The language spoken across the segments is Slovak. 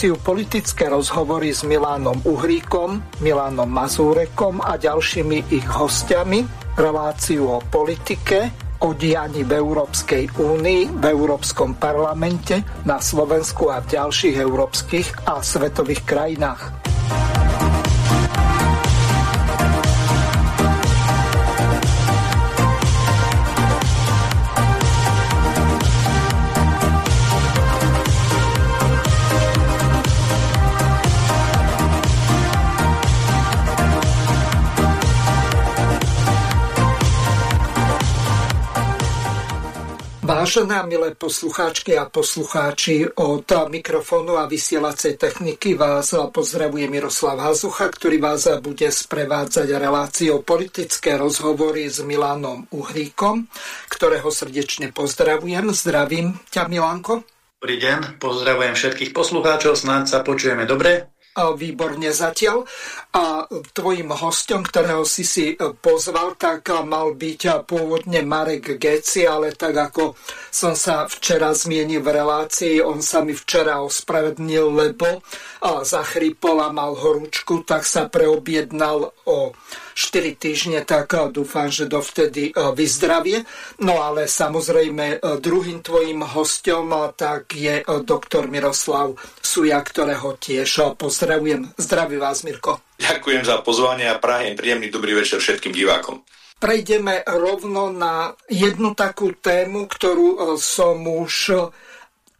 Reláciu politické rozhovory s Milánom Uhríkom, Milánom Mazúrekom a ďalšími ich hostiami. Reláciu o politike, o dianí v Európskej únii, v Európskom parlamente, na Slovensku a v ďalších európskych a svetových krajinách. Vážené milé poslucháčky a poslucháči, od mikrofónu a vysielacej techniky vás pozdravuje Miroslav Hazucha, ktorý vás bude sprevádzať reláciou politické rozhovory s Milanom Uhríkom, ktorého srdečne pozdravujem. Zdravím ťa, Milanko. Dobrý deň, pozdravujem všetkých poslucháčov, snáď sa počujeme dobre výborne zatiaľ. A tvojim hostom, ktorého si si pozval, tak mal byť pôvodne Marek Geci, ale tak ako som sa včera zmienil v relácii, on sa mi včera ospravedlnil, lebo zachrypol a mal horúčku, tak sa preobjednal o 4 týždne, tak eh, dúfam, že dovtedy eh, vyzdravie. No ale samozrejme eh, druhým tvojim hostom tak je doktor Miroslav Suja, ktorého tiež pozdravujem. Zdraví vás, Mirko. Ďakujem za pozvanie a prajem príjemný dobrý večer všetkým divákom. Prejdeme rovno na jednu takú tému, ktorú som už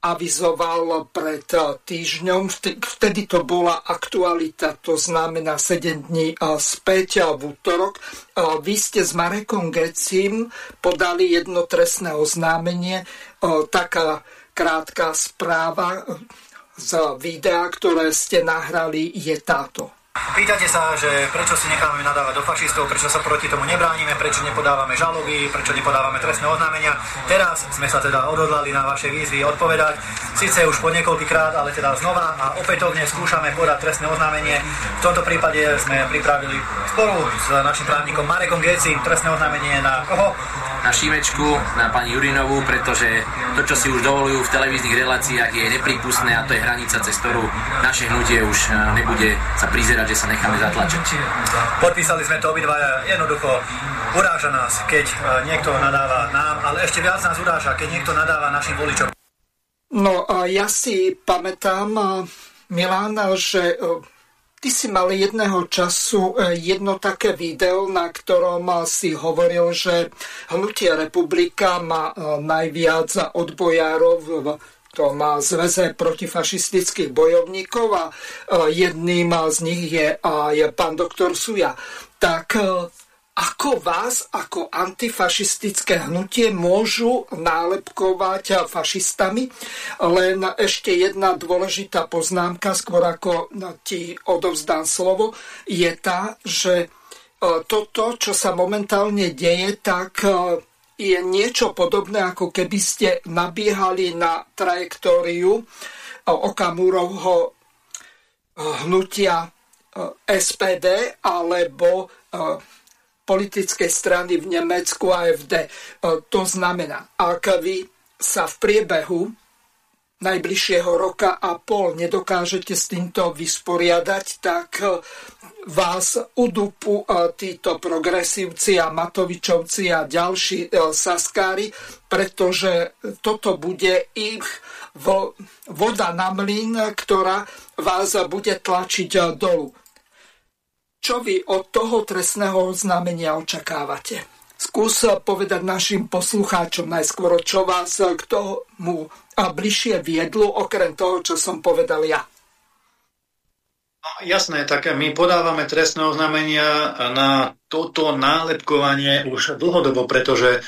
avizoval pred eh, týždňom. Vtedy to bola aktualita, to znamená 7 dní eh, späť v útorok. Eh, vy ste s Marekom Gecim podali jedno trestné oznámenie. Taká krátka správa z videa, ktoré ste nahrali, je táto. Pýtate sa, že prečo si necháme nadávať do fašistov, prečo sa proti tomu nebránime, prečo nepodávame žaloby, prečo nepodávame trestné oznámenia. Teraz sme sa teda odhodlali na vaše výzvy odpovedať. Sice už po niekoľkýkrát, ale teda znova a opätovne skúšame podať trestné oznámenie. V tomto prípade sme pripravili spolu s našim právnikom Marekom Geci trestné oznámenie na koho? Na Šimečku, na pani Jurinovú, pretože to, čo si už dovolujú v televíznych reláciách, je nepripustné a to je hranica, cez ktorú naše hnutie už eh, nebude sa prizerať že sa necháme zatlačiť. Podpísali sme to obidvaja jednoducho. Uráža nás, keď e, niekto nadáva nám, ale ešte viac nás uráža, keď niekto nadáva našim voličom. No a ja si pamätám, e, Milán, že e, Ty si mal jedného času jedno také video, na ktorom si hovoril, že Hnutie republika má najviac odbojárov v to má zväze protifašistických bojovníkov a e, jedným z nich je aj pán doktor Suja. Tak e, ako vás, ako antifašistické hnutie môžu nálepkovať fašistami. Len ešte jedna dôležitá poznámka, skôr ako ti odovzdám slovo, je tá, že e, toto, čo sa momentálne deje, tak je niečo podobné, ako keby ste nabiehali na trajektóriu eh, Okamurovho eh, hnutia eh, SPD alebo politickej strany v Nemecku AFD. To znamená, ak vy sa v priebehu najbližšieho roka a pol nedokážete s týmto vysporiadať, tak vás udupu e, títo progresívci a Matovičovci a ďalší e, saskári, pretože toto bude ich voda na mlyn, ktorá vás bude tlačiť dolu. Čo vy od toho trestného oznámenia očakávate? Skús povedať našim poslucháčom najskôr, čo vás k tomu bližšie viedlo, okrem toho, čo som povedal ja. No, jasné, tak my podávame trestné oznámenia na toto nálepkovanie už dlhodobo, pretože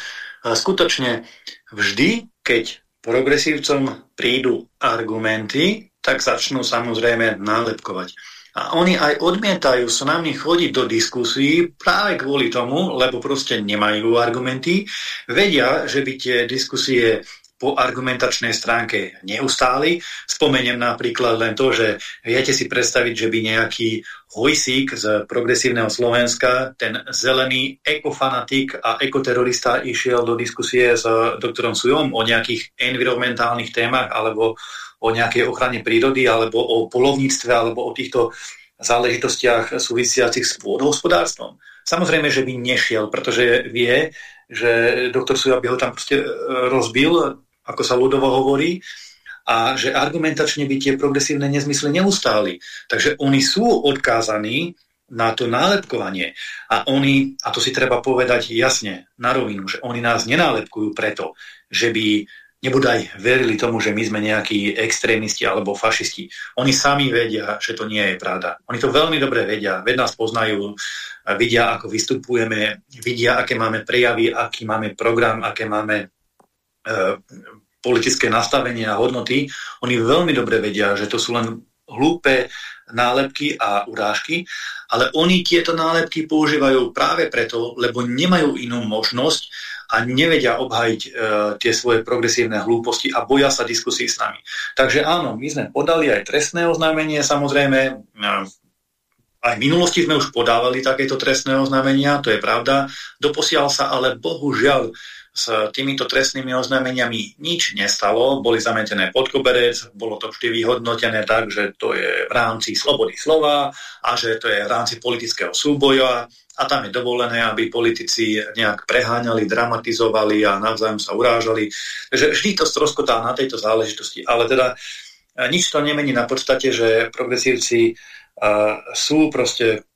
skutočne vždy, keď progresívcom prídu argumenty, tak začnú samozrejme nálepkovať. A oni aj odmietajú s nami chodiť do diskusí práve kvôli tomu, lebo proste nemajú argumenty. Vedia, že by tie diskusie po argumentačnej stránke neustáli. Spomeniem napríklad len to, že viete si predstaviť, že by nejaký hojsík z progresívneho Slovenska, ten zelený ekofanatik a ekoterorista išiel do diskusie s doktorom Sujom o nejakých environmentálnych témach alebo o nejakej ochrane prírody alebo o polovníctve alebo o týchto záležitostiach súvisiacich s pôdohospodárstvom. Samozrejme, že by nešiel, pretože vie, že doktor Suja by ho tam proste rozbil ako sa ľudovo hovorí, a že argumentačne by tie progresívne nezmysly neustáli. Takže oni sú odkázaní na to nálepkovanie. A oni, a to si treba povedať jasne, na rovinu, že oni nás nenálepkujú preto, že by nebudaj verili tomu, že my sme nejakí extrémisti alebo fašisti. Oni sami vedia, že to nie je pravda. Oni to veľmi dobre vedia, veď nás poznajú, vidia, ako vystupujeme, vidia, aké máme prejavy, aký máme program, aké máme politické nastavenie a hodnoty, oni veľmi dobre vedia, že to sú len hlúpe nálepky a urážky, ale oni tieto nálepky používajú práve preto, lebo nemajú inú možnosť a nevedia obhajiť e, tie svoje progresívne hlúposti a boja sa diskusí s nami. Takže áno, my sme podali aj trestné oznámenie, samozrejme, e, aj v minulosti sme už podávali takéto trestné oznámenia, to je pravda. Doposiaľ sa ale bohužiaľ s týmito trestnými oznámeniami nič nestalo, boli zametené pod koberec, bolo to vždy vyhodnotené tak, že to je v rámci slobody slova a že to je v rámci politického súboja a tam je dovolené, aby politici nejak preháňali, dramatizovali a navzájom sa urážali. Takže vždy to stroskotá na tejto záležitosti. Ale teda e, nič to nemení na podstate, že progresívci uh, sú proste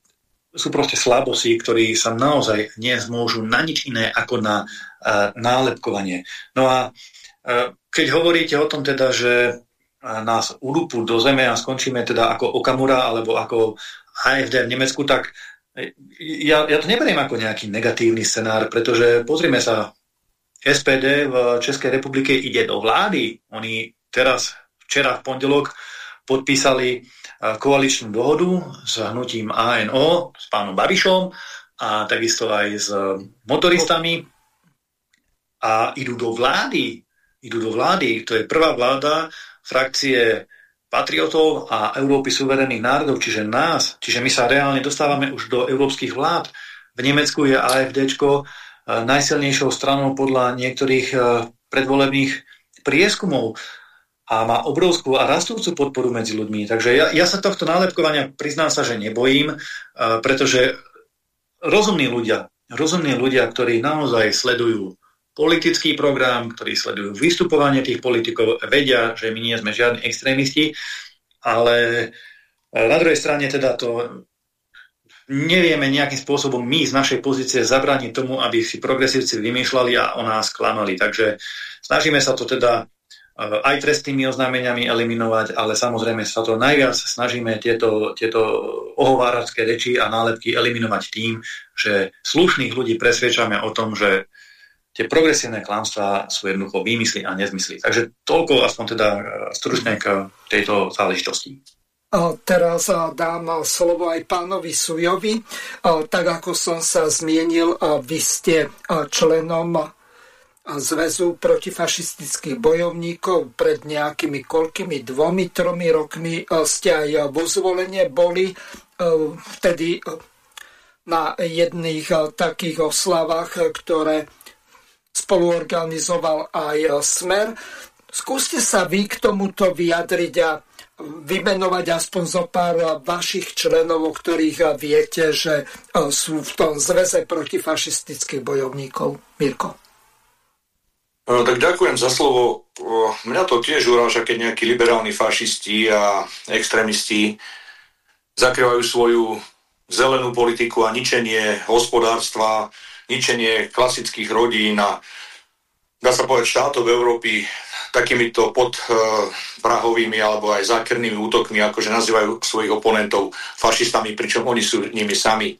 sú proste slabosti, ktorí sa naozaj nezmôžu na nič iné ako na uh, nálepkovanie. No a uh, keď hovoríte o tom teda, že nás udupú do zeme a skončíme teda ako Okamura alebo ako AFD v Nemecku, tak ja, ja to neberiem ako nejaký negatívny scenár, pretože pozrime sa, SPD v Českej republike ide do vlády. Oni teraz, včera v pondelok, podpísali koaličnú dohodu s hnutím ANO, s pánom Babišom a takisto aj s motoristami a idú do vlády. Idú do vlády. To je prvá vláda frakcie patriotov a Európy suverénnych národov, čiže nás, čiže my sa reálne dostávame už do európskych vlád. V Nemecku je AFDčko e, najsilnejšou stranou podľa niektorých predvolebných prieskumov a má obrovskú a rastúcu podporu medzi ľuďmi. Takže ja, ja sa tohto nálepkovania priznám sa, že nebojím, uh, pretože rozumní ľudia, rozumní ľudia, ktorí naozaj sledujú politický program, ktorí sledujú vystupovanie tých politikov, vedia, že my nie sme žiadni extrémisti, ale na druhej strane teda to nevieme nejakým spôsobom my z našej pozície zabrániť tomu, aby si progresívci vymýšľali a o nás klamali. Takže snažíme sa to teda aj trestnými oznámeniami eliminovať, ale samozrejme sa to najviac snažíme tieto, tieto ohováracké reči a nálepky eliminovať tým, že slušných ľudí presviečame o tom, že tie progresívne klamstvá sú jednoducho výmysly a nezmysly. Takže toľko aspoň teda e, stručne k tejto záležitosti. Teraz dám slovo aj pánovi Sujovi. Tak ako som sa zmienil, vy ste členom zväzu protifašistických bojovníkov pred nejakými koľkými dvomi, tromi rokmi e, ste aj vo zvolenie boli e, vtedy e, na jedných takých oslavách, ktoré spoluorganizoval aj Smer. Skúste sa vy k tomuto vyjadriť a vymenovať aspoň zo pár vašich členov, o ktorých viete, že sú v tom zväze protifašistických bojovníkov. Mirko. No, tak ďakujem za slovo. Mňa to tiež uráža, keď nejakí liberálni fašisti a extrémisti zakrývajú svoju zelenú politiku a ničenie hospodárstva, ničenie klasických rodín a dá sa povedať štátov Európy takýmito podprahovými alebo aj zákernými útokmi, akože nazývajú svojich oponentov fašistami, pričom oni sú nimi sami.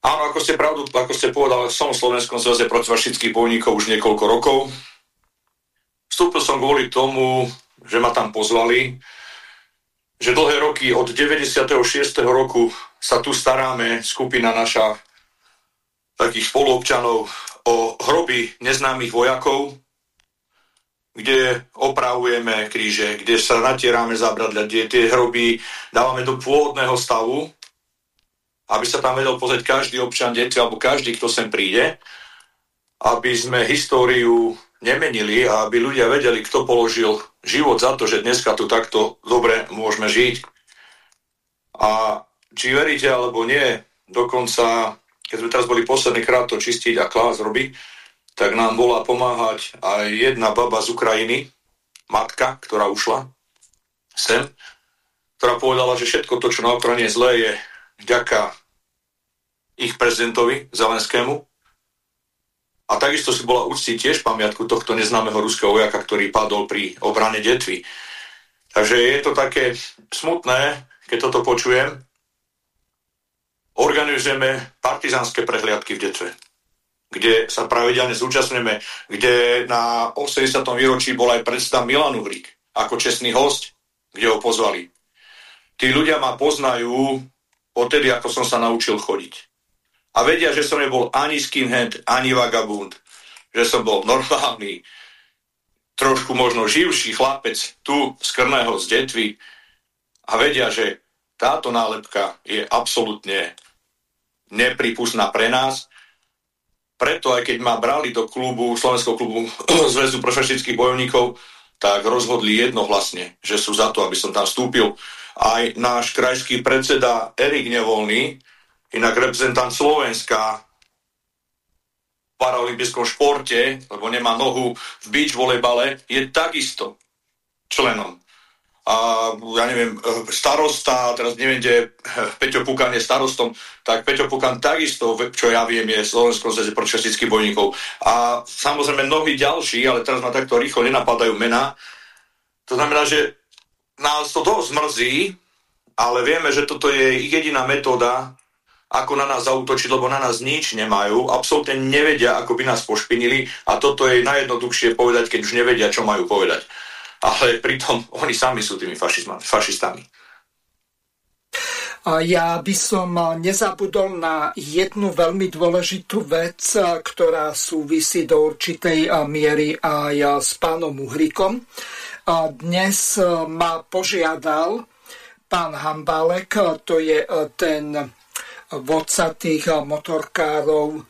Áno, ako ste pravdu, ako ste povedali, som v Slovenskom zväze protifašistických bojníkov už niekoľko rokov. Vstúpil som kvôli tomu, že ma tam pozvali, že dlhé roky od 96. roku sa tu staráme, skupina naša takých spoluobčanov, o hroby neznámych vojakov. kde opravujeme kríže, kde sa natierame zábradľa, kde tie hroby dávame do pôvodného stavu, aby sa tam vedel pozrieť každý občan, deti alebo každý, kto sem príde, aby sme históriu nemenili a aby ľudia vedeli, kto položil život za to, že dneska tu takto dobre môžeme žiť. A či veríte alebo nie, dokonca, keď sme teraz boli posledný krát to čistiť a klás robiť, tak nám bola pomáhať aj jedna baba z Ukrajiny, matka, ktorá ušla sem, ktorá povedala, že všetko to, čo na Ukrajine zlé, je vďaka ich prezidentovi Zelenskému. A takisto si bola uctiť tiež pamiatku tohto neznámeho ruského vojaka, ktorý padol pri obrane detvy. Takže je to také smutné, keď toto počujem. Organizujeme partizánske prehliadky v detve kde sa pravidelne zúčastňujeme, kde na 80. výročí bol aj predstav Milan Uhrík ako čestný host, kde ho pozvali. Tí ľudia ma poznajú odtedy, ako som sa naučil chodiť. A vedia, že som nebol ani skinhead, ani vagabund, že som bol normálny, trošku možno živší chlapec tu z Krného, z Detvy a vedia, že táto nálepka je absolútne nepripustná pre nás preto aj keď ma brali do klubu, slovenského klubu Zväzu profesionálnych bojovníkov, tak rozhodli jednohlasne, že sú za to, aby som tam vstúpil. Aj náš krajský predseda Erik Nevolný, inak reprezentant Slovenska v paralympijskom športe, lebo nemá nohu v beach volejbale, je takisto členom a ja neviem, starosta, teraz neviem, kde Peťo Pukan je starostom, tak Peťo Pukan takisto, čo ja viem, je Slovenskom zväze pročastických bojníkov. A samozrejme mnohí ďalší, ale teraz ma takto rýchlo nenapadajú mená. To znamená, že nás to dosť mrzí, ale vieme, že toto je jediná metóda, ako na nás zautočiť, lebo na nás nič nemajú, absolútne nevedia, ako by nás pošpinili a toto je najjednoduchšie povedať, keď už nevedia, čo majú povedať ale pritom oni sami sú tými fašistami. Ja by som nezabudol na jednu veľmi dôležitú vec, ktorá súvisí do určitej miery aj s pánom Uhrikom. Dnes ma požiadal pán Hambálek, to je ten vodca tých motorkárov,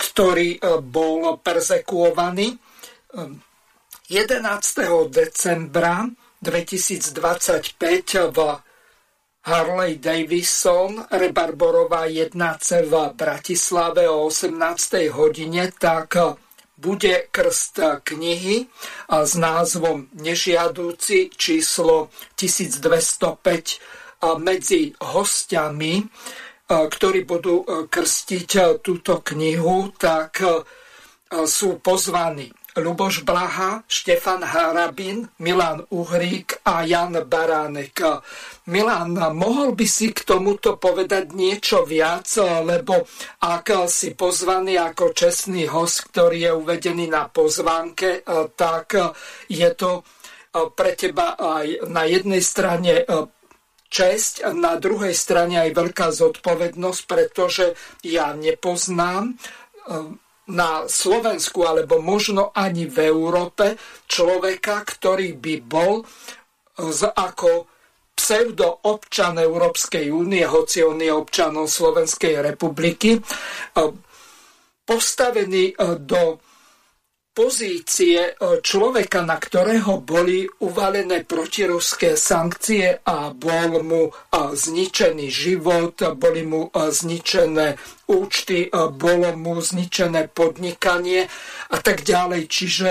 ktorý bol persekuovaný 11. decembra 2025 v Harley Davidson Rebarborová 1C v Bratislave o 18. hodine, tak bude krst knihy s názvom Nežiadúci číslo 1205 medzi hostiami, ktorí budú krstiť túto knihu, tak sú pozvaní Luboš Blaha, Štefan Harabin, Milan Uhrík a Jan Baránek. Milan, mohol by si k tomuto povedať niečo viac, lebo ak si pozvaný ako čestný host, ktorý je uvedený na pozvánke, tak je to pre teba aj na jednej strane česť, na druhej strane aj veľká zodpovednosť, pretože ja nepoznám na Slovensku alebo možno ani v Európe človeka, ktorý by bol z, ako pseudo-občan Európskej únie, hoci on je občanom Slovenskej republiky, postavený do pozície e, človeka, na ktorého boli uvalené protiruské sankcie a bol mu e, zničený život, boli mu e, zničené účty, bolo mu zničené podnikanie a tak ďalej. Čiže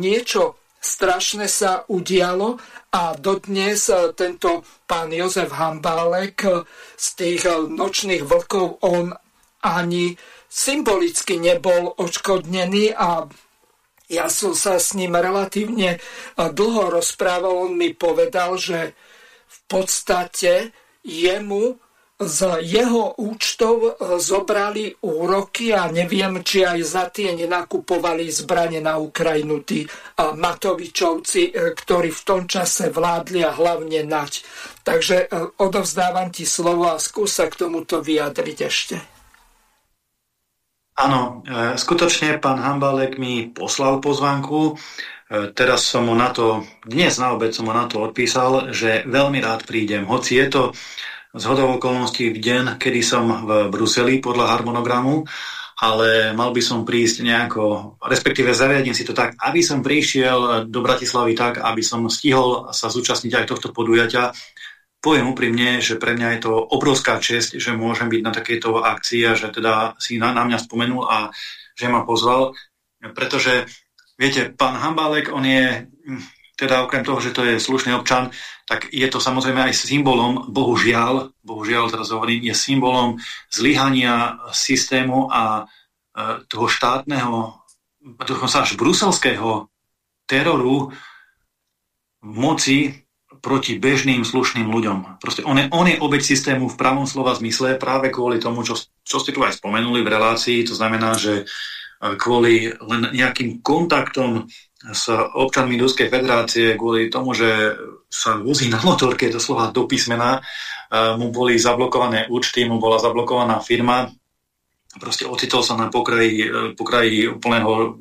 niečo strašné sa udialo a dodnes tento pán Jozef Hambálek z tých nočných vlkov on ani symbolicky nebol odškodnený a ja som sa s ním relatívne dlho rozprával. On mi povedal, že v podstate jemu z jeho účtov zobrali úroky a neviem, či aj za tie nenakupovali zbranie na Ukrajinu tí Matovičovci, e, ktorí v tom čase vládli a hlavne nať. Takže e, odovzdávam ti slovo a skúsa k tomuto vyjadriť ešte. Áno, e, skutočne pán Hambalek mi poslal pozvánku. E, teraz som mu na to, dnes na obed som mu na to odpísal, že veľmi rád prídem. Hoci je to z hodov okolností v deň, kedy som v Bruseli podľa harmonogramu, ale mal by som prísť nejako, respektíve zariadím si to tak, aby som prišiel do Bratislavy tak, aby som stihol sa zúčastniť aj tohto podujatia, poviem úprimne, že pre mňa je to obrovská čest, že môžem byť na takejto akcii a že teda si na, na mňa spomenul a že ma pozval, pretože viete, pán Hambálek, on je teda okrem toho, že to je slušný občan, tak je to samozrejme aj symbolom, bohužiaľ, bohužiaľ teraz hovorím, je symbolom zlyhania systému a e, toho štátneho, dokonca až bruselského teroru moci proti bežným slušným ľuďom. Proste on je, on je obeď systému v pravom slova zmysle práve kvôli tomu, čo, čo ste tu aj spomenuli v relácii. To znamená, že e, kvôli len nejakým kontaktom s občanmi Ruskej federácie, kvôli tomu, že sa vozí na motorke doslova do písmena, e, mu boli zablokované účty, mu bola zablokovaná firma, proste ocitol sa na pokraji, e, pokraji úplného,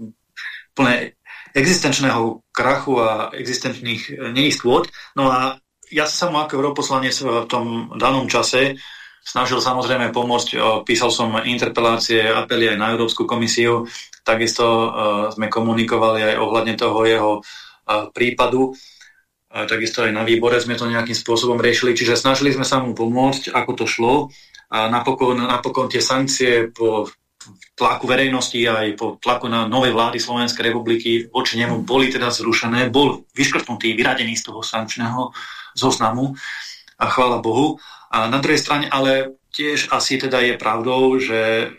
úplné existenčného krachu a existenčných e, neistôt. No a ja sa mu ako europoslanec v tom danom čase snažil samozrejme pomôcť. Písal som interpelácie, apely aj na Európsku komisiu. Takisto uh, sme komunikovali aj ohľadne toho jeho prípadu. Takisto aj na výbore sme to nejakým spôsobom riešili. Čiže snažili sme sa mu pomôcť, ako to šlo. A napokon, napokon tie sankcie po tlaku verejnosti aj po tlaku na nové vlády Slovenskej republiky voči nemu boli teda zrušené, bol vyškrtnutý, vyradený z toho sankčného zoznamu a chvála Bohu. A na druhej strane ale tiež asi teda je pravdou, že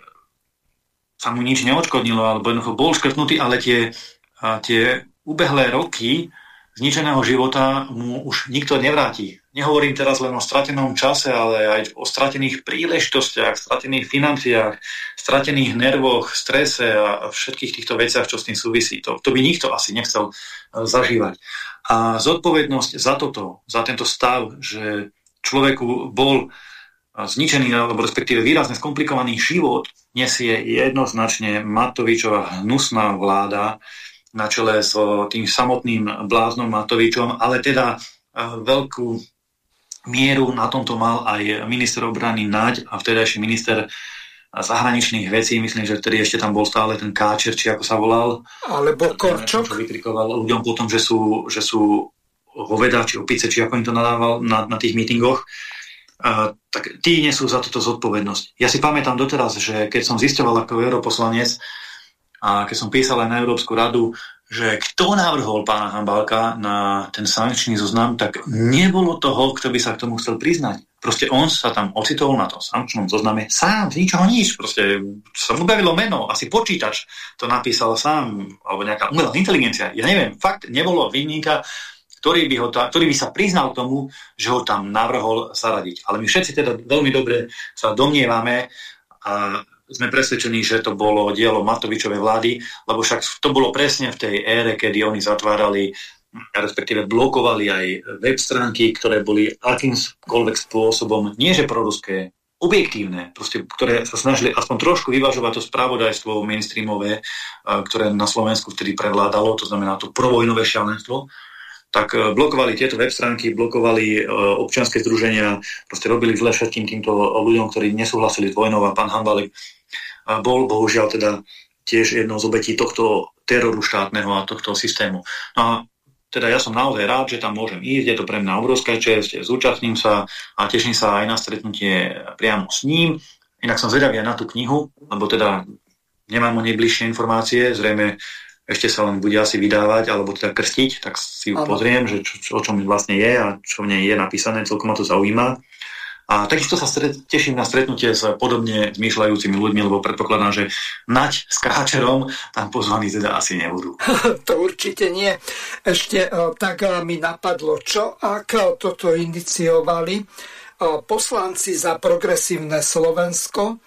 sa mu nič neodškodnilo, alebo jednoducho bol škrtnutý, ale tie, tie ubehlé roky zničeného života mu už nikto nevráti. Nehovorím teraz len o stratenom čase, ale aj o stratených príležitostiach, stratených financiách, stratených nervoch, strese a všetkých týchto veciach, čo s tým súvisí. To, to by nikto asi nechcel e, zažívať. A zodpovednosť za toto, za tento stav, že človeku bol e, zničený, alebo respektíve výrazne skomplikovaný život, nesie jednoznačne Matovičová hnusná vláda, na čele s tým samotným bláznom Matovičom, ale teda e, veľkú mieru na tomto mal aj minister obrany Naď a vtedajší minister zahraničných vecí, myslím, že vtedy ešte tam bol stále ten Káčer, či ako sa volal. Alebo Korčok. Čo vykrikoval ľuďom potom, že sú, že sú hoveda, či opice, či ako im to nadával na, na tých mítingoch. Uh, tak tí nesú za toto zodpovednosť. Ja si pamätám doteraz, že keď som zistoval ako europoslanec, a keď som písal aj na Európsku radu, že kto navrhol pána Hambalka na ten sankčný zoznam, tak nebolo toho, kto by sa k tomu chcel priznať. Proste on sa tam ocitol na tom sankčnom zozname sám, z ničoho nič. Proste sa mu bavilo meno, asi počítač to napísal sám, alebo nejaká umelá inteligencia. Ja neviem, fakt nebolo vinníka, ktorý by, ho ta, ktorý by sa priznal tomu, že ho tam navrhol zaradiť. Ale my všetci teda veľmi dobre sa domnievame a sme presvedčení, že to bolo dielo Matovičovej vlády, lebo však to bolo presne v tej ére, kedy oni zatvárali respektíve blokovali aj web stránky, ktoré boli akýmkoľvek spôsobom, nie že proruské, objektívne, proste, ktoré sa snažili aspoň trošku vyvažovať to spravodajstvo mainstreamové, ktoré na Slovensku vtedy prevládalo, to znamená to provojnové šialenstvo, tak e, blokovali tieto web stránky, blokovali e, občianske združenia, proste robili zle všetkým týmto ľuďom, ktorí nesúhlasili s vojnou a pán Hanbalek bol bohužiaľ teda tiež jednou z obetí tohto teroru štátneho a tohto systému. No a teda ja som naozaj rád, že tam môžem ísť, je to pre mňa obrovská čest, zúčastním sa a teším sa aj na stretnutie priamo s ním. Inak som zvedavý na tú knihu, lebo teda nemám o nej bližšie informácie, zrejme ešte sa len bude asi vydávať, alebo teda krstiť, tak si ju pozriem, že čo, čo, o čom vlastne je a čo v nej je napísané, celkom ma to zaujíma. A takisto sa stret, teším na stretnutie s podobne zmýšľajúcimi ľuďmi, lebo predpokladám, že nať s káčerom tam pozvaní teda asi nebudú. to určite nie. Ešte e, tak e, mi napadlo, čo ak toto iniciovali e, poslanci za progresívne Slovensko,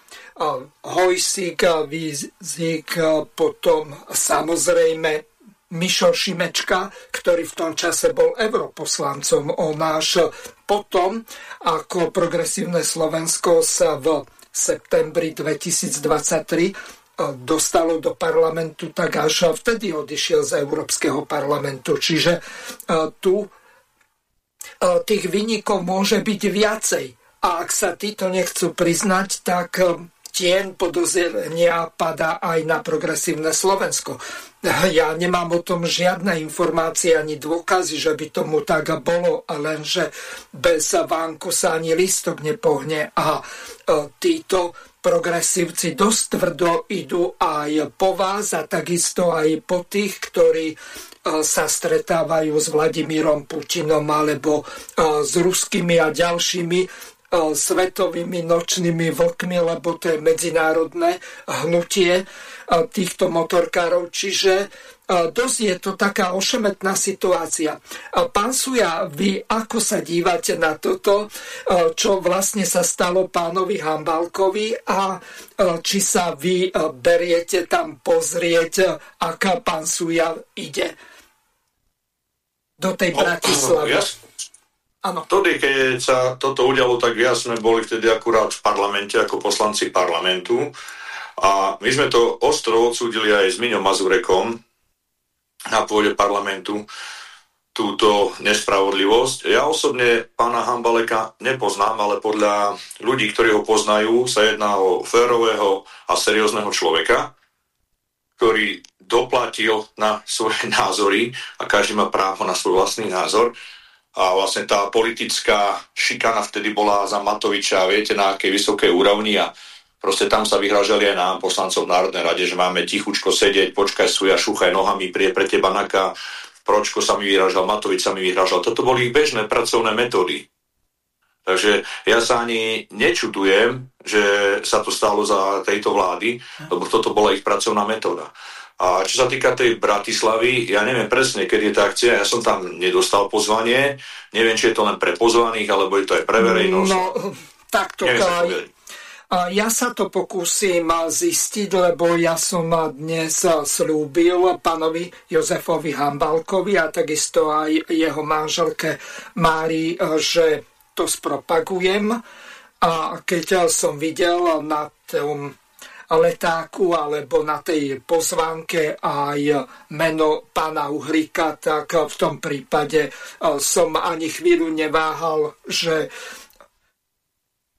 Hojsík, Vízik, potom samozrejme Mišo Šimečka, ktorý v tom čase bol europoslancom o náš potom, ako progresívne Slovensko sa v septembri 2023 dostalo do parlamentu, tak až vtedy odišiel z Európskeho parlamentu. Čiže tu tých vynikov môže byť viacej. A ak sa títo nechcú priznať, tak tieň podozrenia padá aj na progresívne Slovensko. Ja nemám o tom žiadne informácie ani dôkazy, že by tomu tak bolo, lenže bez vánku sa ani listok nepohne a títo progresívci dosť tvrdo idú aj po vás a takisto aj po tých, ktorí sa stretávajú s Vladimírom Putinom alebo s ruskými a ďalšími svetovými nočnými vlkmi, lebo to je medzinárodné hnutie týchto motorkárov. Čiže dosť je to taká ošemetná situácia. Pán Suja, vy ako sa dívate na toto, čo vlastne sa stalo pánovi Hambalkovi a či sa vy beriete tam pozrieť, aká pán Suja ide do tej Bratislavy? Ja, Áno. Vtedy, keď sa toto udialo, tak ja sme boli vtedy akurát v parlamente ako poslanci parlamentu a my sme to ostro odsúdili aj s Miňom Mazurekom na pôde parlamentu túto nespravodlivosť. Ja osobne pána Hambaleka nepoznám, ale podľa ľudí, ktorí ho poznajú, sa jedná o férového a seriózneho človeka, ktorý doplatil na svoje názory a každý má právo na svoj vlastný názor a vlastne tá politická šikana vtedy bola za Matoviča, viete, na akej vysokej úrovni a proste tam sa vyhražali aj nám, poslancov v Národnej rade, že máme tichučko sedieť, počkaj suja, šúchaj nohami, prie pre teba naka, Pročko sa mi vyhražal, Matovič sa mi vyhražal. Toto boli ich bežné pracovné metódy. Takže ja sa ani nečudujem, že sa to stalo za tejto vlády, lebo toto bola ich pracovná metóda. A čo sa týka tej Bratislavy, ja neviem presne, kedy je tá akcia, ja som tam nedostal pozvanie, neviem, či je to len pre pozvaných, alebo je to aj pre verejnosť. No, takto. Ja sa to pokúsim zistiť, lebo ja som dnes slúbil pánovi Jozefovi Hambalkovi a takisto aj jeho manželke Mári, že to spropagujem. A keď som videl na tom letáku alebo na tej pozvánke aj meno pána Uhrika, tak v tom prípade som ani chvíľu neváhal, že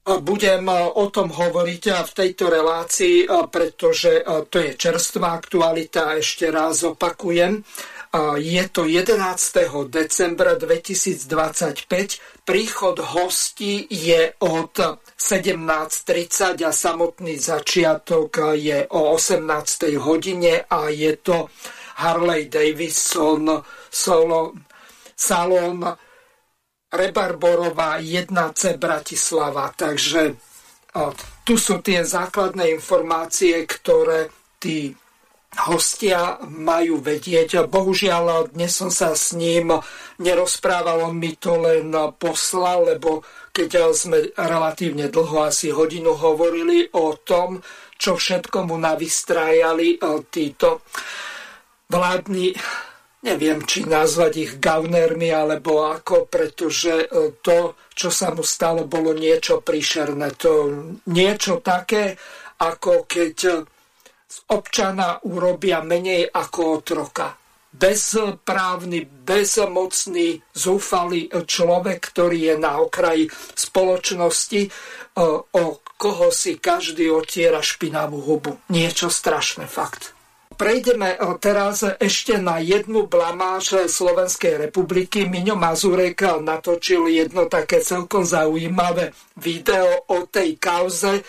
budem o tom hovoriť v tejto relácii, e, pretože to je čerstvá aktualita. Ešte raz opakujem. Je to 11. decembra 2025. Príchod hostí je od 17.30 a samotný začiatok je o 18. hodine a je to Harley Davidson solo, salon Rebarborová 1C Bratislava. Takže tu sú tie základné informácie, ktoré tí hostia majú vedieť. Bohužiaľ, dnes som sa s ním nerozprával, on mi to len poslal, lebo keď sme relatívne dlho, asi hodinu hovorili o tom, čo všetko mu navystrájali títo vládni, neviem, či nazvať ich gaunermi, alebo ako, pretože e, to, čo sa mu stalo, bolo niečo príšerné. To niečo také, ako keď z občana urobia menej ako otroka. Bezprávny, bezmocný, zúfalý človek, ktorý je na okraji spoločnosti, e, o koho si každý otiera špinavú hubu. Niečo strašné, fakt. Prejdeme e, teraz ešte na jednu blamáž Slovenskej republiky. Miňo Mazurek natočil jedno také celkom zaujímavé video o tej kauze,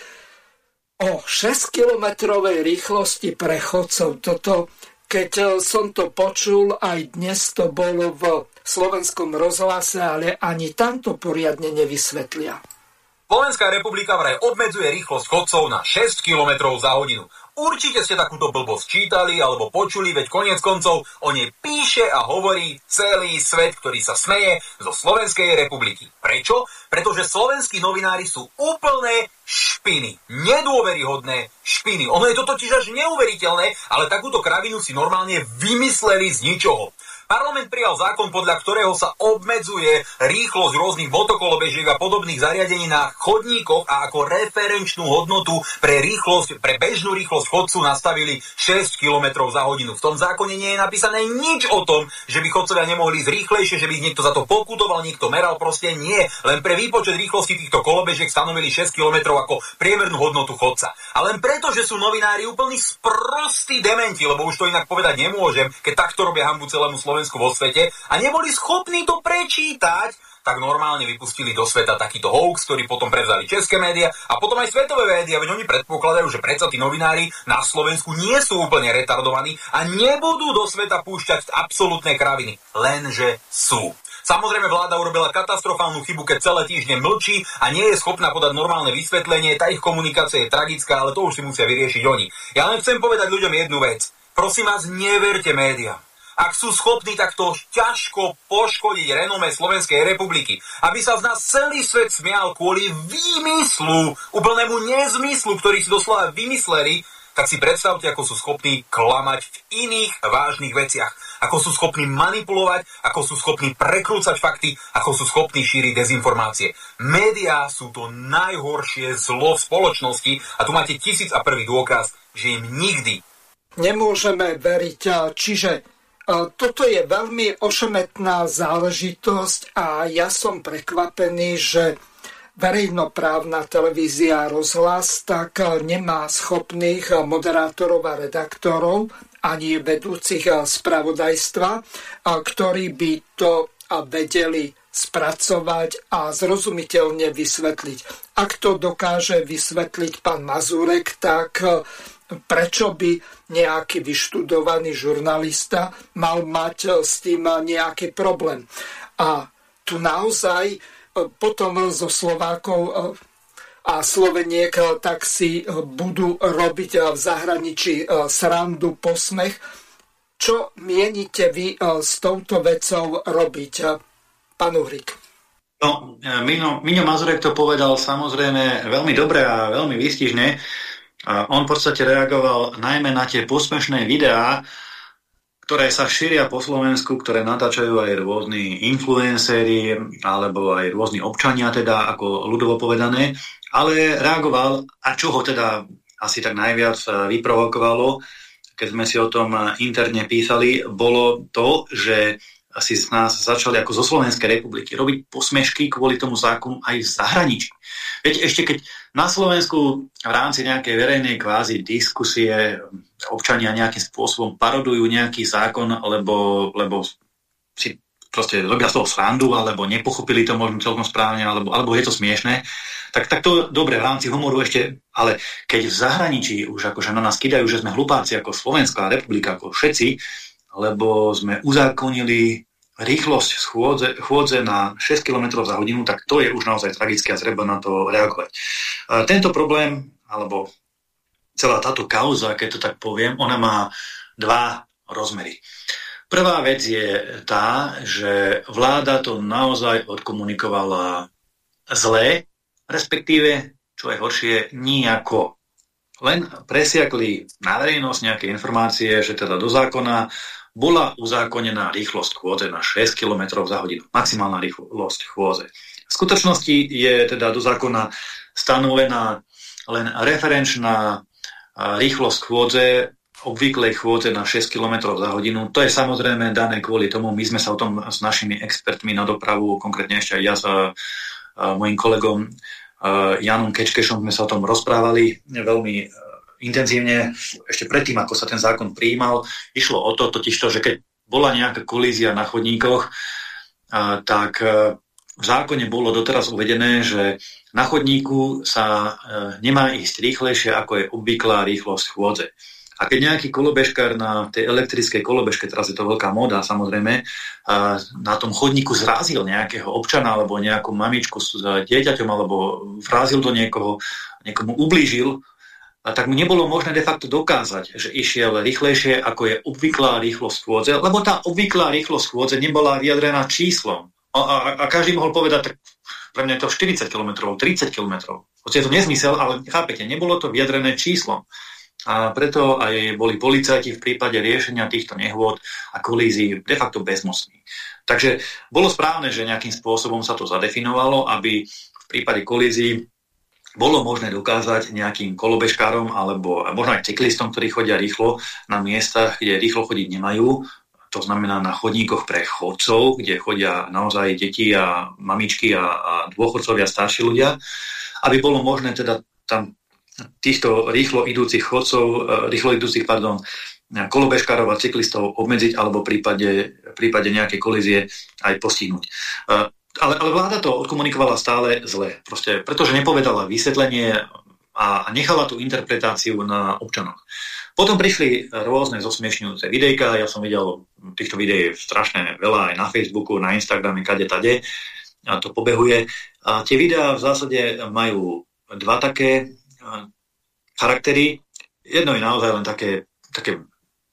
o 6-kilometrovej rýchlosti pre chodcov. Toto, keď e, som to počul, aj dnes to bolo v slovenskom rozhlase, ale ani tamto poriadne nevysvetlia. Slovenská republika vraj obmedzuje rýchlosť chodcov na 6 km za hodinu. Určite ste takúto blbosť čítali alebo počuli, veď konec koncov o nej píše a hovorí celý svet, ktorý sa smeje zo Slovenskej republiky. Prečo? Pretože slovenskí novinári sú úplné špiny. Nedôveryhodné špiny. Ono je to totiž až neuveriteľné, ale takúto kravinu si normálne vymysleli z ničoho. Parlament prijal zákon, podľa ktorého sa obmedzuje rýchlosť rôznych motokolobežiek a podobných zariadení na chodníkoch a ako referenčnú hodnotu pre rýchlosť, pre bežnú rýchlosť chodcu nastavili 6 km za hodinu. V tom zákone nie je napísané nič o tom, že by chodcovia nemohli ísť rýchlejšie, že by ich niekto za to pokutoval, niekto meral, proste nie. Len pre výpočet rýchlosti týchto kolobežiek stanovili 6 km ako priemernú hodnotu chodca. A len preto, že sú novinári úplní sprostí dementi, lebo už to inak povedať nemôžem, keď takto robia hambu celému Slovensku vo svete a neboli schopní to prečítať, tak normálne vypustili do sveta takýto hoax, ktorý potom prevzali české médiá a potom aj svetové médiá, veď oni predpokladajú, že predsa tí novinári na Slovensku nie sú úplne retardovaní a nebudú do sveta púšťať absolútne kraviny, lenže sú. Samozrejme vláda urobila katastrofálnu chybu, keď celé týždne mlčí a nie je schopná podať normálne vysvetlenie. Tá ich komunikácia je tragická, ale to už si musia vyriešiť oni. Ja len chcem povedať ľuďom jednu vec. Prosím vás, neverte médiám ak sú schopní takto ťažko poškodiť renome Slovenskej republiky, aby sa z nás celý svet smial kvôli výmyslu, úplnému nezmyslu, ktorý si doslova vymysleli, tak si predstavte, ako sú schopní klamať v iných vážnych veciach. Ako sú schopní manipulovať, ako sú schopní prekrúcať fakty, ako sú schopní šíriť dezinformácie. Médiá sú to najhoršie zlo v spoločnosti a tu máte tisíc a prvý dôkaz, že im nikdy nemôžeme veriť. Čiže toto je veľmi ošemetná záležitosť a ja som prekvapený, že verejnoprávna televízia rozhlas tak nemá schopných moderátorov a redaktorov ani vedúcich spravodajstva, ktorí by to vedeli spracovať a zrozumiteľne vysvetliť. Ak to dokáže vysvetliť pán Mazurek, tak prečo by nejaký vyštudovaný žurnalista mal mať eh, s tým eh, nejaký problém. A tu naozaj eh, potom zo Slovákov a Sloveniek tak si budú robiť v zahraničí srandu, posmech. Čo mienite vy s touto vecou robiť, pán Uhrik? No, Mino, Mino Mazurek to povedal samozrejme veľmi dobre a veľmi výstižne. A on v podstate reagoval najmä na tie posmešné videá, ktoré sa šíria po Slovensku, ktoré natáčajú aj rôzni influenceri alebo aj rôzni občania, teda ako ľudovo povedané, ale reagoval, a čo ho teda asi tak najviac e, vyprovokovalo, keď sme si o tom interne písali, bolo to, že asi z nás začali ako zo Slovenskej republiky robiť posmešky kvôli tomu zákonu aj v zahraničí. Viete, ešte keď na Slovensku v rámci nejakej verejnej kvázi diskusie občania nejakým spôsobom parodujú nejaký zákon, lebo, lebo si proste robia z toho srandu, alebo nepochopili to možno celkom správne, alebo, alebo je to smiešné, tak, tak to dobre v rámci humoru ešte, ale keď v zahraničí už akože na nás kidajú, že sme hlupáci ako Slovenská republika, ako všetci, lebo sme uzákonili rýchlosť schôdze, chôdze na 6 km za hodinu, tak to je už naozaj tragické a treba na to reagovať. Tento problém, alebo celá táto kauza, keď to tak poviem, ona má dva rozmery. Prvá vec je tá, že vláda to naozaj odkomunikovala zlé, respektíve, čo je horšie, nijako. Len presiakli na verejnosť nejaké informácie, že teda do zákona bola uzákonená rýchlosť chôdze na 6 km za hodinu. Maximálna rýchlosť chôdze. V skutočnosti je teda do zákona stanovená len referenčná rýchlosť chôdze, obvyklej chôdze na 6 km za hodinu. To je samozrejme dané kvôli tomu, my sme sa o tom s našimi expertmi na dopravu, konkrétne ešte aj ja s mojim kolegom Janom Kečkešom sme sa o tom rozprávali veľmi intenzívne ešte predtým, ako sa ten zákon prijímal. Išlo o to totiž to, že keď bola nejaká kolízia na chodníkoch, tak e, v zákone bolo doteraz uvedené, že na chodníku sa e, nemá ísť rýchlejšie, ako je obvyklá rýchlosť chôdze. A keď nejaký kolobežkár na tej elektrickej kolobežke, teraz je to veľká móda samozrejme, na tom chodníku zrazil nejakého občana alebo nejakú mamičku s dieťaťom alebo vrazil do niekoho, niekomu ublížil, a tak mu nebolo možné de facto dokázať, že išiel rýchlejšie, ako je obvyklá rýchlosť chôdze, lebo tá obvyklá rýchlosť chôdze nebola vyjadrená číslom. A, a, a každý mohol povedať, tak pre mňa je to 40 km, 30 km. Hoci je to nezmysel, ale chápete, nebolo to vyjadrené číslom. a preto aj boli policajti v prípade riešenia týchto nehôd a kolízií de facto bezmocní. Takže bolo správne, že nejakým spôsobom sa to zadefinovalo, aby v prípade kolízií bolo možné dokázať nejakým kolobežkárom alebo možno aj cyklistom, ktorí chodia rýchlo na miestach, kde rýchlo chodiť nemajú, to znamená na chodníkoch pre chodcov, kde chodia naozaj deti a mamičky a, a dôchodcovia, starší ľudia, aby bolo možné teda tam týchto rýchlo idúcich chodcov, e, rýchlo idúcich, pardon, kolobežkárov a cyklistov obmedziť alebo v prípade, prípade nejakej kolízie aj postihnúť. Ale, ale vláda to odkomunikovala stále zle, proste, pretože nepovedala vysvetlenie a nechala tú interpretáciu na občanoch. Potom prišli rôzne zosmiešňujúce videjka, ja som videl týchto videí strašne veľa aj na Facebooku, na Instagrame, kade tade, a to pobehuje. A tie videá v zásade majú dva také charaktery. Jedno je naozaj len také, také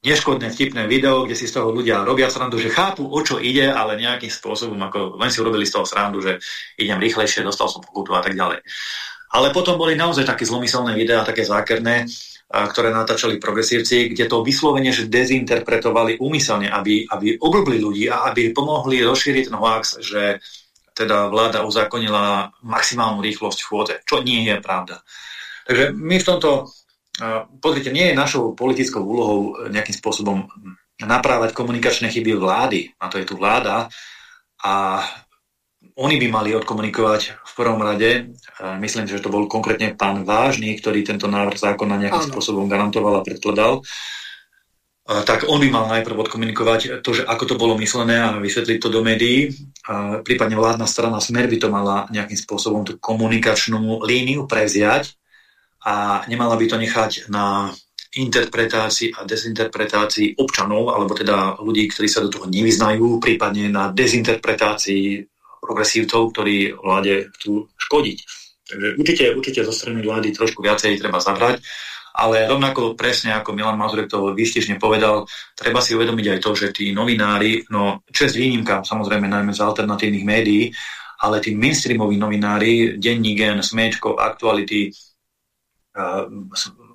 neškodné, vtipné video, kde si z toho ľudia robia srandu, že chápu, o čo ide, ale nejakým spôsobom, ako len si urobili z toho srandu, že idem rýchlejšie, dostal som pokutu a tak ďalej. Ale potom boli naozaj také zlomyselné videá, také zákerné, ktoré natáčali progresívci, kde to vyslovene, že dezinterpretovali úmyselne, aby, aby oblbli ľudí a aby pomohli rozšíriť ten hoax, že teda vláda uzákonila maximálnu rýchlosť chôdze, čo nie je pravda. Takže my v tomto, pozrite, nie je našou politickou úlohou nejakým spôsobom naprávať komunikačné chyby vlády, a to je tu vláda, a oni by mali odkomunikovať v prvom rade, myslím, že to bol konkrétne pán Vážny, ktorý tento návrh zákona nejakým Áno. spôsobom garantoval a predkladal, tak on by mal najprv odkomunikovať to, že ako to bolo myslené a vysvetliť to do médií. Prípadne vládna strana Smer by to mala nejakým spôsobom tú komunikačnú líniu prevziať a nemala by to nechať na interpretácii a dezinterpretácii občanov, alebo teda ľudí, ktorí sa do toho nevyznajú, prípadne na dezinterpretácii progresívcov, ktorí vláde chcú škodiť. Takže určite, určite zo strany vlády trošku viacej treba zabrať, ale rovnako presne ako Milan Mazurek to výstižne povedal, treba si uvedomiť aj to, že tí novinári, no čest výnimka, samozrejme najmä z alternatívnych médií, ale tí mainstreamoví novinári, Denní gen, Smečko, Aktuality a,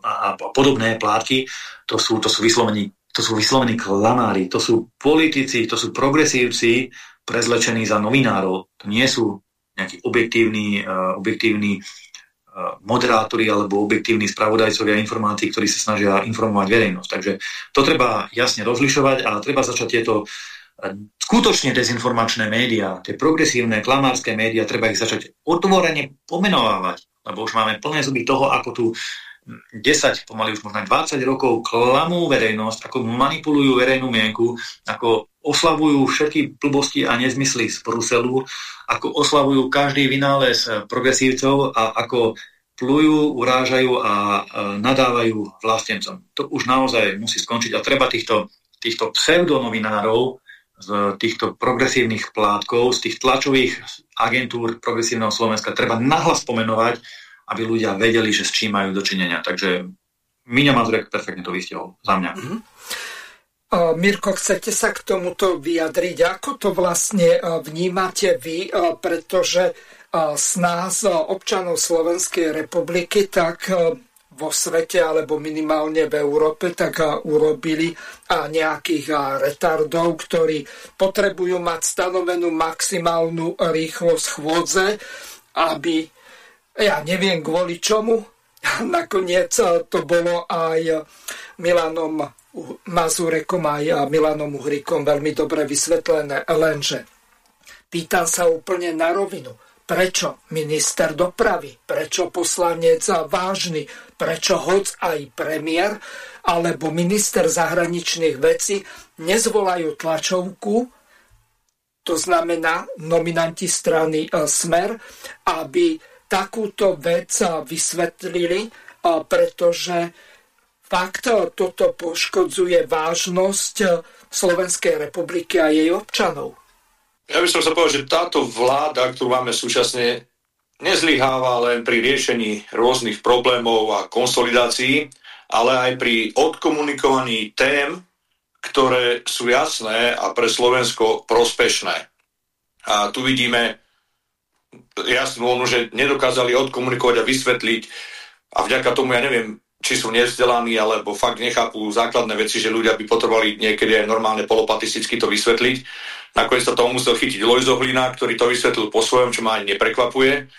a, podobné plátky, to sú, to sú vyslovení to sú vyslovení klamári, to sú politici, to sú progresívci, prezlečení za novinárov. To nie sú nejakí objektívni, uh, objektívni uh, moderátori alebo objektívni spravodajcovia informácií, ktorí sa snažia informovať verejnosť. Takže to treba jasne rozlišovať a treba začať tieto uh, skutočne dezinformačné médiá, tie progresívne, klamárske médiá, treba ich začať otvorene pomenovávať, lebo už máme plné zuby toho, ako tu 10, pomaly už možno 20 rokov klamú verejnosť, ako manipulujú verejnú mienku, ako oslavujú všetky blbosti a nezmysly z Bruselu, ako oslavujú každý vynález progresívcov a ako plujú, urážajú a nadávajú vlastencom. To už naozaj musí skončiť a treba týchto, týchto pseudonovinárov z týchto progresívnych plátkov, z tých tlačových agentúr progresívneho Slovenska treba nahlas pomenovať, aby ľudia vedeli, že s čím majú dočinenia. Takže Miňa Mazurek perfektne to vystihol za mňa. Mm-hmm. Mirko, chcete sa k tomuto vyjadriť? Ako to vlastne vnímate vy? Pretože z nás, občanov Slovenskej republiky, tak vo svete alebo minimálne v Európe, tak urobili nejakých retardov, ktorí potrebujú mať stanovenú maximálnu rýchlosť chôdze, aby ja neviem kvôli čomu. Nakoniec to bolo aj Milanom Mazurekom aj Milanom Uhrikom veľmi dobre vysvetlené, lenže pýtam sa úplne na rovinu. Prečo minister dopravy, prečo poslanec vážny, prečo hoc aj premiér alebo minister zahraničných vecí nezvolajú tlačovku, to znamená nominanti strany e, Smer, aby takúto vec vysvetlili, pretože fakt toto poškodzuje vážnosť Slovenskej republiky a jej občanov. Ja by som sa povedal, že táto vláda, ktorú máme súčasne, nezlyháva len pri riešení rôznych problémov a konsolidácií, ale aj pri odkomunikovaní tém, ktoré sú jasné a pre Slovensko prospešné. A tu vidíme jasnú, že nedokázali odkomunikovať a vysvetliť a vďaka tomu, ja neviem, či sú nevzdelaní, alebo fakt nechápu základné veci, že ľudia by potrebovali niekedy aj normálne polopatisticky to vysvetliť. Nakoniec sa toho musel chytiť Lojzo Hlina, ktorý to vysvetlil po svojom, čo ma ani neprekvapuje.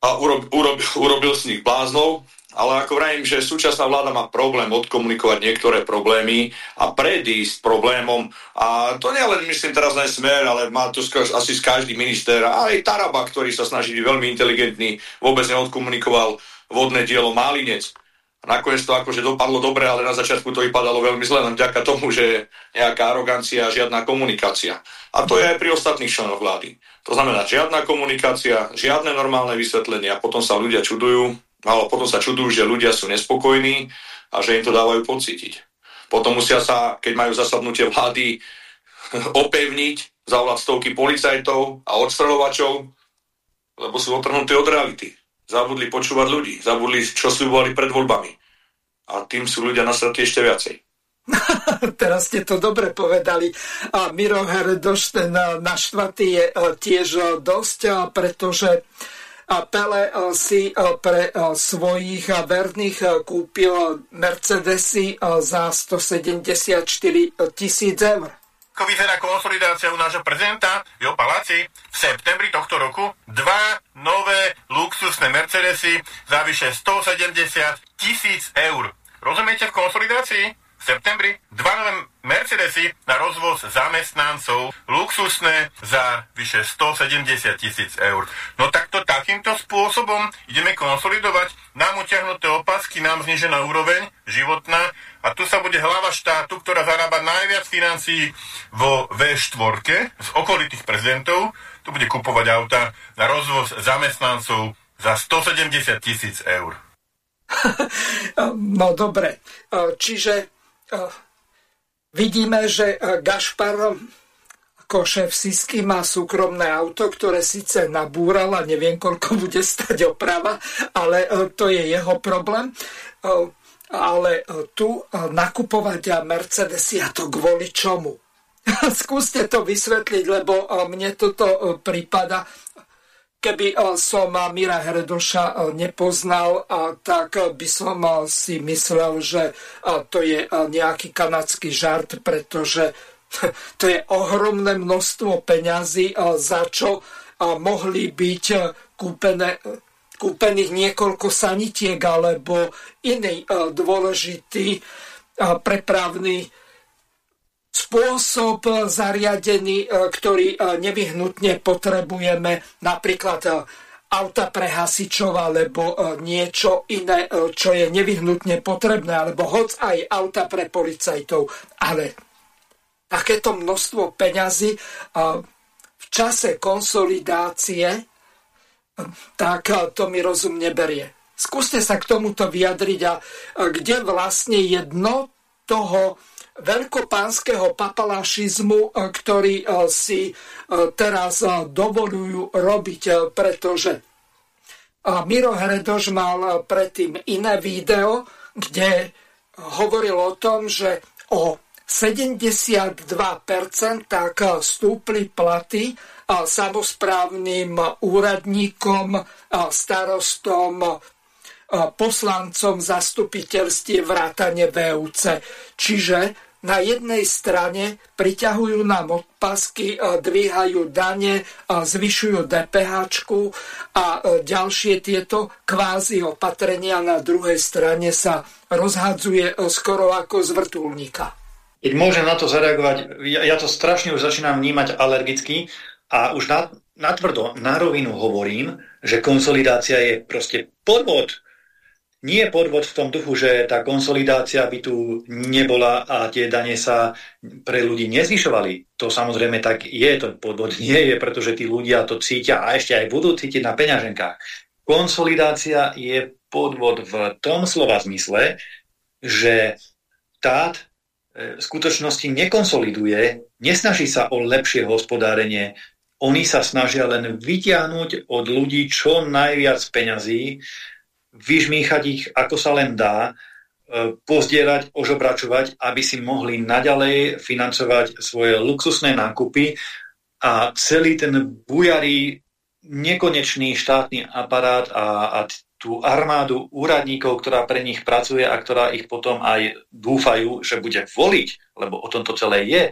A urob, urob, urobil z nich bláznov. Ale ako vravím, že súčasná vláda má problém odkomunikovať niektoré problémy a predísť problémom. A to nie len myslím teraz na smer, ale má to asi z každý minister. A aj Taraba, ktorý sa snaží byť veľmi inteligentný, vôbec neodkomunikoval vodné dielo Málinec. A nakoniec to akože dopadlo dobre, ale na začiatku to vypadalo veľmi zle, len vďaka tomu, že nejaká arogancia a žiadna komunikácia. A to je aj pri ostatných členoch vlády. To znamená žiadna komunikácia, žiadne normálne vysvetlenie a potom sa ľudia čudujú, ale potom sa čudujú, že ľudia sú nespokojní a že im to dávajú pocítiť. Potom musia sa, keď majú zasadnutie vlády, opevniť, zavolať stovky policajtov a odstreľovačov, lebo sú otrhnutí od reality. Zabudli počúvať ľudí, zabudli, čo slibovali pred voľbami. A tým sú ľudia nasratí ešte viacej. Teraz ste to dobre povedali. A Miro Herdoš, ten eh, naštvatý je eh, tiež eh, dosť, pretože Pele si pre svojich verných kúpil Mercedesy za 174 tisíc eur ako vyzerá konsolidácia u nášho prezidenta Jo Paláci. V septembri tohto roku dva nové luxusné Mercedesy za vyše 170 tisíc eur. Rozumiete v konsolidácii? V septembri dva nové Mercedesy na rozvoz zamestnancov, luxusné za vyše 170 tisíc eur. No takto takýmto spôsobom ideme konsolidovať nám utiahnuté opasky, nám znižená úroveň životná a tu sa bude hlava štátu, ktorá zarába najviac financií vo V4 z okolitých prezidentov, tu bude kupovať auta na rozvoz zamestnancov za 170 tisíc eur. no dobre, čiže vidíme, že Gašpar ako šéf Sisky má súkromné auto, ktoré síce nabúral a neviem, koľko bude stať oprava, ale to je jeho problém ale e, tu e, nakupovať Mercedesy a to kvôli čomu? Skúste to vysvetliť, lebo e, mne toto prípada. Keby som Mira Hredoša nepoznal, tak by som si myslel, že to je nejaký kanadský žart, pretože to je ohromné množstvo peňazí, za čo mohli byť kúpené kúpených niekoľko sanitiek alebo iný e, dôležitý e, prepravný spôsob zariadený, e, ktorý nevyhnutne potrebujeme, napríklad auta pre hasičov alebo niečo iné, čo je nevyhnutne potrebné, alebo hoc aj auta pre policajtov. Ale takéto množstvo peňazí v čase konsolidácie tak to mi rozum neberie. Skúste sa k tomuto vyjadriť a kde vlastne je dno toho veľkopánskeho papalašizmu, ktorý si teraz dovolujú robiť, pretože Miro Hredoš mal predtým iné video, kde hovoril o tom, že o 72% tak stúpli platy samozprávnym úradníkom, starostom, poslancom zastupiteľstie vrátane VUC. Čiže na jednej strane priťahujú nám odpasky, dvíhajú dane, zvyšujú DPH a ďalšie tieto kvázi opatrenia na druhej strane sa rozhadzuje skoro ako z vrtulníka. Keď môžem na to zareagovať, ja, ja to strašne už začínam vnímať alergicky a už na, natvrdo, na rovinu hovorím, že konsolidácia je proste podvod. Nie podvod v tom duchu, že tá konsolidácia by tu nebola a tie dane sa pre ľudí nezvyšovali. To samozrejme tak je, to podvod nie je, pretože tí ľudia to cítia a ešte aj budú cítiť na peňaženkách. Konsolidácia je podvod v tom slova zmysle, že štát v skutočnosti nekonsoliduje, nesnaží sa o lepšie hospodárenie, oni sa snažia len vytiahnuť od ľudí čo najviac peňazí, vyžmýchať ich ako sa len dá, e, pozdierať, ožobračovať, aby si mohli naďalej financovať svoje luxusné nákupy a celý ten bujarý nekonečný štátny aparát a, a tú armádu úradníkov, ktorá pre nich pracuje a ktorá ich potom aj dúfajú, že bude voliť, lebo o tomto celé je.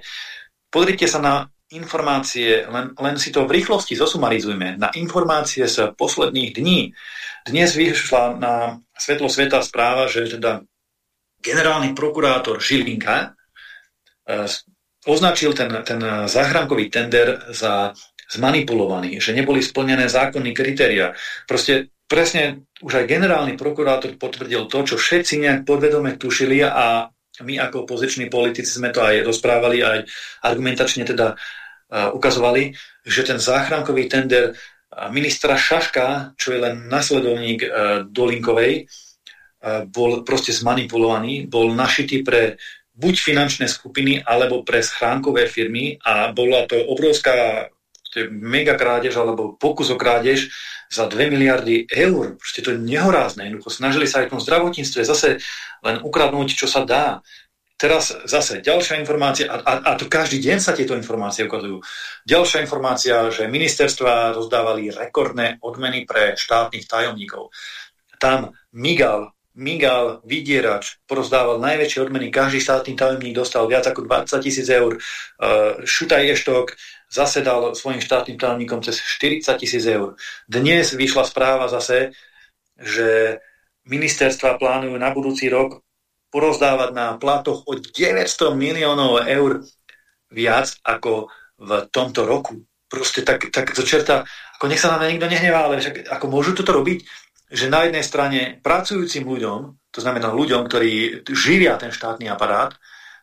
Pozrite sa na informácie, len, len si to v rýchlosti zosumarizujme, na informácie z posledných dní. Dnes vyšla na svetlo sveta správa, že teda generálny prokurátor Žilinka e, označil ten, ten záchrankový tender za zmanipulovaný, že neboli splnené zákonní kritéria. Proste presne už aj generálny prokurátor potvrdil to, čo všetci nejak podvedome tušili a my ako opoziční politici sme to aj rozprávali, aj argumentačne teda ukazovali, že ten záchrankový tender ministra Šaška, čo je len nasledovník uh, Dolinkovej, uh, bol proste zmanipulovaný, bol našitý pre buď finančné skupiny, alebo pre schránkové firmy a bola to obrovská mega krádež alebo pokus o krádež za 2 miliardy eur. Proste to je nehorázne. Jednoducho snažili sa aj v tom zdravotníctve zase len ukradnúť, čo sa dá. Teraz zase ďalšia informácia, a, a, a to každý deň sa tieto informácie ukazujú. Ďalšia informácia, že ministerstva rozdávali rekordné odmeny pre štátnych tajomníkov. Tam Migal, Migal, vydierač, porozdával najväčšie odmeny, každý štátny tajomník dostal viac ako 20 tisíc eur. Uh, Šutaj Eštok, zase dal svojim štátnym tajomníkom cez 40 tisíc eur. Dnes vyšla správa zase, že ministerstva plánujú na budúci rok porozdávať na platoch o 900 miliónov eur viac ako v tomto roku. Proste tak, tak to ako nech sa na nikto nehnevá, ale však, ako môžu toto robiť, že na jednej strane pracujúcim ľuďom, to znamená ľuďom, ktorí živia ten štátny aparát,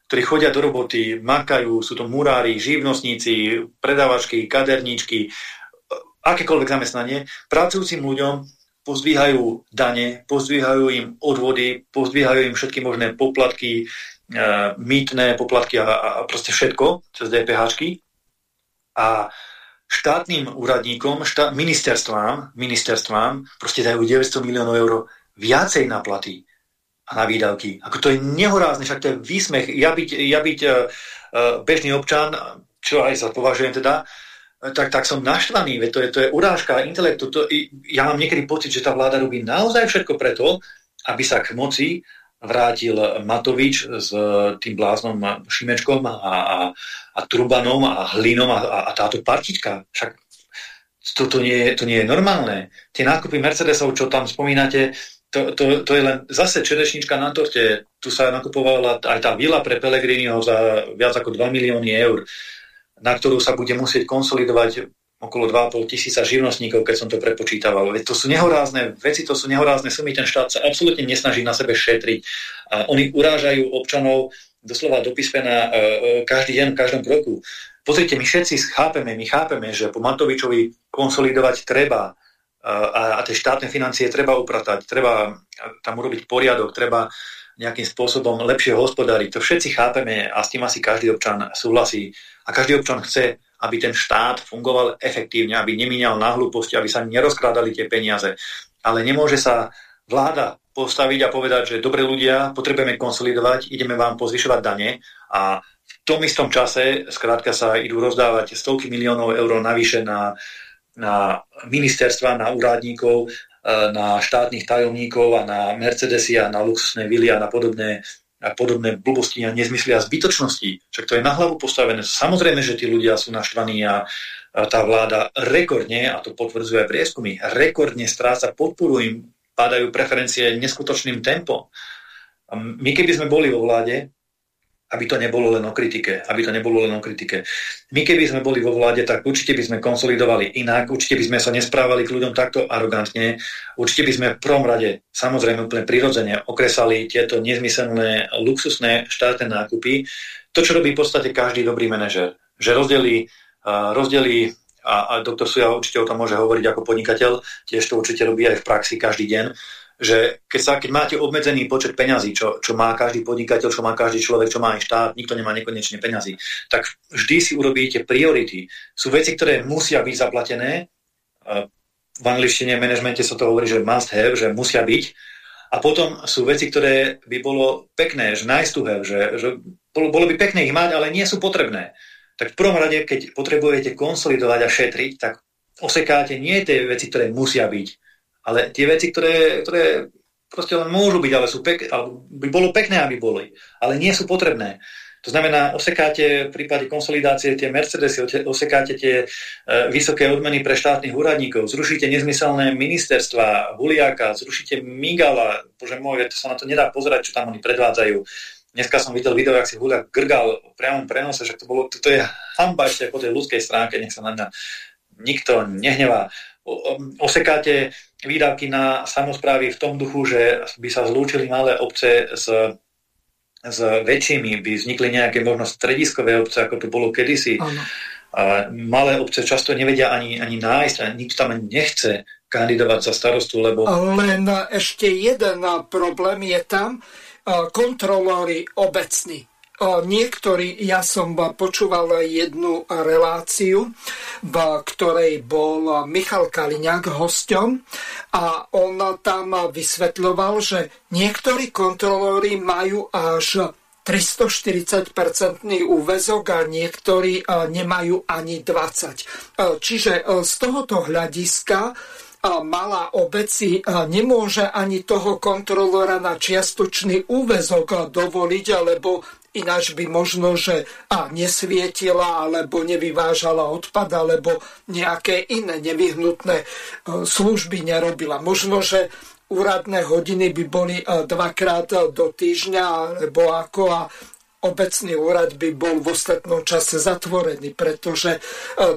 ktorí chodia do roboty, makajú, sú to murári, živnostníci, predávačky, kaderníčky, akékoľvek zamestnanie, pracujúcim ľuďom pozdvíhajú dane, pozdvíhajú im odvody, pozdvíhajú im všetky možné poplatky, e, mýtne poplatky a, a proste všetko cez DPH. A štátnym úradníkom, štát, ministerstvám, ministerstvám proste dajú 900 miliónov eur viacej na platy na výdavky. Ako to je nehorázne, však to je výsmech. Ja byť, ja byť uh, bežný občan, čo aj sa považujem teda, tak, tak som naštvaný, veď to je, to je urážka intelektu. To, ja mám niekedy pocit, že tá vláda robí naozaj všetko preto, aby sa k moci vrátil Matovič s tým bláznom Šimečkom a, a, a Trubanom a Hlinom a, a táto partička. Však to, to, nie, to nie je normálne. Tie nákupy Mercedesov, čo tam spomínate, to, to, to je len zase čerešnička na torte. Tu sa nakupovala aj tá vila pre Pelegriniho za viac ako 2 milióny eur, na ktorú sa bude musieť konsolidovať okolo 2,5 tisíca živnostníkov, keď som to prepočítaval. To sú nehorázne veci, to sú nehorázne sumy, ten štát sa absolútne nesnaží na sebe šetriť. A oni urážajú občanov doslova do e, e, každý deň, v každom kroku. Pozrite, my všetci chápeme, my chápeme, že po Matovičovi konsolidovať treba, a, a tie štátne financie treba upratať, treba tam urobiť poriadok, treba nejakým spôsobom lepšie hospodáriť. To všetci chápeme a s tým asi každý občan súhlasí. A každý občan chce, aby ten štát fungoval efektívne, aby nemíňal na hlúposti, aby sa nerozkrádali tie peniaze. Ale nemôže sa vláda postaviť a povedať, že dobre ľudia, potrebujeme konsolidovať, ideme vám pozvyšovať dane a v tom istom čase skrátka sa idú rozdávať stovky miliónov eur navyše na na ministerstva, na úradníkov, e, na štátnych tajomníkov a na Mercedesy a na luxusné vily a na podobné, a podobné blbosti a nezmysly a zbytočnosti. Však to je na hlavu postavené. Samozrejme, že tí ľudia sú naštvaní a tá vláda rekordne, a to potvrdzuje aj prieskumy, rekordne stráca podporu, im padajú preferencie neskutočným tempom. My keby sme boli vo vláde, aby to nebolo len o kritike. Aby to nebolo len o kritike. My keby sme boli vo vláde, tak určite by sme konsolidovali inak, určite by sme sa nesprávali k ľuďom takto arogantne, určite by sme v prvom rade, samozrejme úplne prirodzene, okresali tieto nezmyselné luxusné štátne nákupy. To, čo robí v podstate každý dobrý manažer, že rozdelí, uh, rozdelí a, a doktor Suja určite o tom môže hovoriť ako podnikateľ, tiež to určite robí aj v praxi každý deň, že keď, sa, keď máte obmedzený počet peňazí, čo, čo má každý podnikateľ, čo má každý človek, čo má aj štát, nikto nemá nekonečne peňazí, tak vždy si urobíte priority. Sú veci, ktoré musia byť zaplatené. V angličtine manažmente sa to hovorí, že must have, že musia byť. A potom sú veci, ktoré by bolo pekné, že nice to have, že, že bolo, bolo by pekné ich mať, ale nie sú potrebné. Tak v prvom rade, keď potrebujete konsolidovať a šetriť, tak osekáte nie tie veci, ktoré musia byť, ale tie veci, ktoré, ktoré proste len môžu byť, ale sú pek, alebo by bolo pekné, aby boli, ale nie sú potrebné. To znamená, osekáte v prípade konsolidácie tie Mercedesy, osekáte tie e, vysoké odmeny pre štátnych úradníkov, zrušíte nezmyselné ministerstva, Huliaka, zrušíte Migala, bože môj, to sa na to nedá pozerať, čo tam oni predvádzajú. Dneska som videl video, ak si Huliak grgal v priamom prenose, že to, bolo, to, to je hamba ešte po tej ľudskej stránke, nech sa na mňa nikto nehnevá. Osekáte výdavky na samozprávy v tom duchu, že by sa zlúčili malé obce s, s väčšími, by vznikli nejaké možno strediskové obce, ako to bolo kedysi. A malé obce často nevedia ani, ani nájsť a nikto tam ani nechce kandidovať za starostu, lebo... Len ešte jeden problém je tam, kontrolóri obecní niektorí, ja som počúval jednu reláciu, v ktorej bol Michal Kaliňák hosťom a on tam vysvetľoval, že niektorí kontrolóri majú až 340-percentný úvezok a niektorí nemajú ani 20. Čiže z tohoto hľadiska malá obec nemôže ani toho kontrolora na čiastočný úvezok dovoliť, alebo ináč by možno, že a nesvietila, alebo nevyvážala odpad, alebo nejaké iné nevyhnutné e, služby nerobila. Možno, že úradné hodiny by boli e, dvakrát do týždňa, alebo ako a obecný úrad by bol v ostatnom čase zatvorený, pretože e,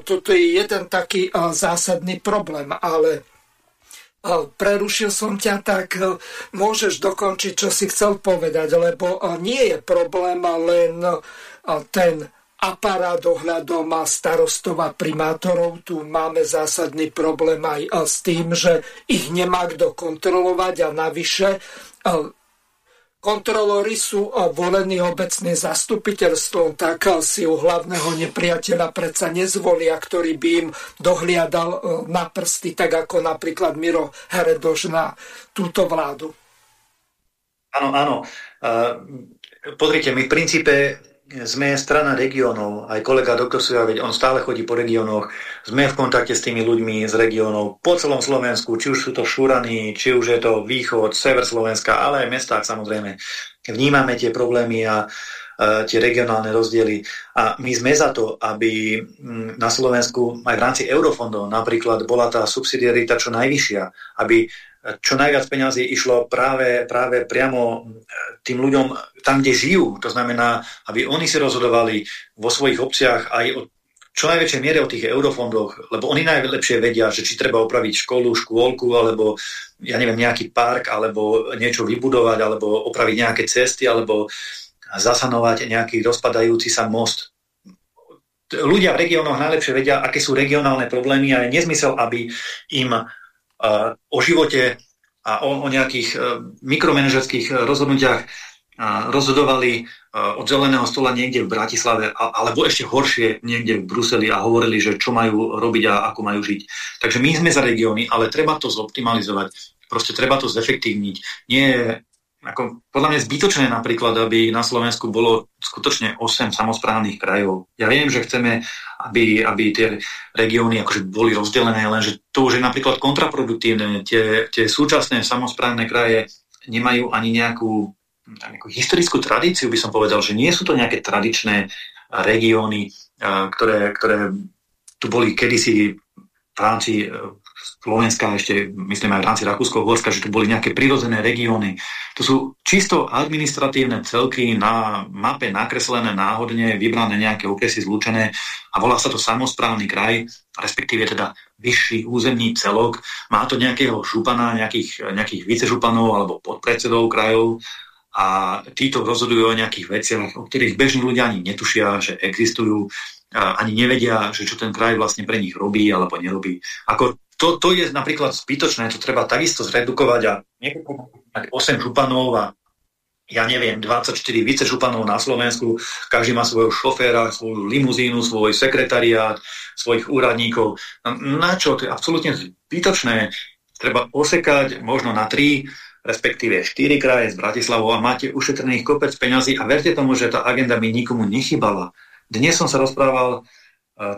toto je jeden taký zásadný problém, ale prerušil som ťa, tak e, môžeš dokončiť, čo si chcel povedať, lebo e, nie je problém len e, ten aparát ohľadom starostov a primátorov. Tu máme zásadný problém aj s tým, že ich nemá kto kontrolovať a navyše Kontrolóri sú volení obecným zastupiteľstvom, tak si u hlavného nepriateľa predsa nezvolia, ktorý by im dohliadal e, na prsty, tak ako napríklad Miro Heredoš na túto vládu. Áno, áno. Pozrite, my v princípe sme strana regiónov, aj kolega doktor Suja, on stále chodí po regiónoch, sme v kontakte s tými ľuďmi z regiónov po celom Slovensku, či už sú to Šurany, či už je to východ, sever Slovenska, ale aj mestách samozrejme. Vnímame tie problémy a uh, tie regionálne rozdiely. A my sme za to, aby na Slovensku aj v rámci eurofondov napríklad bola tá subsidiarita čo najvyššia, aby čo najviac peňazí išlo práve, práve priamo e, tým ľuďom tam, kde žijú. To znamená, aby oni si rozhodovali vo svojich obciach aj o čo najväčšej miere o tých eurofondoch, lebo oni najlepšie vedia, že či treba opraviť školu, škôlku, alebo ja neviem, nejaký park, alebo niečo vybudovať, alebo opraviť nejaké cesty, alebo zasanovať nejaký rozpadajúci sa most. Ľudia v regiónoch najlepšie vedia, aké sú regionálne problémy a je nezmysel, aby im o živote a o, o nejakých e, mikromanažerských e, rozhodnutiach rozhodovali e, od zeleného stola niekde v Bratislave, alebo ešte horšie niekde v Bruseli a hovorili, že čo majú robiť a ako majú žiť. Takže my sme za regióny, ale treba to zoptimalizovať. Proste treba to zefektívniť. Nie ako, podľa mňa zbytočné napríklad, aby na Slovensku bolo skutočne 8 samozprávnych krajov. Ja viem, že chceme, aby, aby tie regióny akože boli rozdelené, lenže to už je napríklad kontraproduktívne. Tie, tie súčasné samozprávne kraje nemajú ani nejakú, nejakú historickú tradíciu, by som povedal, že nie sú to nejaké tradičné regióny, ktoré, ktoré tu boli kedysi v rámci Slovenska, ešte myslím aj v rámci Rakúsko-Horska, že to boli nejaké prirodzené regióny. To sú čisto administratívne celky na mape nakreslené náhodne, vybrané nejaké okresy zlúčené a volá sa to samozprávny kraj, respektíve teda vyšší územný celok. Má to nejakého župana, nejakých, nejakých vicežupanov alebo podpredsedov krajov a títo rozhodujú o nejakých veciach, o ktorých bežní ľudia ani netušia, že existujú ani nevedia, že čo ten kraj vlastne pre nich robí alebo nerobí. Ako to, to je napríklad zbytočné, to treba takisto zredukovať a 8 županov a ja neviem, 24 vicežupanov na Slovensku, každý má svojho šoféra, svoju limuzínu, svoj sekretariát, svojich úradníkov. Na čo? To je absolútne zbytočné. Treba osekať možno na 3, respektíve 4 kraje z Bratislavou a máte ušetrených kopec peňazí a verte tomu, že tá agenda mi nikomu nechybala. Dnes som sa rozprával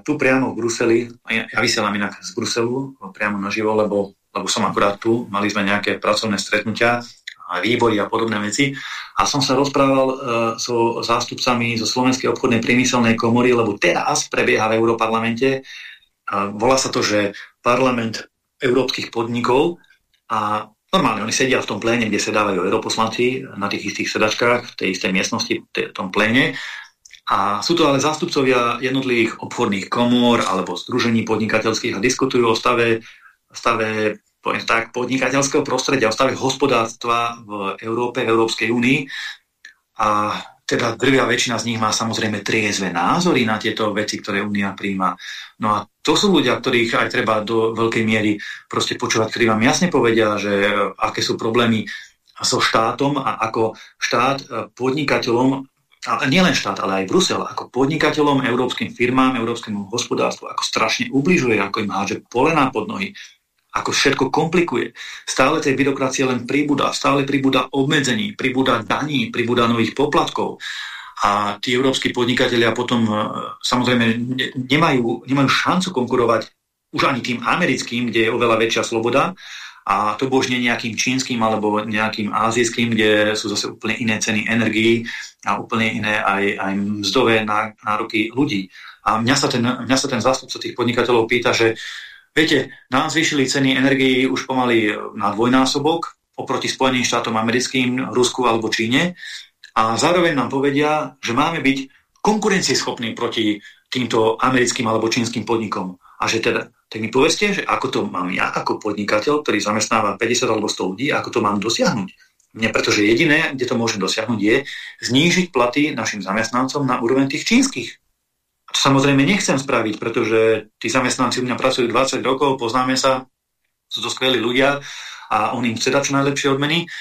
tu priamo v Bruseli, ja, ja vysielam inak z Bruselu, priamo naživo, lebo lebo som akurát tu, mali sme nejaké pracovné stretnutia a výbory a podobné veci. A som sa rozprával uh, so zástupcami zo Slovenskej obchodnej priemyselnej komory, lebo teraz prebieha v Európarlamente, uh, volá sa to, že parlament európskych podnikov. A normálne oni sedia v tom pléne, kde sedávajú europoslanci na tých istých sedačkách, v tej istej miestnosti, v tom pléne a sú to ale zástupcovia jednotlivých obchodných komôr alebo združení podnikateľských a diskutujú o stave stave poviem tak, podnikateľského prostredia, o stave hospodárstva v Európe, v Európskej únii. A teda drvia väčšina z nich má samozrejme triezve názory na tieto veci, ktoré Únia príjma. No a to sú ľudia, ktorých aj treba do veľkej miery proste počúvať, ktorí vám jasne povedia, že aké sú problémy so štátom a ako štát podnikateľom ale nielen štát, ale aj Brusel, ako podnikateľom, európskym firmám, európskemu hospodárstvu, ako strašne ubližuje, ako im háže polená pod nohy, ako všetko komplikuje. Stále tej byrokracie len pribúda, stále pribúda obmedzení, pribúda daní, pribúda nových poplatkov. A tí európsky podnikatelia potom e, samozrejme nemajú, nemajú šancu konkurovať už ani tým americkým, kde je oveľa väčšia sloboda, a to božne nejakým čínskym alebo nejakým azijským, kde sú zase úplne iné ceny energií a úplne iné aj, aj mzdové nároky ľudí. A mňa sa, ten, mňa sa ten zástupca tých podnikateľov pýta, že Viete, nám zvýšili ceny energii už pomaly na dvojnásobok oproti Spojeným štátom americkým, Rusku alebo Číne a zároveň nám povedia, že máme byť konkurencieschopní proti týmto americkým alebo čínskym podnikom. A že teda, tak mi povedzte, že ako to mám ja ako podnikateľ, ktorý zamestnáva 50 alebo 100 ľudí, ako to mám dosiahnuť. Mne, pretože jediné, kde to môžem dosiahnuť, je znížiť platy našim zamestnancom na úroveň tých čínskych. To samozrejme nechcem spraviť, pretože tí zamestnanci u mňa pracujú 20 rokov, poznáme sa, sú to skvelí ľudia a on im chce dať čo najlepšie odmeny,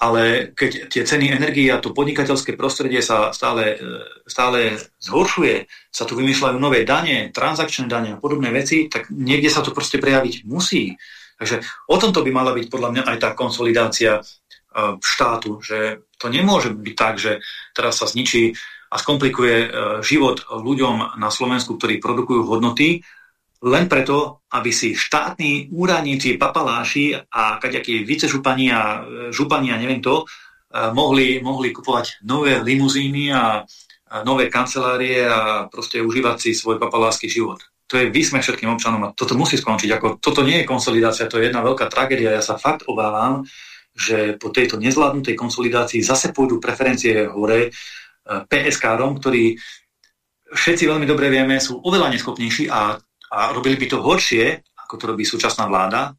ale keď tie ceny energie a to podnikateľské prostredie sa stále, stále zhoršuje, sa tu vymýšľajú nové dane, transakčné dane a podobné veci, tak niekde sa to proste prejaviť musí. Takže o tomto by mala byť podľa mňa aj tá konsolidácia štátu, že to nemôže byť tak, že teraz sa zničí a skomplikuje e, život ľuďom na Slovensku, ktorí produkujú hodnoty, len preto, aby si štátni úradníci, papaláši a kaďakí vicežupani a e, župani a neviem to, e, mohli, mohli kupovať nové limuzíny a nové kancelárie a proste užívať si svoj papalášsky život. To je výsmech všetkým občanom a toto musí skončiť. Ako, toto nie je konsolidácia, to je jedna veľká tragédia. Ja sa fakt obávam, že po tejto nezvládnutej konsolidácii zase pôjdu preferencie hore PSK-rom, ktorí všetci veľmi dobre vieme, sú oveľa neschopnejší a, a robili by to horšie, ako to robí súčasná vláda.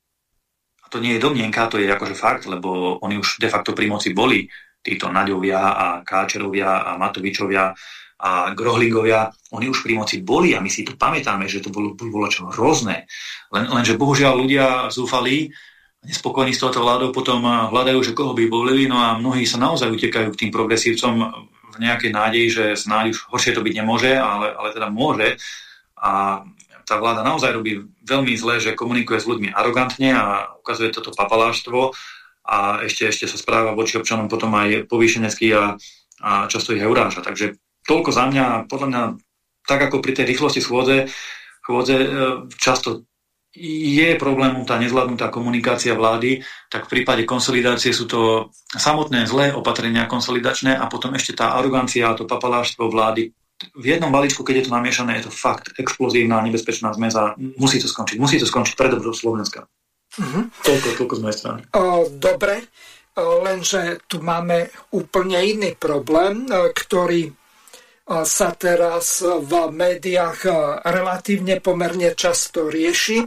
A to nie je domnienka, to je akože fakt, lebo oni už de facto pri moci boli títo Naďovia a Káčerovia a Matovičovia a Grohlingovia, oni už pri moci boli a my si tu pamätáme, že to bolo, bolo čo hrozné. Len, lenže bohužiaľ ľudia zúfali, nespokojní s touto vládou, potom hľadajú, že koho by volili, no a mnohí sa naozaj utekajú k tým progresívcom v nejakej nádeji, že snáď už horšie to byť nemôže, ale, ale teda môže. A tá vláda naozaj robí veľmi zle, že komunikuje s ľuďmi arogantne a ukazuje toto papaláštvo a ešte, ešte sa správa voči občanom potom aj povýšenecký a, a často ich uráža. Takže toľko za mňa. Podľa mňa, tak ako pri tej rýchlosti schôdze, schôdze e, často je problémom tá nezvládnutá komunikácia vlády, tak v prípade konsolidácie sú to samotné zlé opatrenia konsolidačné a potom ešte tá arogancia a to papaláštvo vlády. V jednom balíčku, keď je to namiešané, je to fakt explozívna, nebezpečná zmeza. Musí to skončiť. Musí to skončiť pre dobro Slovenska. Mm-hmm. Toľko, toľko z mojej strany. O, dobre, o, lenže tu máme úplne iný problém, o, ktorý sa teraz v médiách relatívne pomerne často rieši.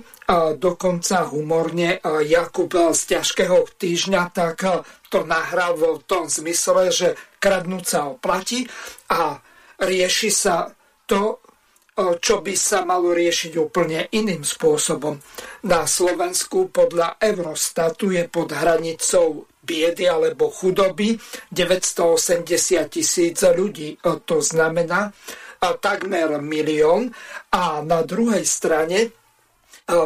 Dokonca humorne Jakub z ťažkého týždňa tak to nahral v tom zmysle, že kradnúť sa oplatí a rieši sa to, čo by sa malo riešiť úplne iným spôsobom. Na Slovensku podľa Eurostatu je pod hranicou biedy alebo chudoby 980 tisíc ľudí. To znamená takmer milión. A na druhej strane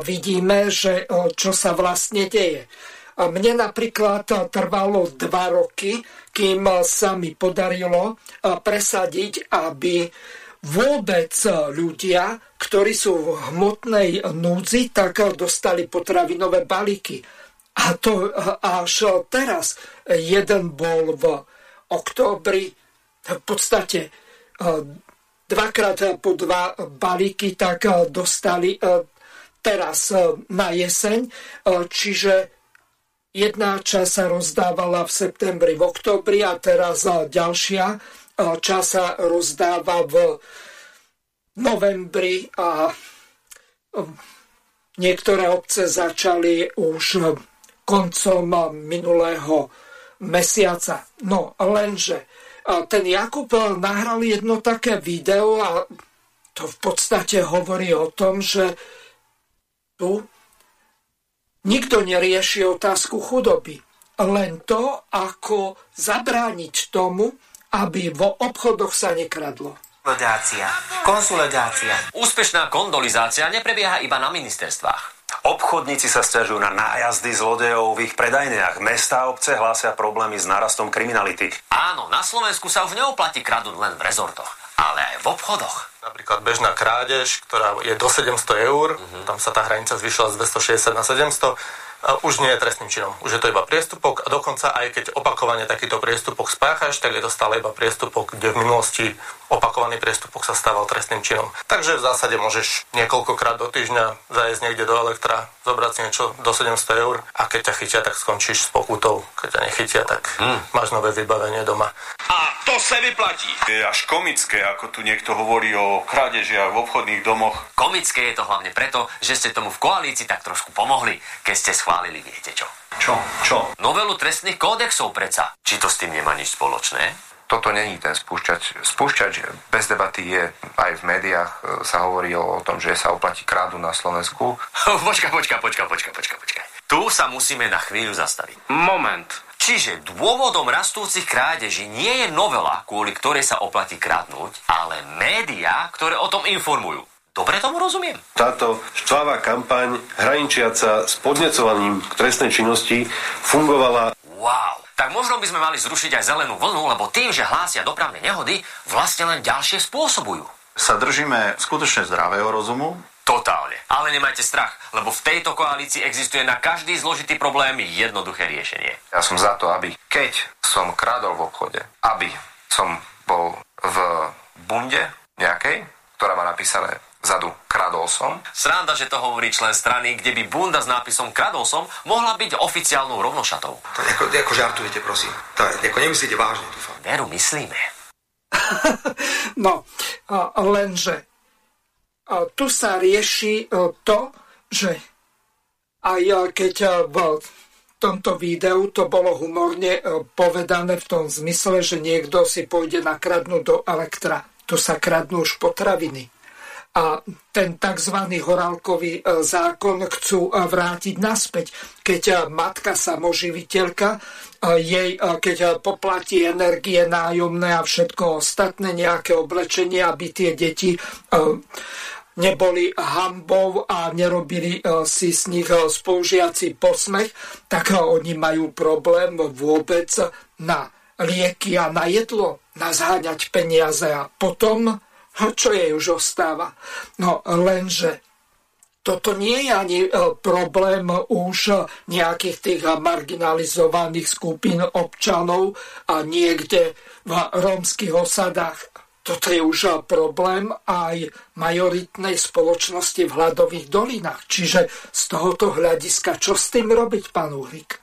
vidíme, že čo sa vlastne deje. Mne napríklad trvalo dva roky, kým sa mi podarilo presadiť, aby vôbec ľudia, ktorí sú v hmotnej núdzi, tak dostali potravinové balíky. A to až teraz. Jeden bol v októbri, v podstate dvakrát po dva balíky, tak dostali teraz na jeseň. Čiže jedna časť sa rozdávala v septembri, v oktobri a teraz ďalšia časť sa rozdáva v novembri a niektoré obce začali už koncom minulého mesiaca. No lenže ten Jakub nahral jedno také video a to v podstate hovorí o tom, že tu nikto nerieši otázku chudoby. Len to, ako zabrániť tomu, aby vo obchodoch sa nekradlo. Konsolidácia. Konsolidácia. Úspešná kondolizácia neprebieha iba na ministerstvách. Obchodníci sa stiažujú na nájazdy zlodejov v ich predajniach. Mesta a obce hlásia problémy s narastom kriminality. Áno, na Slovensku sa už neoplatí kradnúť len v rezortoch, ale aj v obchodoch. Napríklad bežná krádež, ktorá je do 700 eur, uh-huh. tam sa tá hranica zvyšila z 260 na 700 už nie je trestným činom. Už je to iba priestupok a dokonca aj keď opakovane takýto priestupok spáchaš, tak je to stále iba priestupok, kde v minulosti opakovaný priestupok sa stával trestným činom. Takže v zásade môžeš niekoľkokrát do týždňa zajsť niekde do elektra, zobrať si niečo do 700 eur a keď ťa chytia, tak skončíš s pokutou. Keď ťa nechytia, tak hmm. máš nové vybavenie doma. A to sa vyplatí. Je až komické, ako tu niekto hovorí o krádežiach v obchodných domoch. Komické je to hlavne preto, že ste tomu v koalícii tak trošku pomohli, keď ste schválili, viete čo? Čo? Čo? Novelu trestných kódexov preca. Či to s tým nemá nič spoločné? Toto není ten spúšťač. Spúšťač bez debaty je aj v médiách e, sa hovorí o tom, že sa oplatí krádu na Slovensku. počka, počka, počka, počka, počka, počka. Tu sa musíme na chvíľu zastaviť. Moment. Čiže dôvodom rastúcich krádeží nie je novela, kvôli ktorej sa oplatí kradnúť, ale médiá, ktoré o tom informujú. Dobre tomu rozumiem. Táto štvavá kampaň, hraničiaca s podnecovaním k trestnej činnosti, fungovala... Wow, tak možno by sme mali zrušiť aj zelenú vlnu, lebo tým, že hlásia dopravné nehody, vlastne len ďalšie spôsobujú. Sa držíme skutočne zdravého rozumu? Totálne. Ale nemajte strach, lebo v tejto koalícii existuje na každý zložitý problém jednoduché riešenie. Ja som za to, aby keď som kradol v obchode, aby som bol v bunde nejakej, ktorá má napísané vzadu kradol som. Sranda, že to hovorí člen strany, kde by bunda s nápisom kradol som mohla byť oficiálnou rovnošatou. To ako, ako žartujete, prosím. To ako nemyslíte vážne, dúfam. Veru, myslíme. no, lenže tu sa rieši e, to, že aj e, keď e, v tomto videu to bolo humorne povedané v tom zmysle, že niekto si pôjde nakradnúť do elektra. Tu sa kradnú už potraviny a ten tzv. horálkový e, zákon chcú e, vrátiť naspäť. Keď e, matka samoživiteľka, jej, keď poplatí energie, nájomné a všetko ostatné, nejaké oblečenie, aby tie deti neboli hambou a nerobili si z nich spolužiaci posmech, tak oni majú problém vôbec na lieky a na jedlo, na zháňať peniaze a potom čo jej už ostáva. No lenže toto nie je ani e, problém už nejakých tých marginalizovaných skupín občanov a niekde v rómskych osadách. Toto je už problém aj majoritnej spoločnosti v hladových dolinách. Čiže z tohoto hľadiska, čo s tým robiť, pán Uhrik?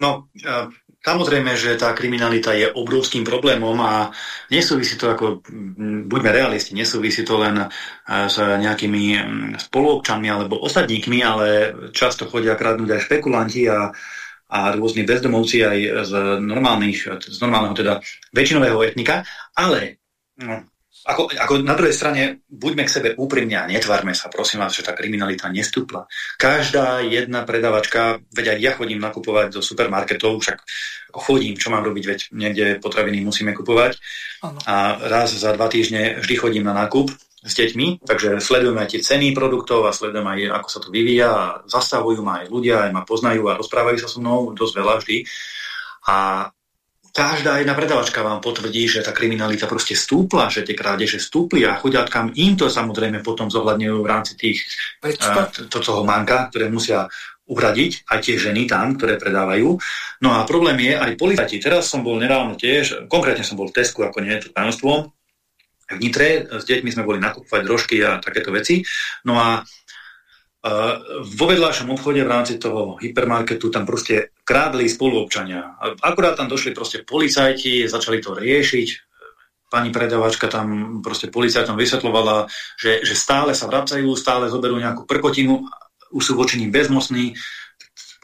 No, e, Samozrejme, že tá kriminalita je obrovským problémom a nesúvisí to ako, buďme realisti, nesúvisí to len s nejakými spoluobčanmi alebo osadníkmi, ale často chodia kradnúť aj špekulanti a, a rôzni bezdomovci aj z, normálnych, z normálneho teda väčšinového etnika, ale no, ako, ako na druhej strane, buďme k sebe úprimne a netvárme sa, prosím vás, že tá kriminalita nestúpla. Každá jedna predavačka, veď aj ja chodím nakupovať do supermarketov, však chodím, čo mám robiť, veď niekde potraviny musíme kupovať. Ano. A raz za dva týždne vždy chodím na nákup s deťmi, takže sledujeme aj tie ceny produktov a sledujem aj, ako sa to vyvíja a zastavujú ma aj ľudia, aj ma poznajú a rozprávajú sa so mnou dosť veľa vždy. A každá jedna predavačka vám potvrdí, že tá kriminalita proste stúpla, že tie krádeže stúpli a chudátkam im to samozrejme potom zohľadňujú v rámci tých uh, to, toho manka, ktoré musia uhradiť aj tie ženy tam, ktoré predávajú. No a problém je aj policajti. Teraz som bol nedávno tiež, konkrétne som bol v Tesku, ako nie je to tajomstvom, v Nitre, s deťmi sme boli nakupovať drožky a takéto veci. No a vo vedľajšom obchode v rámci toho hypermarketu tam proste krádli spoluobčania. Akurát tam došli proste policajti, začali to riešiť. Pani predavačka tam proste policajtom vysvetlovala, že, že stále sa vracajú, stále zoberú nejakú prkotinu, už sú voči ním bezmocní,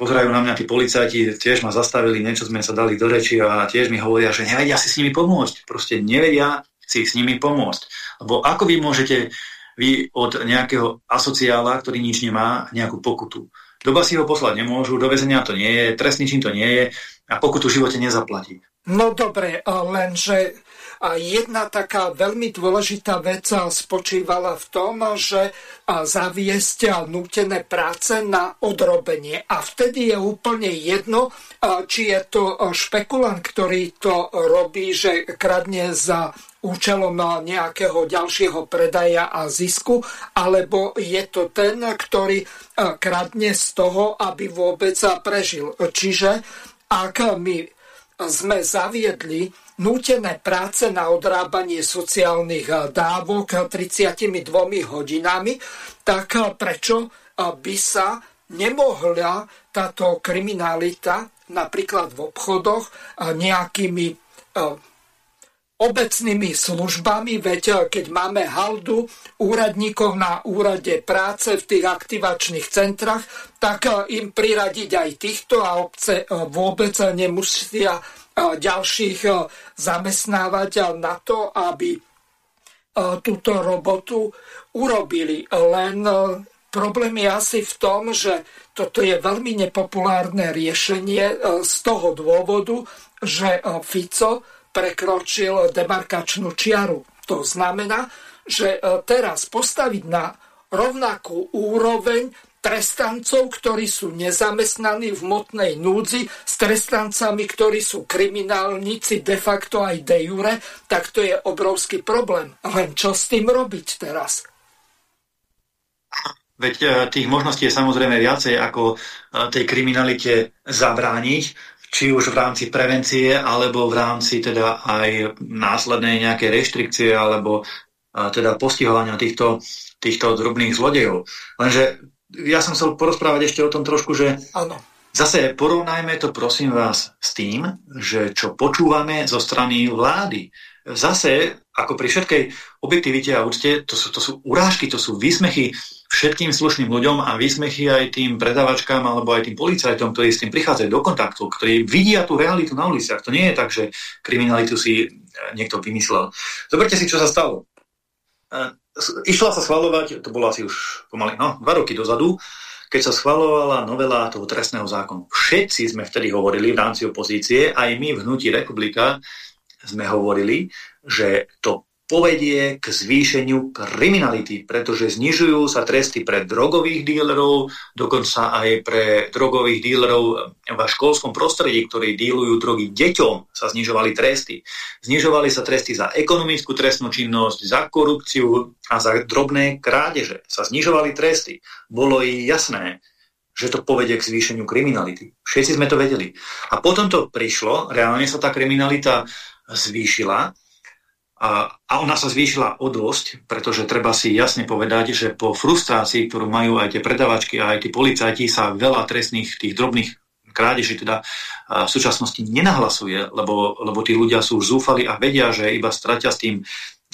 pozerajú na mňa tí policajti, tiež ma zastavili, niečo sme sa dali do reči a tiež mi hovoria, že nevedia si s nimi pomôcť. Proste nevedia si s nimi pomôcť. Lebo ako vy môžete vy od nejakého asociála, ktorý nič nemá, nejakú pokutu. Do basy ho poslať nemôžu, do väzenia to nie je, trestný čin to nie je a pokutu v živote nezaplatí. No dobre, lenže jedna taká veľmi dôležitá vec spočívala v tom, že zaviesť nútené práce na odrobenie. A vtedy je úplne jedno, či je to špekulant, ktorý to robí, že kradne za účelom nejakého ďalšieho predaja a zisku, alebo je to ten, ktorý e, kradne z toho, aby vôbec prežil. Čiže ak my sme zaviedli nútené práce na odrábanie sociálnych e, dávok 32 hodinami, tak e, prečo by sa nemohla táto kriminalita napríklad v obchodoch nejakými obecnými službami, veď eh, keď máme haldu úradníkov na úrade práce v tých aktivačných centrách, tak eh, im priradiť aj týchto a obce eh, vôbec nemusia ďalších zamestnávať na to, aby túto robotu urobili. Len problém je asi v tom, že toto je veľmi nepopulárne riešenie z toho dôvodu, že Fico prekročil demarkačnú čiaru. To znamená, že e, teraz postaviť na rovnakú úroveň trestancov, ktorí sú nezamestnaní v motnej núdzi s trestancami, ktorí sú kriminálnici de facto aj de jure, tak to je obrovský problém. Len čo s tým robiť teraz? Veď e, tých možností je samozrejme viacej, ako e, tej kriminalite zabrániť či už v rámci prevencie, alebo v rámci teda aj následnej nejakej reštrikcie, alebo teda postihovania týchto, týchto drobných zlodejov. Lenže ja som chcel porozprávať ešte o tom trošku, že ano. zase porovnajme to prosím vás s tým, že čo počúvame zo strany vlády. Zase, ako pri všetkej objektivite a úcte, to sú, to sú urážky, to sú výsmechy všetkým slušným ľuďom a výsmechy aj tým predavačkám alebo aj tým policajtom, ktorí s tým prichádzajú do kontaktu, ktorí vidia tú realitu na uliciach. To nie je tak, že kriminalitu si e, niekto vymyslel. Zoberte si, čo sa stalo. E, išla sa schvalovať, to bolo asi už pomaly no, dva roky dozadu, keď sa schvalovala novela toho trestného zákonu. Všetci sme vtedy hovorili v rámci opozície, aj my v Hnutí republika sme hovorili, že to povedie k zvýšeniu kriminality, pretože znižujú sa tresty pre drogových dílerov, dokonca aj pre drogových dílerov v školskom prostredí, ktorí dílujú drogy deťom, sa znižovali tresty. Znižovali sa tresty za ekonomickú trestnú činnosť, za korupciu a za drobné krádeže. Sa znižovali tresty. Bolo i jasné, že to povedie k zvýšeniu kriminality. Všetci sme to vedeli. A potom to prišlo, reálne sa tá kriminalita zvýšila a ona sa zvýšila o dosť, pretože treba si jasne povedať, že po frustrácii, ktorú majú aj tie predavačky a aj tí policajti, sa veľa trestných tých drobných krádeží teda v súčasnosti nenahlasuje, lebo, lebo tí ľudia sú už zúfali a vedia, že iba stratia s tým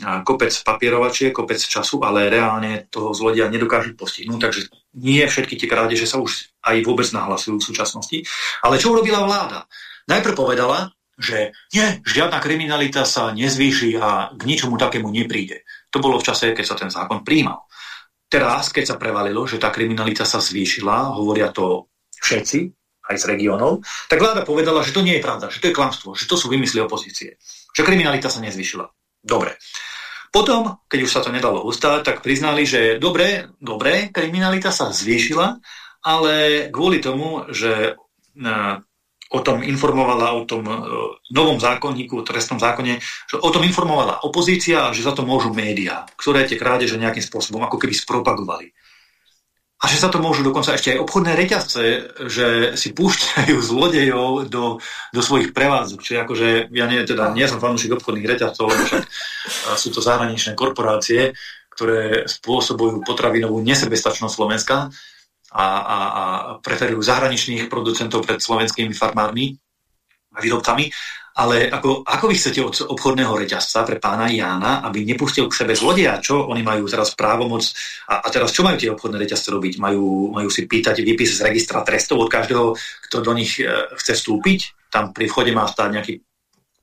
kopec papierovačie, kopec času, ale reálne toho zlodia nedokážu postihnúť, takže nie všetky tie krádeže sa už aj vôbec nahlasujú v súčasnosti. Ale čo urobila vláda? Najprv povedala, že nie, žiadna kriminalita sa nezvýši a k ničomu takému nepríde. To bolo v čase, keď sa ten zákon príjmal. Teraz, keď sa prevalilo, že tá kriminalita sa zvýšila, hovoria to všetci, aj z regiónov, tak vláda povedala, že to nie je pravda, že to je klamstvo, že to sú vymysly opozície, že kriminalita sa nezvýšila. Dobre. Potom, keď už sa to nedalo ustáť, tak priznali, že dobre, dobre, kriminalita sa zvýšila, ale kvôli tomu, že o tom informovala, o tom novom zákonníku, o trestnom zákone, že o tom informovala opozícia, že za to môžu médiá, ktoré tie krádeže nejakým spôsobom ako keby spropagovali. A že sa to môžu dokonca ešte aj obchodné reťazce, že si púšťajú zlodejov do, do svojich prevádzok. Čiže akože, ja nie, teda, nie som fanúšik obchodných reťazcov, lebo však sú to zahraničné korporácie, ktoré spôsobujú potravinovú nesebestačnosť Slovenska a, a, a preferujú zahraničných producentov pred slovenskými farmármi a výrobcami. Ale ako, ako vy chcete od obchodného reťazca pre pána Jána, aby nepustil k sebe zlodeja? Čo oni majú teraz právomoc? A, a teraz čo majú tie obchodné reťazce robiť? Majú, majú si pýtať výpis z registra trestov od každého, kto do nich e, chce vstúpiť? Tam pri vchode má stáť nejaký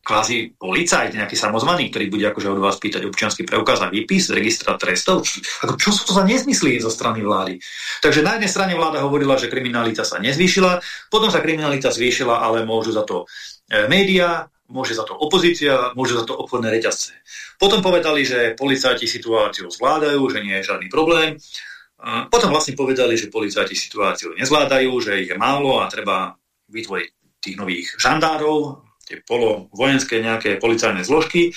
kvázi policajt, nejaký samozvaný, ktorý bude akože od vás pýtať občianský preukaz a výpis registra trestov. Čo, ako, čo sú to za nezmysly zo strany vlády? Takže na jednej strane vláda hovorila, že kriminalita sa nezvýšila, potom sa kriminalita zvýšila, ale môžu za to E, média, môže za to opozícia, môže za to obchodné reťazce. Potom povedali, že policajti situáciu zvládajú, že nie je žiadny problém. Potom vlastne povedali, že policajti situáciu nezvládajú, že ich je málo a treba vytvoriť tých nových žandárov, tie polo vojenské nejaké policajné zložky.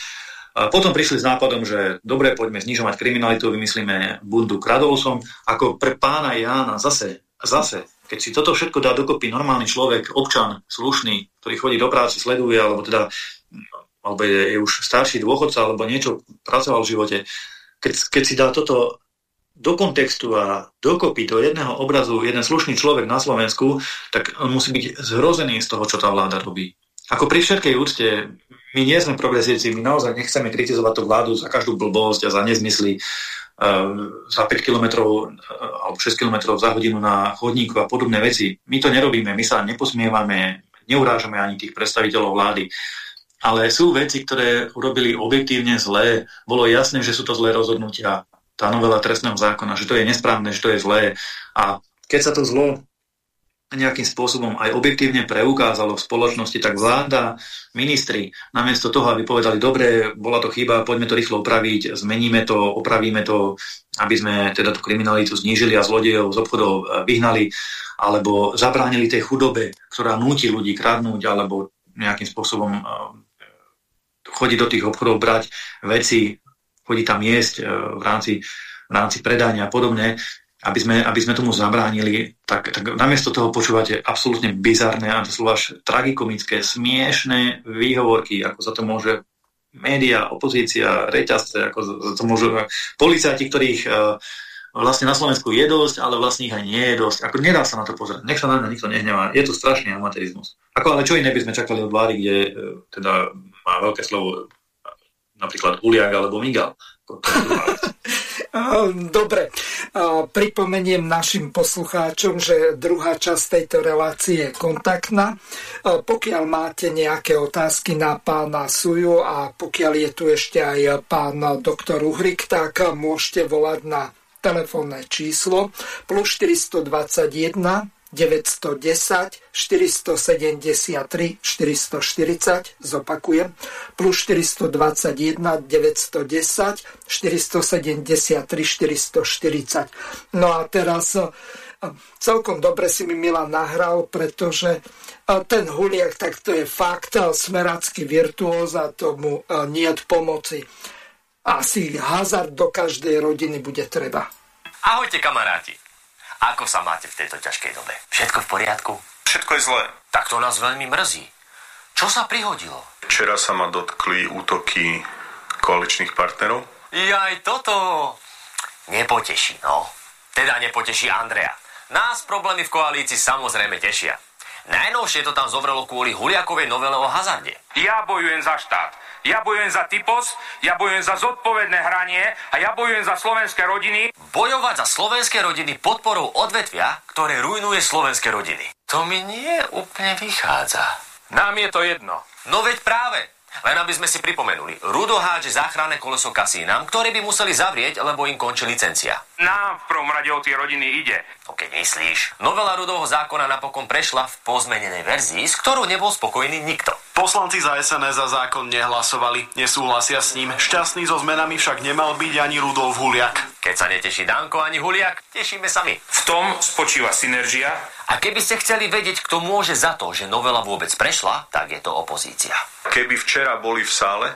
A potom prišli s nápadom, že dobre, poďme znižovať kriminalitu, vymyslíme bundu kradolsom. Ako pre pána Jána zase, zase keď si toto všetko dá dokopy normálny človek, občan, slušný, ktorý chodí do práce, sleduje, alebo teda alebo je, je už starší dôchodca, alebo niečo pracoval v živote, keď, keď si dá toto do kontextu a dokopy do jedného obrazu jeden slušný človek na Slovensku, tak on musí byť zhrozený z toho, čo tá vláda robí. Ako pri všetkej úcte, my nie sme progresívci, my naozaj nechceme kritizovať tú vládu za každú blbosť a za nezmysly, Ehm, za 5 km eh, alebo 6 km za hodinu na chodníku a podobné veci. My to nerobíme, my sa neposmievame, neurážame ani tých predstaviteľov vlády. Ale sú veci, ktoré urobili objektívne zlé. Bolo jasné, že sú to zlé rozhodnutia. Tá novela trestného zákona, že to je nesprávne, že to je zlé. A keď sa to zlo nejakým spôsobom aj objektívne preukázalo v spoločnosti, tak vláda, ministri, namiesto toho, aby povedali, dobre, bola to chyba, poďme to rýchlo opraviť, zmeníme to, opravíme to, aby sme teda tú kriminalitu znížili a zlodejov z obchodov e, vyhnali, alebo zabránili tej chudobe, ktorá núti ľudí kradnúť, alebo nejakým spôsobom e, chodiť do tých obchodov, brať veci, chodiť tam jesť e, v rámci, v rámci predania a podobne, aby sme, aby sme tomu zabránili, tak, tak namiesto toho počúvate absolútne bizarné a doslova až tragikomické, smiešné výhovorky, ako za to môže média, opozícia, reťazce, ako za to môžu policajti, ktorých uh, vlastne na Slovensku je dosť, ale vlastne ich aj nie je dosť. Ako nedá sa na to pozrieť. Nech sa na mňa nikto nehnevá. Je to strašný amatérizmus. Ako ale čo iné by sme čakali od vlády, kde uh, teda má veľké slovo napríklad Uliak alebo Migal. Dobre, pripomeniem našim poslucháčom, že druhá časť tejto relácie je kontaktná. Pokiaľ máte nejaké otázky na pána Suju a pokiaľ je tu ešte aj pán doktor Uhrik, tak môžete volať na telefónne číslo plus 421 910 473 440, zopakujem, plus 421 910 473 440. No a teraz e, celkom dobre si mi Milan nahral, pretože e, ten Huliak, tak to je fakt, e, smeracký virtuóz a tomu nie pomoci. Asi hazard do každej rodiny bude treba. Ahojte kamaráti. Ako sa máte v tejto ťažkej dobe? Všetko v poriadku? Všetko je zlé. Tak to nás veľmi mrzí. Čo sa prihodilo? Včera sa ma dotkli útoky koaličných partnerov. Ja aj toto nepoteší, no. Teda nepoteší Andrea. Nás problémy v koalícii samozrejme tešia. Najnovšie to tam zovrelo kvôli Huliakovej novele o hazarde. Ja bojujem za štát. Ja bojujem za typos, ja bojujem za zodpovedné hranie a ja bojujem za slovenské rodiny. Bojovať za slovenské rodiny podporou odvetvia, ktoré rujnuje slovenské rodiny. To mi nie úplne vychádza. Nám je to jedno. No veď práve. Len aby sme si pripomenuli, Rudo hádže záchranné koleso kasínam, ktoré by museli zavrieť, lebo im končí licencia. Nám v prvom rade o tie rodiny ide. To keď myslíš. Novela Rudovho zákona napokon prešla v pozmenenej verzii, s ktorou nebol spokojný nikto. Poslanci za SNS za zákon nehlasovali, nesúhlasia s ním. Šťastný so zmenami však nemal byť ani Rudolf Huliak. Keď sa neteší Danko ani Huliak, tešíme sa my. V tom spočíva synergia. A keby ste chceli vedieť, kto môže za to, že novela vôbec prešla, tak je to opozícia. Keby včera boli v sále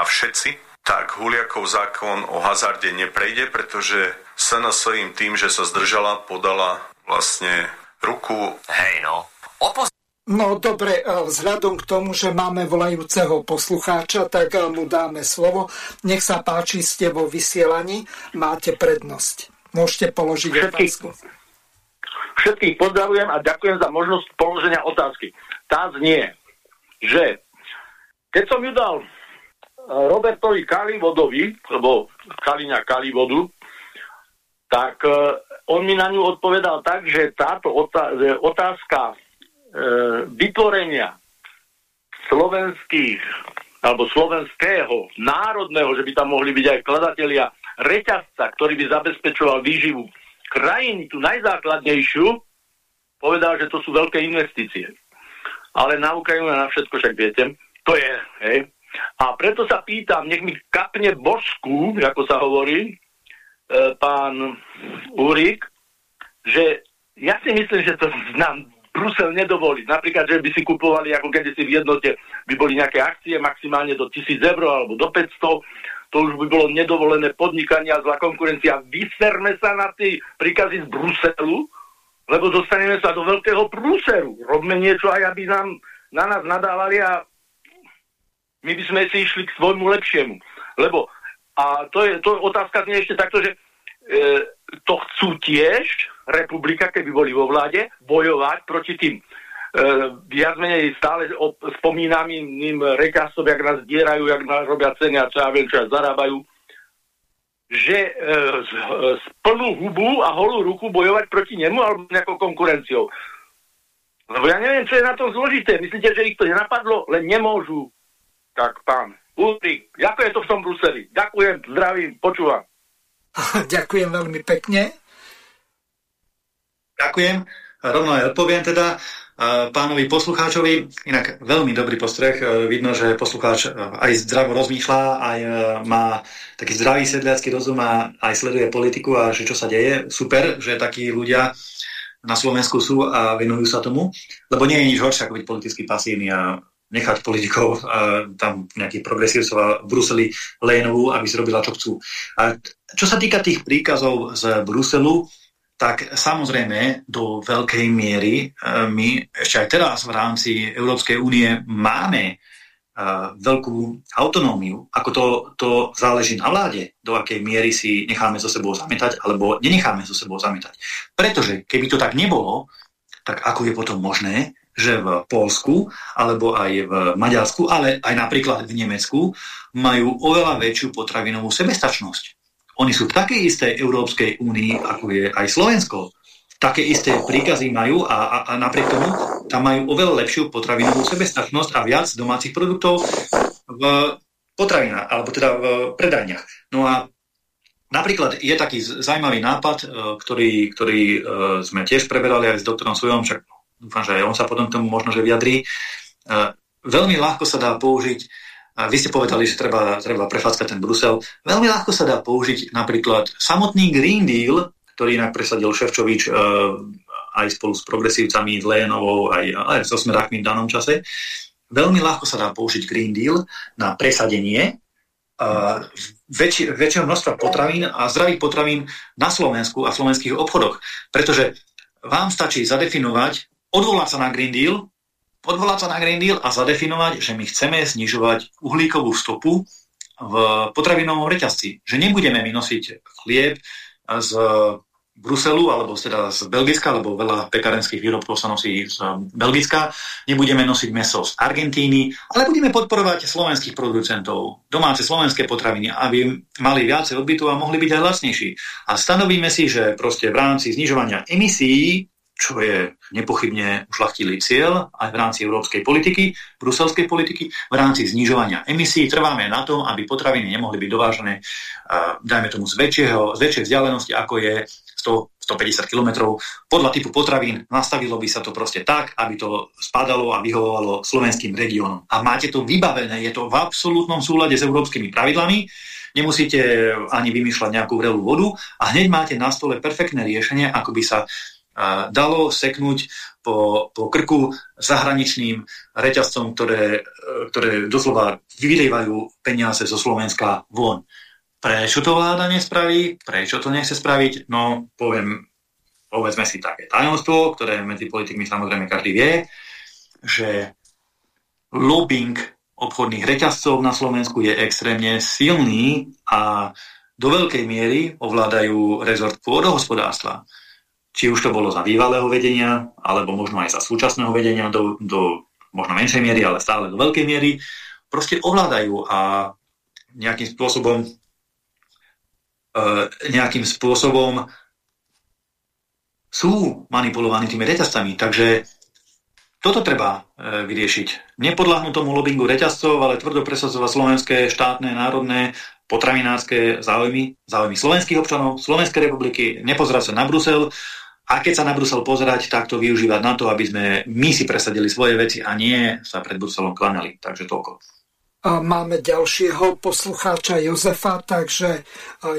a všetci, tak Huliakov zákon o hazarde neprejde, pretože SNS im tým, že sa zdržala, podala vlastne ruku. Hej no, opoz... No dobre, vzhľadom k tomu, že máme volajúceho poslucháča, tak mu dáme slovo. Nech sa páči, ste vo vysielaní, máte prednosť. Môžete položiť Všetkých, otázku. všetkých pozdravujem a ďakujem za možnosť položenia otázky. Tá znie, že keď som ju dal Robertovi Kalivodovi, lebo Kaliňa Kalivodu, tak e, on mi na ňu odpovedal tak, že táto otázka e, vytvorenia slovenských alebo slovenského, národného, že by tam mohli byť aj kladatelia reťazca, ktorý by zabezpečoval výživu krajiny, tú najzákladnejšiu, povedal, že to sú veľké investície. Ale na Ukrajinu na všetko však viete, to je, hej. A preto sa pýtam, nech mi kapne bosku, ako sa hovorí, e, pán Úrik, že ja si myslím, že to nám Brusel nedovolí. Napríklad, že by si kupovali, ako keď si v jednote by boli nejaké akcie maximálne do 1000 eur alebo do 500, to už by bolo nedovolené podnikanie a zlá konkurencia. Vyserme sa na tie príkazy z Bruselu, lebo dostaneme sa do veľkého prúseru. Robme niečo aj, aby nám na nás nadávali a my by sme si išli k svojmu lepšiemu. Lebo, a to je, to otázka znie ešte takto, že e, to chcú tiež republika, keby boli vo vláde, bojovať proti tým e, viac menej stále spomínaným rekastom, jak nás dierajú, jak nás robia ceny a čo ja viem, čo ja zarábajú, že e, z, z plnú hubu a holú ruku bojovať proti nemu alebo nejakou konkurenciou. Lebo ja neviem, čo je na tom zložité. Myslíte, že ich to nenapadlo? Len nemôžu tak pán Ulrik, ako je to v tom Bruseli? Ďakujem, zdravím, počúvam. Ďakujem veľmi pekne. Ďakujem. Rovno aj odpoviem teda pánovi poslucháčovi. Inak veľmi dobrý postreh. Vidno, že poslucháč aj zdravo rozmýšľa, aj má taký zdravý sedliacký rozum a aj sleduje politiku a že čo sa deje. Super, že takí ľudia na Slovensku sú a venujú sa tomu, lebo nie je nič horšie ako byť politicky pasívny a nechať politikov a tam nejakých progresívcov v Bruseli Lénovú, aby si robila, čo chcú. A čo sa týka tých príkazov z Bruselu, tak samozrejme do veľkej miery e, my ešte aj teraz v rámci Európskej únie máme e, veľkú autonómiu, ako to, to záleží na vláde, do akej miery si necháme so sebou zametať, alebo nenecháme so sebou zametať. Pretože keby to tak nebolo, tak ako je potom možné, že v Polsku alebo aj v Maďarsku, ale aj napríklad v Nemecku majú oveľa väčšiu potravinovú sebestačnosť. Oni sú v takej istej Európskej únii, ako je aj Slovensko. Také isté príkazy majú a, a, a napriek tomu tam majú oveľa lepšiu potravinovú sebestačnosť a viac domácich produktov v potravinách, alebo teda v predajniach. No a Napríklad je taký zaujímavý nápad, e, ktorý, ktorý e, sme tiež preberali aj s doktorom Svojom, však dúfam, že aj on sa potom k tomu možno že vyjadrí. Veľmi ľahko sa dá použiť, vy ste povedali, že treba, treba prefackať ten Brusel, veľmi ľahko sa dá použiť napríklad samotný Green Deal, ktorý inak presadil Ševčovič e, aj spolu s progresívcami, Lénovou, aj, aj so smerákmi v danom čase. Veľmi ľahko sa dá použiť Green Deal na presadenie uh, väčši, väčšieho množstva potravín a zdravých potravín na Slovensku a slovenských obchodoch. Pretože vám stačí zadefinovať odvolať sa na Green Deal, odvolať sa na Green Deal a zadefinovať, že my chceme znižovať uhlíkovú stopu v potravinovom reťazci. Že nebudeme my nosiť chlieb z Bruselu, alebo teda z Belgicka, lebo veľa pekárenských výrobkov sa nosí z Belgicka. Nebudeme nosiť meso z Argentíny, ale budeme podporovať slovenských producentov, domáce slovenské potraviny, aby mali viacej odbytu a mohli byť aj lacnejší. A stanovíme si, že proste v rámci znižovania emisí čo je nepochybne ušlachtilý cieľ aj v rámci európskej politiky, bruselskej politiky, v rámci znižovania emisí. Trváme na tom, aby potraviny nemohli byť dovážené, dajme tomu, z, väčšieho, z väčšej vzdialenosti, ako je 100, 150 km. Podľa typu potravín nastavilo by sa to proste tak, aby to spadalo a vyhovovalo slovenským regiónom. A máte to vybavené, je to v absolútnom súlade s európskymi pravidlami, nemusíte ani vymýšľať nejakú vrelú vodu a hneď máte na stole perfektné riešenie, ako by sa dalo seknúť po, po krku zahraničným reťazcom, ktoré, ktoré doslova vylievajú peniaze zo Slovenska von. Prečo to vláda nespraví? Prečo to nechce spraviť? No, poviem, povedzme si také tajomstvo, ktoré medzi politikmi samozrejme každý vie, že lobbying obchodných reťazcov na Slovensku je extrémne silný a do veľkej miery ovládajú rezort pôdohospodárstva či už to bolo za bývalého vedenia, alebo možno aj za súčasného vedenia do, do možno menšej miery, ale stále do veľkej miery, proste ovládajú a nejakým spôsobom e, nejakým spôsobom sú manipulovaní tými reťazcami. Takže toto treba e, vyriešiť. Nepodľahnúť tomu lobbingu reťazcov, ale tvrdo presadzovať slovenské štátne, národné, potravinárske záujmy, záujmy slovenských občanov, Slovenskej republiky, nepozerať sa na Brusel, a keď sa na Brusel pozerať, tak to využívať na to, aby sme my si presadili svoje veci a nie sa pred Bruselom klanali. Takže toľko. Máme ďalšieho poslucháča Jozefa, takže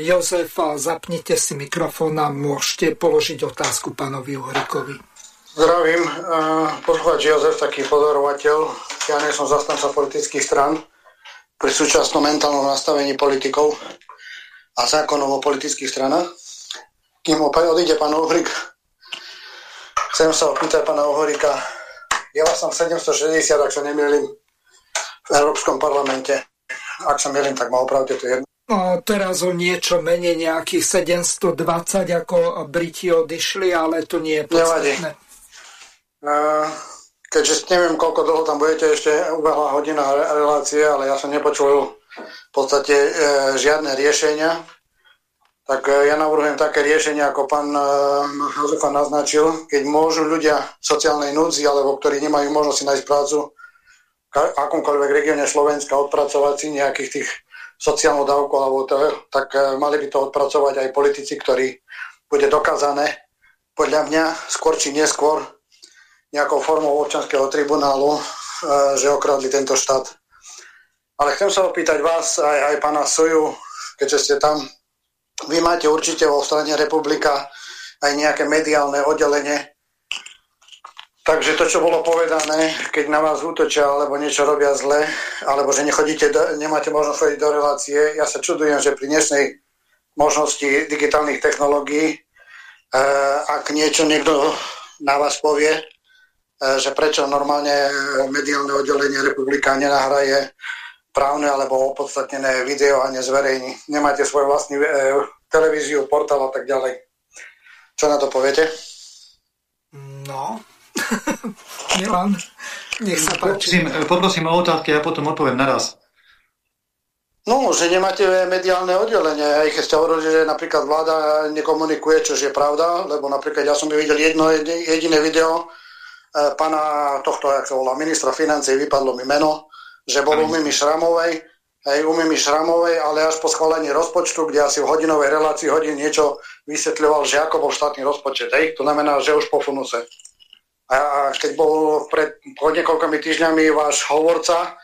Jozef, zapnite si mikrofón a môžete položiť otázku pánovi Uhrikovi. Zdravím, poslucháč Jozef, taký pozorovateľ. Ja nie som zastanca politických stran pri súčasnom mentálnom nastavení politikov a zákonom o politických stranách. Kým odíde pán Uhrik, Chcem sa opýtať pána Ohorika. Ja vás som 760, ak sa nemýlim, v Európskom parlamente. Ak sa milím, tak ma opravte to jedno. No, teraz o niečo menej nejakých 720, ako Briti odišli, ale to nie je podstatné. Uh, keďže neviem, koľko dlho tam budete, ešte ubehla hodina relácie, ale ja som nepočul v podstate e, žiadne riešenia tak e, ja navrhujem také riešenie, ako pán Jozefa naznačil, keď môžu ľudia v sociálnej núdzi, alebo ktorí nemajú možnosť nájsť prácu v akomkoľvek regióne Slovenska odpracovať si nejakých tých sociálnu dávku, alebo to, tak e, mali by to odpracovať aj politici, ktorí bude dokázané podľa mňa skôr či neskôr nejakou formou občanského tribunálu, e, že okradli tento štát. Ale chcem sa opýtať vás, aj, aj pána Soju, keďže ste tam vy máte určite vo strane republika aj nejaké mediálne oddelenie. Takže to, čo bolo povedané, keď na vás útočia alebo niečo robia zle, alebo že nechodíte, do, nemáte možnosť chodiť do relácie, ja sa čudujem, že pri dnešnej možnosti digitálnych technológií, e, ak niečo niekto na vás povie, e, že prečo normálne mediálne oddelenie republika nenahraje právne alebo opodstatnené video a nezverejní. Nemáte svoj vlastný e, televíziu, portál a tak ďalej. Čo na to poviete? No, Milan, nech sa páči. Poprosím, poprosím o otázky ja potom odpoviem naraz. No, že nemáte mediálne oddelenie. Aj keď ste hovorili, že napríklad vláda nekomunikuje, čo je pravda, lebo napríklad ja som videl jedno jediné video e, pána tohto, jak sa volá, ministra financí, vypadlo mi meno, že bol u Mimi Šramovej, aj u Mimi Šramovej, ale až po schválení rozpočtu, kde asi v hodinovej relácii hodín niečo vysvetľoval, že ako bol štátny rozpočet. Hej? To znamená, že už po funuse. A keď bol pred, niekoľkými týždňami váš hovorca,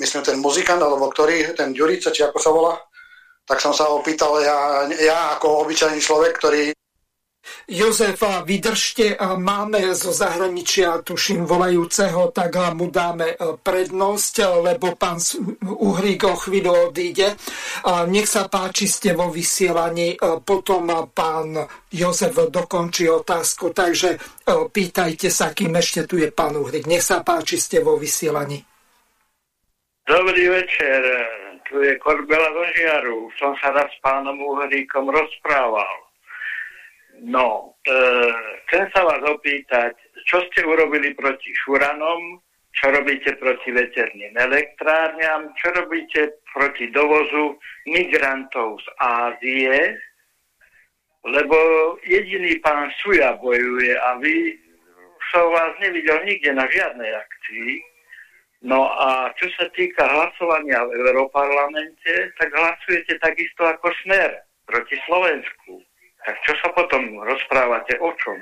myslím ten muzikant, alebo ktorý, ten Ďurica, či ako sa volá, tak som sa opýtal, ja, ja ako obyčajný človek, ktorý Jozefa, vydržte, máme zo zahraničia, tuším, volajúceho, tak mu dáme e, prednosť, lebo pán Uhrík o chvíľu odíde. Nech sa páči, ste vo vysielaní, e, potom pán Jozef dokončí otázku, takže e, pýtajte sa, kým ešte tu je pán Uhrík. Nech sa páči, ste vo vysielaní. Dobrý večer, tu je Korbela do Žiaru. Som sa raz s pánom Uhríkom rozprával No, e, chcem sa vás opýtať, čo ste urobili proti šuranom, čo robíte proti veterným elektrárňam, čo robíte proti dovozu migrantov z Ázie lebo jediný pán Suja bojuje a vy som vás nevidel nikde na žiadnej akcii. No a čo sa týka hlasovania v Európarlamente, tak hlasujete takisto ako Smer proti Slovensku. Tak čo sa potom rozprávate o čom?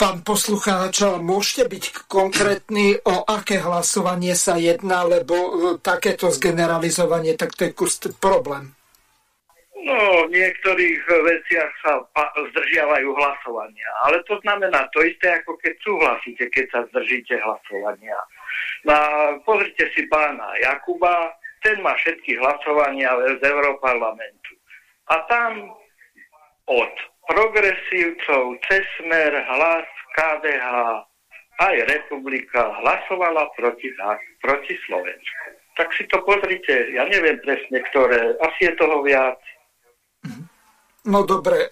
Pán poslucháč, môžete byť konkrétny, o aké hlasovanie sa jedná, lebo e, takéto zgeneralizovanie, tak to je kus problém. No, v niektorých veciach sa zdržiavajú hlasovania, ale to znamená to isté, ako keď súhlasíte, keď sa zdržíte hlasovania. No, pozrite si pána Jakuba, ten má všetky hlasovania z Európarlamentu. A tam od progresívcov, Cesmer, Hlas, KDH, aj Republika hlasovala proti, proti Slovensku. Tak si to pozrite, ja neviem presne, ktoré, asi je toho viac. No dobre,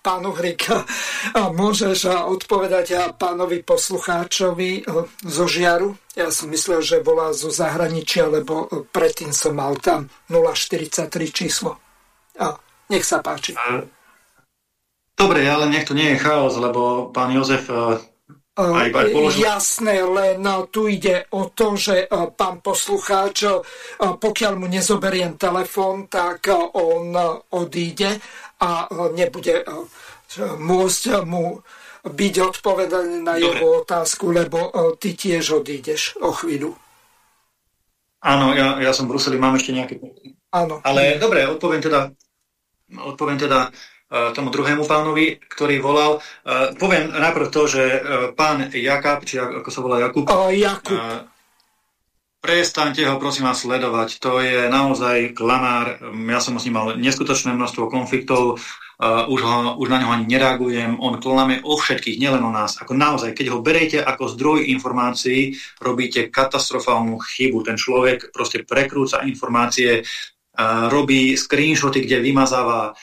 pán Uhrik, môžeš odpovedať pánovi poslucháčovi zo Žiaru? Ja som myslel, že volá zo zahraničia, lebo predtým som mal tam 043 číslo. Nech sa páči. Dobre, ale nech to nie je chaos, lebo pán Jozef aj, aj položil... Jasné, len tu ide o to, že pán poslucháč, pokiaľ mu nezoberiem telefón, tak on odíde a nebude môcť mu byť odpovedaný na Dobre. jeho otázku, lebo ty tiež odídeš o chvíľu. Áno, ja, ja som v Bruseli, mám ešte nejaké... Áno. Ale dobre, odpoviem teda, odpoviem teda tomu druhému pánovi, ktorý volal. Poviem najprv to, že pán Jakab, či ako sa volá Jakub, o, Jakub. prestaňte ho prosím vás sledovať. To je naozaj klamár. Ja som s ním mal neskutočné množstvo konfliktov. Uh, už, ho, už na neho ani nereagujem. On klame o všetkých, nielen o nás. Ako naozaj, keď ho berete ako zdroj informácií, robíte katastrofálnu chybu. Ten človek proste prekrúca informácie, uh, robí screenshoty, kde vymazáva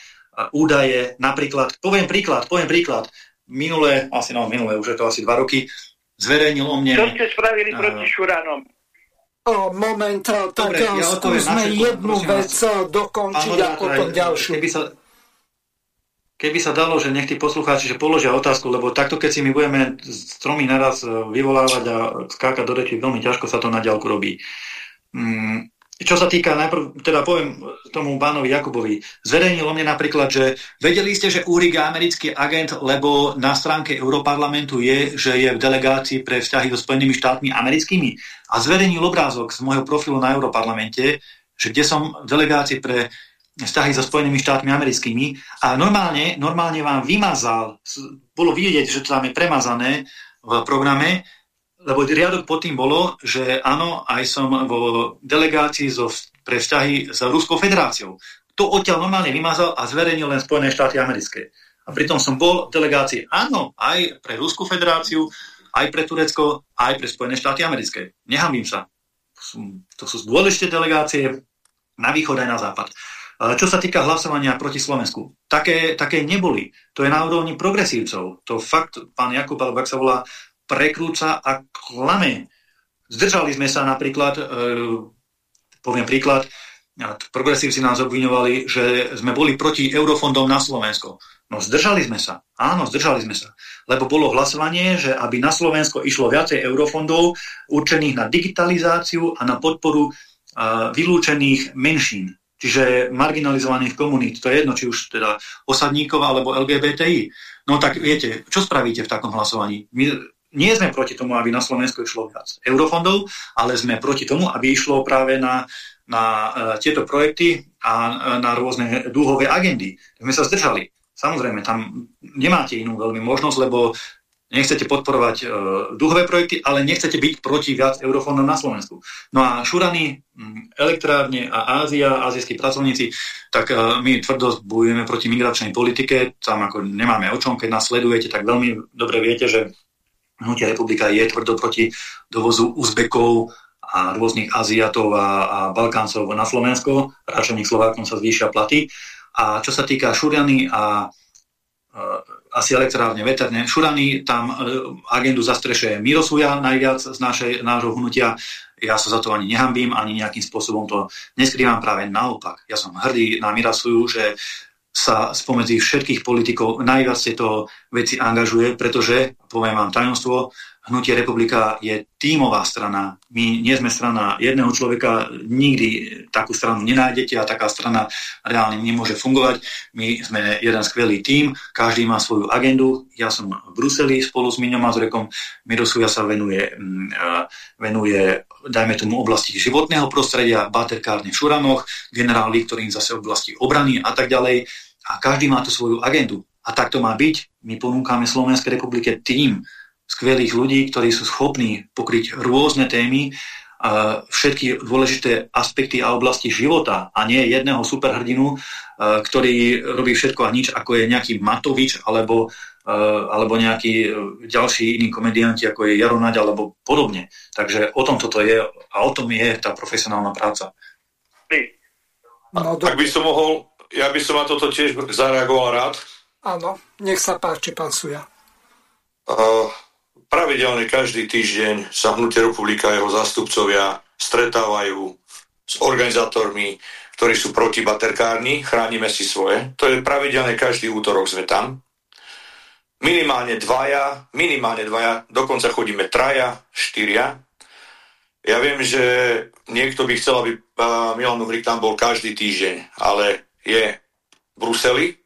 údaje, napríklad, poviem príklad, poviem príklad, minulé, asi no minulé, už je to asi dva roky, zverejnil o mne... Čo ste spravili uh, proti Šuranom? O, moment, tak Dobre, ja skúsme jednu vec dokončiť a potom ďalšiu. Keby sa, keby sa dalo, že nech tí poslucháči že položia otázku, lebo takto, keď si my budeme stromy naraz vyvolávať a skákať do reči, veľmi ťažko sa to na ďalku robí. Mm, čo sa týka, najprv teda poviem tomu pánovi Jakubovi, zverejnilo mne napríklad, že vedeli ste, že Úrik je americký agent, lebo na stránke Európarlamentu je, že je v delegácii pre vzťahy so Spojenými štátmi americkými. A zverejnil obrázok z môjho profilu na Európarlamente, že kde som v delegácii pre vzťahy so Spojenými štátmi americkými. A normálne, normálne vám vymazal, bolo vidieť, že to tam je premazané v programe, lebo riadok pod tým bolo, že áno, aj som vo delegácii zo, pre vzťahy s Ruskou federáciou. To odtiaľ normálne vymazal a zverejnil len Spojené štáty americké. A pritom som bol v delegácii, áno, aj pre Ruskú federáciu, aj pre Turecko, aj pre Spojené štáty americké. Nehambím sa. To sú, dôležité delegácie na východ aj na západ. Čo sa týka hlasovania proti Slovensku, také, také neboli. To je na úrovni progresívcov. To fakt, pán Jakub, alebo ak sa volá, prekrúca a klame. Zdržali sme sa napríklad, e, poviem príklad, progresívci nás obviňovali, že sme boli proti eurofondom na Slovensko. No zdržali sme sa. Áno, zdržali sme sa. Lebo bolo hlasovanie, že aby na Slovensko išlo viacej eurofondov určených na digitalizáciu a na podporu uh, vylúčených menšín. Čiže marginalizovaných komunít. To je jedno, či už teda osadníkov alebo LGBTI. No tak viete, čo spravíte v takom hlasovaní? My nie sme proti tomu, aby na Slovensku išlo viac eurofondov, ale sme proti tomu, aby išlo práve na, na uh, tieto projekty a uh, na rôzne dúhové agendy. Sme sa zdržali. Samozrejme, tam nemáte inú veľmi možnosť, lebo nechcete podporovať uh, dúhové projekty, ale nechcete byť proti viac eurofondov na Slovensku. No a Šurany, elektrárne a Ázia, azijskí pracovníci, tak uh, my tvrdo bojujeme proti migračnej politike, tam ako nemáme o čom, keď nás sledujete, tak veľmi dobre viete, že Hnutie republika je tvrdo proti dovozu Uzbekov a rôznych Aziatov a, a Balkáncov na Slovensko. Račených Slovákom sa zvýšia platy. A čo sa týka Šuriany a e, asi elektrárne veterné. Šurany tam e, agendu zastrešuje Mirosuja najviac z našej, nášho hnutia. Ja sa za to ani nehambím, ani nejakým spôsobom to neskrývam práve naopak. Ja som hrdý na Mirasuju, že sa spomedzi všetkých politikov najviac tieto veci angažuje, pretože, poviem vám tajomstvo, Hnutie republika je tímová strana. My nie sme strana jedného človeka, nikdy takú stranu nenájdete a taká strana reálne nemôže fungovať. My sme jeden skvelý tím, každý má svoju agendu. Ja som v Bruseli spolu s Miňom Mazurekom. Mirosuja sa venuje, mm, venuje dajme tomu oblasti životného prostredia, baterkárne v Šuranoch, generáli, ktorým zase oblasti obrany a tak ďalej. A každý má tu svoju agendu. A tak to má byť. My ponúkame Slovenskej republike tým, skvelých ľudí, ktorí sú schopní pokryť rôzne témy, všetky dôležité aspekty a oblasti života a nie jedného superhrdinu, ktorý robí všetko a nič, ako je nejaký Matovič alebo, alebo nejaký e, ďalší iní komedianti, ako je Jaro Naď alebo podobne. Takže o tom toto je a o tom je tá profesionálna práca. No, Ak by som mohol, ja by som na toto tiež zareagoval rád. Áno, nech sa páči, pán Suja. Uh, Pravidelne každý týždeň sa Hnutie republika a jeho zástupcovia stretávajú s organizátormi, ktorí sú proti baterkárni, chránime si svoje. To je pravidelne každý útorok sme tam. Minimálne dvaja, minimálne dvaja, dokonca chodíme traja, štyria. Ja viem, že niekto by chcel, aby Milan Uhrik tam bol každý týždeň, ale je v Bruseli.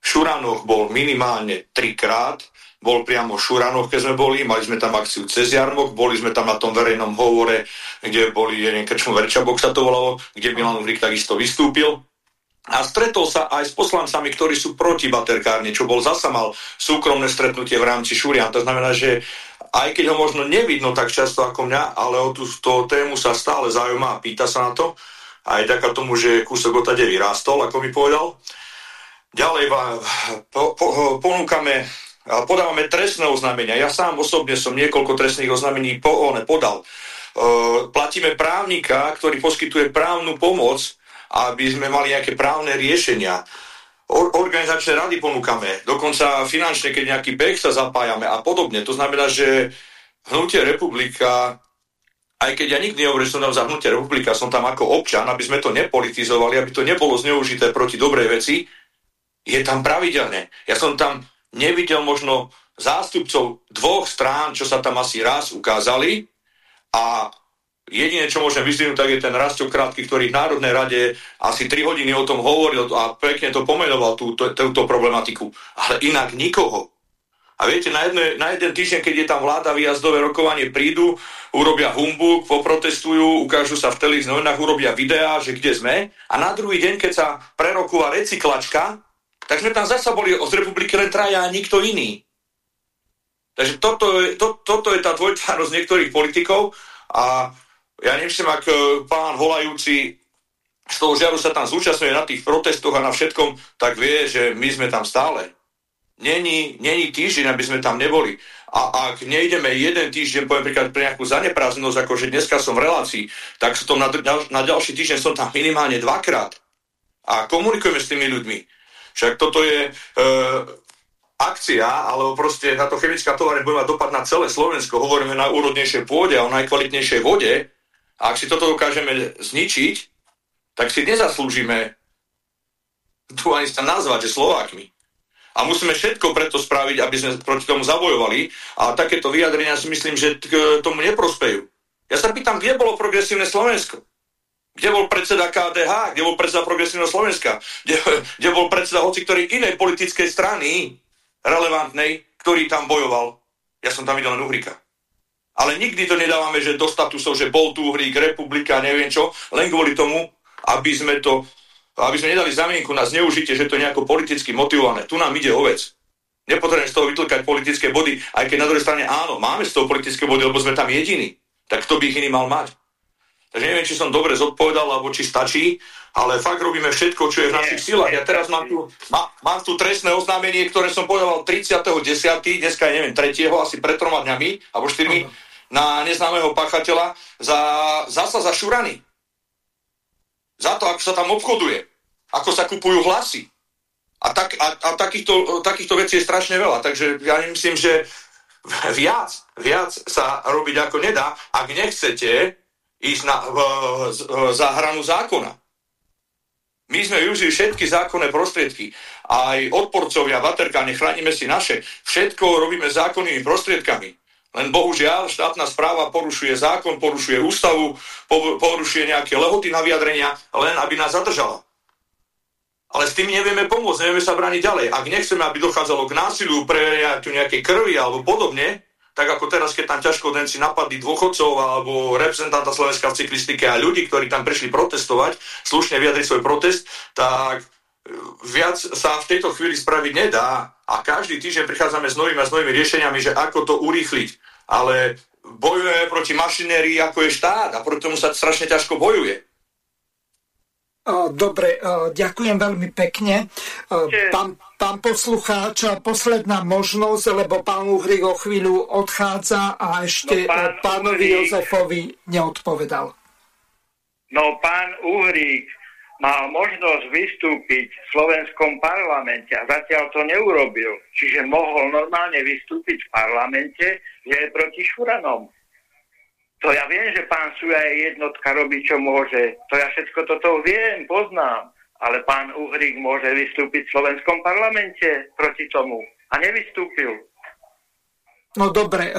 Šuranoch bol minimálne trikrát, bol priamo v Šuranoch, keď sme boli, mali sme tam akciu cez Jarmok, boli sme tam na tom verejnom hovore, kde boli, jeden krčmo Verčabok sa to volalo, kde Milan Uhrik takisto vystúpil. A stretol sa aj s poslancami, ktorí sú proti baterkárne, čo bol zasa mal súkromné stretnutie v rámci Šurian. To znamená, že aj keď ho možno nevidno tak často ako mňa, ale o tú, tú tému sa stále zaujíma a pýta sa na to. Aj taká tomu, že kúsok otade vyrástol, ako mi povedal. Ďalej po, po, ponúkame podávame trestné oznámenia. Ja sám osobne som niekoľko trestných oznámení po, one, podal. E, platíme právnika, ktorý poskytuje právnu pomoc, aby sme mali nejaké právne riešenia. Or, organizačné rady ponúkame, dokonca finančne, keď nejaký beh sa zapájame a podobne. To znamená, že hnutie republika aj keď ja nikdy nehovorím, že som tam za hnutie republika, som tam ako občan, aby sme to nepolitizovali, aby to nebolo zneužité proti dobrej veci, je tam pravidelne. Ja som tam nevidel možno zástupcov dvoch strán, čo sa tam asi raz ukázali a jediné, čo môžem vyzvihnúť, tak je ten Rastio Krátky, ktorý v Národnej rade asi 3 hodiny o tom hovoril a pekne to pomenoval, túto, túto problematiku. Ale inak nikoho. A viete, na, jedne, na jeden týždeň, keď je tam vláda výjazdové rokovanie, prídu, urobia humbuk, poprotestujú, ukážu sa v televíznych novinách, urobia videá, že kde sme. A na druhý deň, keď sa prerokúva recyklačka, tak sme tam zasa boli z republiky len traja a nikto iný. Takže toto je, to, toto je tá dvojtvárnosť niektorých politikov a ja neviem, ak e, pán volajúci z toho žiaru sa tam zúčastňuje na tých protestoch a na všetkom, tak vie, že my sme tam stále. Není, není týždeň, aby sme tam neboli. A ak nejdeme jeden týždeň, poviem príklad pre nejakú zaneprázdnosť, ako že dneska som v relácii, tak som na, na ďalší týždeň som tam minimálne dvakrát. A komunikujeme s tými ľuďmi. Však toto je e, akcia, alebo proste táto chemická továrne bude mať dopad na celé Slovensko. Hovoríme na úrodnejšej pôde a o najkvalitnejšej vode. A ak si toto dokážeme zničiť, tak si nezaslúžime tu ani sa nazvať, že Slovákmi. A musíme všetko preto spraviť, aby sme proti tomu zabojovali. A takéto vyjadrenia si myslím, že k tomu neprospejú. Ja sa pýtam, kde bolo progresívne Slovensko? Kde bol predseda KDH? Kde bol predseda Progresívneho Slovenska? Kde, kde bol predseda hoci ktorej inej politickej strany relevantnej, ktorý tam bojoval? Ja som tam videl len Uhrika. Ale nikdy to nedávame, že do statusov, že bol tu Uhrík, republika, neviem čo, len kvôli tomu, aby sme to, aby sme nedali zamienku na zneužitie, že to je nejako politicky motivované. Tu nám ide o vec. Nepotrebujem z toho vytlkať politické body, aj keď na druhej strane áno, máme z toho politické body, lebo sme tam jediní. Tak kto by ich iný mal mať? Takže neviem, či som dobre zodpovedal, alebo či stačí, ale fakt robíme všetko, čo je v našich silách. Ja teraz mám tu, má, mám tu trestné oznámenie, ktoré som podával 30.10., dneska je neviem, 3. asi pred troma dňami, alebo 4. Uh-huh. na neznámeho pachateľa za, zasa za šurany. Za to, ako sa tam obchoduje, ako sa kupujú hlasy. A, tak, a, a takýchto, takýchto vecí je strašne veľa, takže ja myslím, že viac, viac sa robiť ako nedá. Ak nechcete, ísť na, v, za hranu zákona. My sme využili všetky zákonné prostriedky. Aj odporcovia Vaterkáne, chránime si naše. Všetko robíme zákonnými prostriedkami. Len bohužiaľ štátna správa porušuje zákon, porušuje ústavu, porušuje nejaké lehoty na vyjadrenia, len aby nás zadržala. Ale s tým nevieme pomôcť, nevieme sa brániť ďalej. Ak nechceme, aby dochádzalo k násiliu, preveria tu nejaké krvi alebo podobne, tak ako teraz, keď tam ťažkodenci napadli dôchodcov alebo reprezentanta Slovenska v cyklistike a ľudí, ktorí tam prišli protestovať, slušne vyjadriť svoj protest, tak e, viac sa v tejto chvíli spraviť nedá a každý týždeň prichádzame s novými a s novými riešeniami, že ako to urýchliť. Ale bojujeme proti mašinérii, ako je štát a proti tomu sa strašne ťažko bojuje. Dobre, ďakujem veľmi pekne. Pán, pán poslucháč, posledná možnosť, lebo pán Uhrik o chvíľu odchádza a ešte no, pán pánovi Uhrík, Jozefovi neodpovedal. No pán Uhrík mal možnosť vystúpiť v slovenskom parlamente a zatiaľ to neurobil. Čiže mohol normálne vystúpiť v parlamente, že je proti Šuranom. To ja viem, že pán Suja je jednotka, robí čo môže. To ja všetko toto viem, poznám. Ale pán Uhrík môže vystúpiť v slovenskom parlamente proti tomu. A nevystúpil. No dobre, e,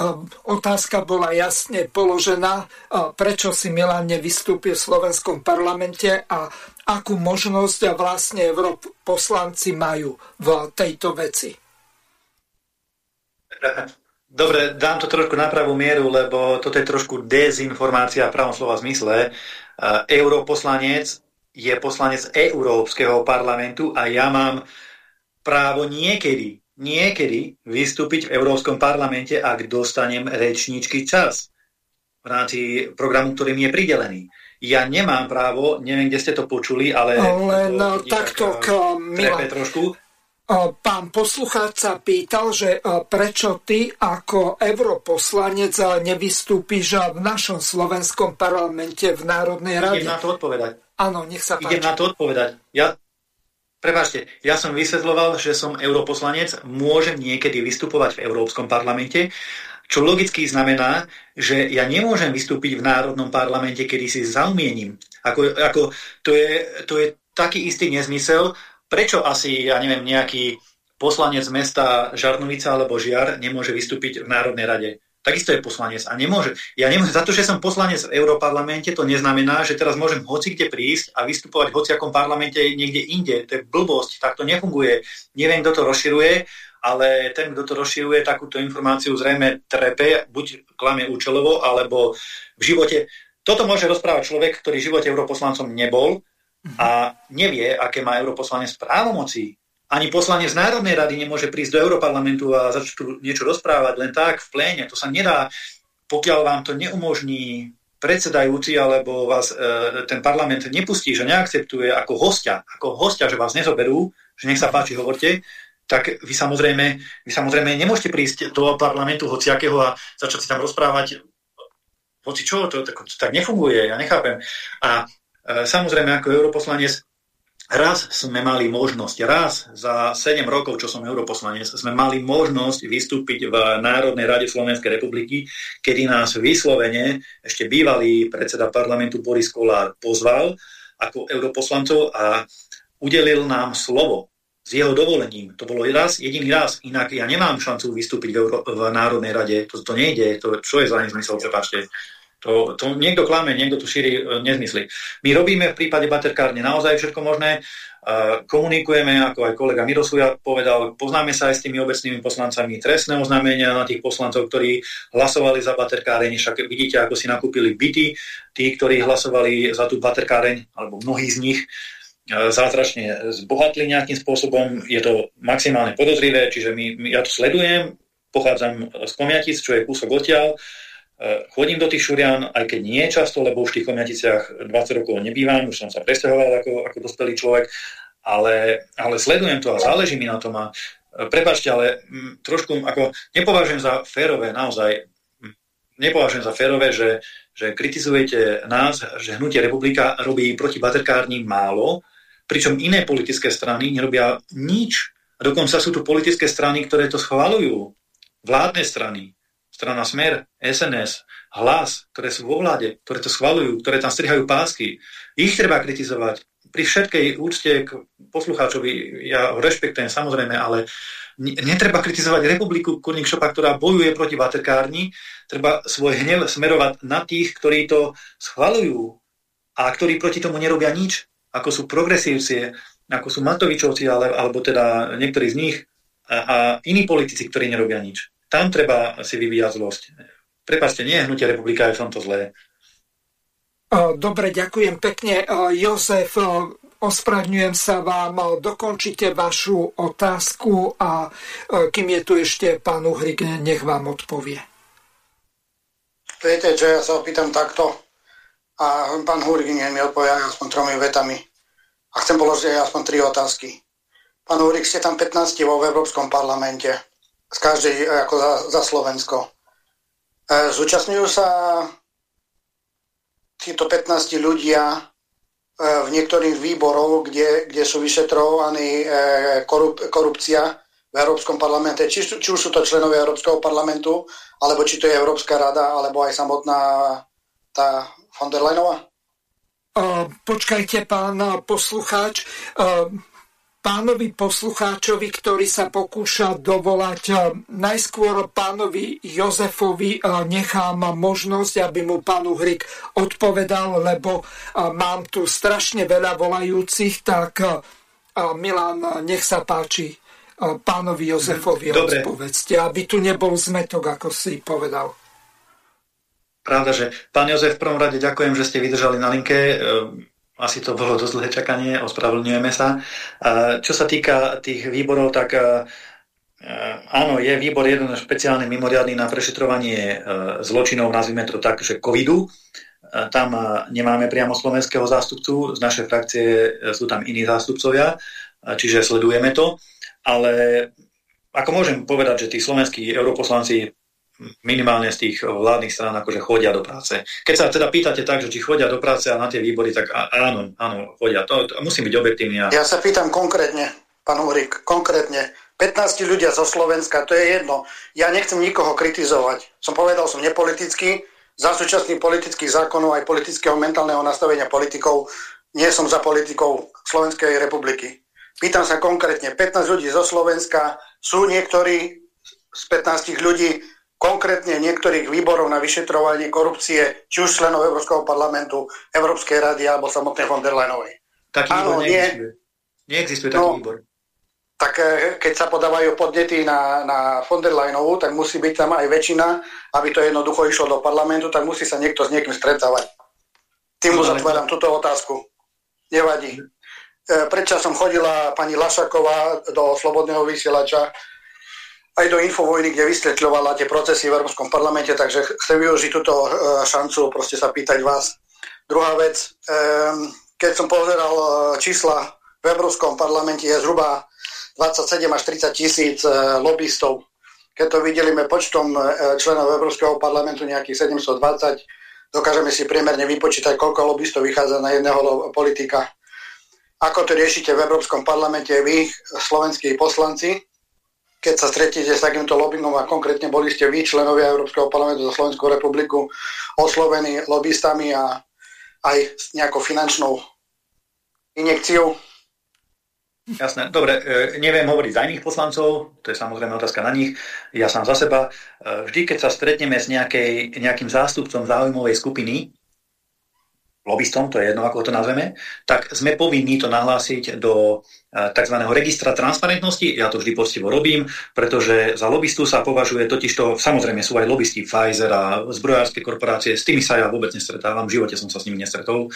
otázka bola jasne položená. E, prečo si Milan nevystúpil v slovenskom parlamente a akú možnosť vlastne poslanci majú v tejto veci? Dobre, dám to trošku na pravú mieru, lebo toto je trošku dezinformácia v pravom slova zmysle. Europoslanec je poslanec Európskeho parlamentu a ja mám právo niekedy, niekedy vystúpiť v Európskom parlamente, ak dostanem rečníčky čas v rámci programu, ktorý mi je pridelený. Ja nemám právo, neviem, kde ste to počuli, ale... Len takto, tak, Milan, trošku Pán poslucháč sa pýtal, že prečo ty ako europoslanec nevystúpiš v našom slovenskom parlamente v Národnej rade? Idem na to odpovedať. Áno, nech sa páči. Idem na to odpovedať. Ja, prepáčte, ja som vysvetloval, že som europoslanec, môžem niekedy vystupovať v Európskom parlamente, čo logicky znamená, že ja nemôžem vystúpiť v Národnom parlamente, kedy si zaumiením. Ako, ako, to, je, to je taký istý nezmysel, prečo asi, ja neviem, nejaký poslanec mesta Žarnovica alebo Žiar nemôže vystúpiť v Národnej rade. Takisto je poslanec a nemôže. Ja nemôžem, za to, že som poslanec v Európarlamente, to neznamená, že teraz môžem hoci kde prísť a vystupovať v hociakom parlamente niekde inde. To je blbosť, tak to nefunguje. Neviem, kto to rozširuje, ale ten, kto to rozširuje, takúto informáciu zrejme trepe, buď klame účelovo, alebo v živote. Toto môže rozprávať človek, ktorý v živote europoslancom nebol, a nevie, aké má europoslanec právomoci. Ani poslanec Národnej rady nemôže prísť do Európarlamentu a začať tu niečo rozprávať len tak v pléne. To sa nedá, pokiaľ vám to neumožní predsedajúci alebo vás e, ten parlament nepustí, že neakceptuje ako hostia, ako hostia, že vás nezoberú, že nech sa páči, hovorte, tak vy samozrejme, vy samozrejme nemôžete prísť do parlamentu hociakého a začať si tam rozprávať hoci čo, to, to, to tak nefunguje, ja nechápem. A samozrejme, ako europoslanec, raz sme mali možnosť, raz za 7 rokov, čo som europoslanec, sme mali možnosť vystúpiť v Národnej rade Slovenskej republiky, kedy nás vyslovene ešte bývalý predseda parlamentu Boris Kolár pozval ako europoslancov a udelil nám slovo s jeho dovolením. To bolo raz, jediný raz. Inak ja nemám šancu vystúpiť v, Euro- v Národnej rade. To, to nejde. To, čo je za nezmysel, prepáčte. To, to niekto klame, niekto tu šíri e, nezmysly. My robíme v prípade baterkárne naozaj všetko možné, komunikujeme, ako aj kolega Mirosuja povedal, poznáme sa aj s tými obecnými poslancami trestné oznámenia na tých poslancov, ktorí hlasovali za baterkáreň, však vidíte, ako si nakúpili byty, tí, ktorí hlasovali za tú baterkáreň, alebo mnohí z nich, e, zázračne zbohatli nejakým spôsobom, je to maximálne podozrivé, čiže my, ja to sledujem, pochádzam z Komiatic, čo je kúsok odtiaľ, chodím do tých šurian, aj keď nie často, lebo už v tých komiaticiach 20 rokov nebývam, už som sa presťahoval ako, ako dospelý človek, ale, ale sledujem to a záleží mi na tom a e, prepačte, ale m, trošku ako nepovažujem za férové naozaj, m, nepovažujem za férové, že, že kritizujete nás, že Hnutie republika robí proti baterkárni málo, pričom iné politické strany nerobia nič. A dokonca sú tu politické strany, ktoré to schvalujú. Vládne strany strana Smer, SNS, Hlas, ktoré sú vo vláde, ktoré to schvalujú, ktoré tam strihajú pásky. Ich treba kritizovať. pri všetkej úcte k poslucháčovi, ja ho rešpektujem samozrejme, ale netreba kritizovať republiku Kurník Šopa, ktorá bojuje proti vaterkárni, treba svoj hnev smerovať na tých, ktorí to schvalujú a ktorí proti tomu nerobia nič, ako sú progresívci, ako sú Matovičovci, ale, alebo teda niektorí z nich a, a iní politici, ktorí nerobia nič. Tam treba si vyvíjať zlosť. Prepačte, nie hnutie republika je v tomto zlé. Dobre, ďakujem pekne. Jozef, ospravňujem sa vám, dokončite vašu otázku a kým je tu ešte pán Uhrik, nech vám odpovie. Viete, že ja sa opýtam takto a pán Uhrik mi odpovie aspoň tromi vetami. A chcem položiť aspoň tri otázky. Pán Uhrik, ste tam 15 vo Európskom parlamente, z každej ako za, za Slovensko. E, zúčastňujú sa títo 15 ľudia e, v niektorých výborov, kde, kde sú vyšetrovaní e, korup, korupcia v Európskom parlamente, či, či už sú to členovia Európskeho parlamentu, alebo či to je Európska rada, alebo aj samotná tá von der Leyenová? Uh, počkajte, pán poslucháč. Uh, pánovi poslucháčovi, ktorý sa pokúša dovolať. Eh, najskôr pánovi Jozefovi eh, nechám možnosť, aby mu pán Uhrik odpovedal, lebo eh, mám tu strašne veľa volajúcich, tak Milan, nech sa páči pánovi Jozefovi Dobre. odpovedzte, aby tu nebol zmetok, ako si povedal. Pravda, že pán Jozef, v prvom rade ďakujem, že ste vydržali na linke asi to bolo dosť dlhé čakanie, ospravedlňujeme sa. Čo sa týka tých výborov, tak áno, je výbor jeden špeciálny, mimoriadný na prešetrovanie e, zločinov, nazvime to tak, že covidu. Tam nemáme priamo slovenského zástupcu, z našej frakcie e, sú tam iní zástupcovia, čiže sledujeme to. Ale ako môžem povedať, že tí slovenskí europoslanci minimálne z tých vládnych strán akože chodia do práce. Keď sa teda pýtate tak, že či chodia do práce a na tie výbory, tak áno, áno, chodia. To, to musím byť objektívny. A... Ja sa pýtam konkrétne, pán Uhrik, konkrétne. 15 ľudia zo Slovenska, to je jedno. Ja nechcem nikoho kritizovať. Som povedal, som nepolitický, za súčasných politických zákonov aj politického mentálneho nastavenia politikov nie som za politikou Slovenskej republiky. Pýtam sa konkrétne, 15 ľudí zo Slovenska, sú niektorí z 15 ľudí konkrétne niektorých výborov na vyšetrovanie korupcie, či už členov Európskeho parlamentu, Európskej rady alebo samotnej von der Leyenovej. Taký Áno, výbor neexistuje. Nie, neexistuje taký no, výbor. Tak eh, keď sa podávajú podnety na, na von der Leyenovú, tak musí byť tam aj väčšina, aby to jednoducho išlo do parlamentu, tak musí sa niekto s niekým stretávať. Tým no, uzatváram túto otázku. Nevadí. Eh, Prečo som chodila pani Lašaková do Slobodného vysielača, aj do Infovojny, kde vysvetľovala tie procesy v Európskom parlamente, takže chcem využiť túto e, šancu proste sa pýtať vás. Druhá vec, keď som pozeral e, čísla v Európskom parlamente je zhruba 27 až 30 tisíc e, lobbystov. Keď to videlíme počtom členov Európskeho parlamentu nejakých 720, dokážeme si priemerne vypočítať, koľko lobbystov vychádza na jedného politika. Ako to riešite v Európskom parlamente vy, slovenskí poslanci, keď sa stretnete s takýmto lobbingom a konkrétne boli ste vy, členovia Európskeho parlamentu za Slovenskú republiku, oslovení lobbystami a aj s nejakou finančnou injekciou? Jasné, dobre, e, neviem hovoriť za iných poslancov, to je samozrejme otázka na nich, ja sám za seba. E, vždy, keď sa stretneme s nejakej, nejakým zástupcom záujmovej skupiny, lobbystom, to je jedno, ako to nazveme, tak sme povinní to nahlásiť do e, tzv. registra transparentnosti. Ja to vždy postivo robím, pretože za lobbystu sa považuje totiž to, samozrejme sú aj lobbysti Pfizer a zbrojárske korporácie, s tými sa ja vôbec nestretávam, v živote som sa s nimi nestretol,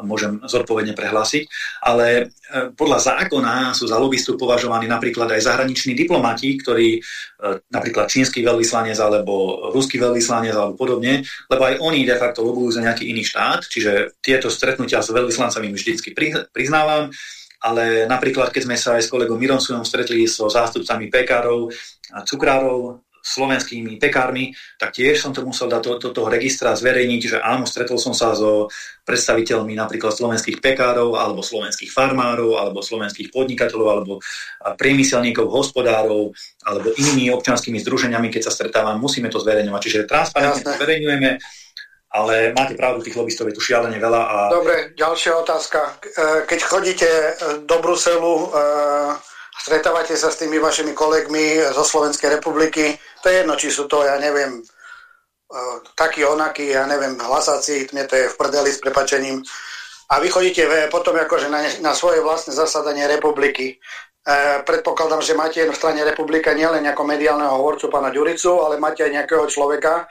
môžem zodpovedne prehlásiť, ale e, podľa zákona sú za lobbystu považovaní napríklad aj zahraniční diplomati, ktorí e, napríklad čínsky veľvyslanec alebo ruský veľvyslanec alebo podobne, lebo aj oni de facto lobujú za nejaký iný štát, čiže tieto stretnutia s veľvyslancami vždycky priznávam, ale napríklad keď sme sa aj s kolegom Mironsunom stretli so zástupcami pekárov a cukrárov slovenskými pekármi, tak tiež som to musel dať do, do toho registra zverejniť, že áno, stretol som sa so predstaviteľmi napríklad slovenských pekárov, alebo slovenských farmárov, alebo slovenských podnikateľov, alebo priemyselníkov, hospodárov, alebo inými občanskými združeniami, keď sa stretávam, musíme to zverejňovať. Čiže transparentne to zverejňujeme ale máte pravdu, tých lobbystov je tu šialene veľa. A... Dobre, ďalšia otázka. Keď chodíte do Bruselu, stretávate sa s tými vašimi kolegmi zo Slovenskej republiky, to je jedno, či sú to, ja neviem, takí onakí, ja neviem, hlasáci, mne to je v prdeli s prepačením. A vy chodíte potom akože na, na svoje vlastné zasadanie republiky. E, predpokladám, že máte v strane republika nielen ako mediálneho hovorcu pána Ďuricu, ale máte aj nejakého človeka,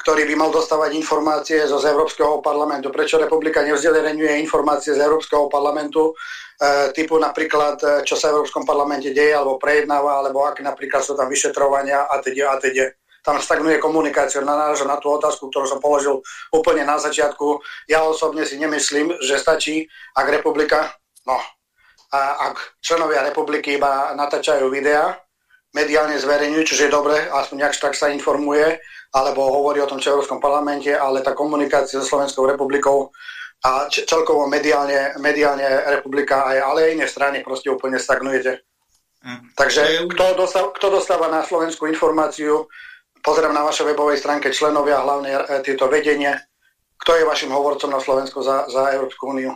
ktorý by mal dostávať informácie zo z Európskeho parlamentu. Prečo republika nevzdelenuje informácie z Európskeho parlamentu, e, typu napríklad, e, čo sa v Európskom parlamente deje, alebo prejednáva, alebo aké napríklad sú tam vyšetrovania a teda a teda tam stagnuje komunikácia. Narážam na tú otázku, ktorú som položil úplne na začiatku. Ja osobne si nemyslím, že stačí, ak republika, no, a ak členovia republiky iba natáčajú videá, mediálne zverejňujú, čo je dobre, aspoň nejak tak sa informuje, alebo hovorí o tom, čo v Európskom parlamente, ale tá komunikácia so Slovenskou republikou a celkovo mediálne, mediálne republika aj ale aj iné strany proste úplne stagnujete. Mm. Takže kto dostáva, kto dostáva na Slovensku informáciu, pozriem na vašej webovej stránke členovia, hlavne e, tieto vedenie. Kto je vašim hovorcom na Slovensku za, za Európsku úniu?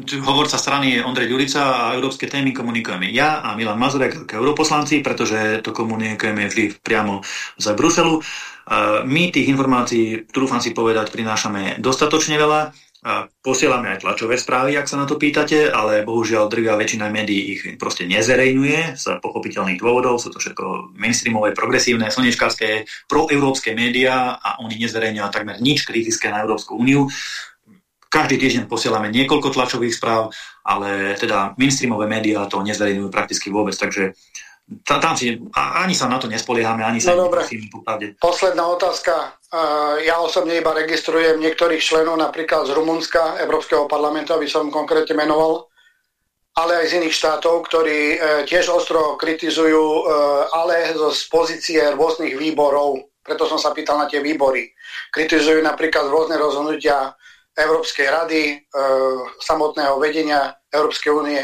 Hovorca strany je Ondrej Ďurica a európske témy komunikujeme ja a Milan Mazurek ako europoslanci, pretože to komunikujeme vždy priamo z Bruselu. My tých informácií, trúfam si povedať, prinášame dostatočne veľa. Posielame aj tlačové správy, ak sa na to pýtate, ale bohužiaľ drvia väčšina médií ich proste nezerejňuje z pochopiteľných dôvodov. Sú to všetko mainstreamové, progresívne, slnečkárske, proeurópske médiá a oni nezverejňujú takmer nič kritické na Európsku úniu. Každý týždeň posielame niekoľko tlačových správ, ale teda mainstreamové médiá to nezverejňujú prakticky vôbec, takže tam si, ani sa na to nespoliehame, ani sa no, dobre. Posledná otázka. Ja osobne iba registrujem niektorých členov, napríklad z Rumunska, Európskeho parlamentu, aby som konkrétne menoval, ale aj z iných štátov, ktorí e, tiež ostro kritizujú, e, ale z pozície rôznych výborov. Preto som sa pýtal na tie výbory. Kritizujú napríklad rôzne rozhodnutia Európskej rady, e, samotného vedenia Európskej únie.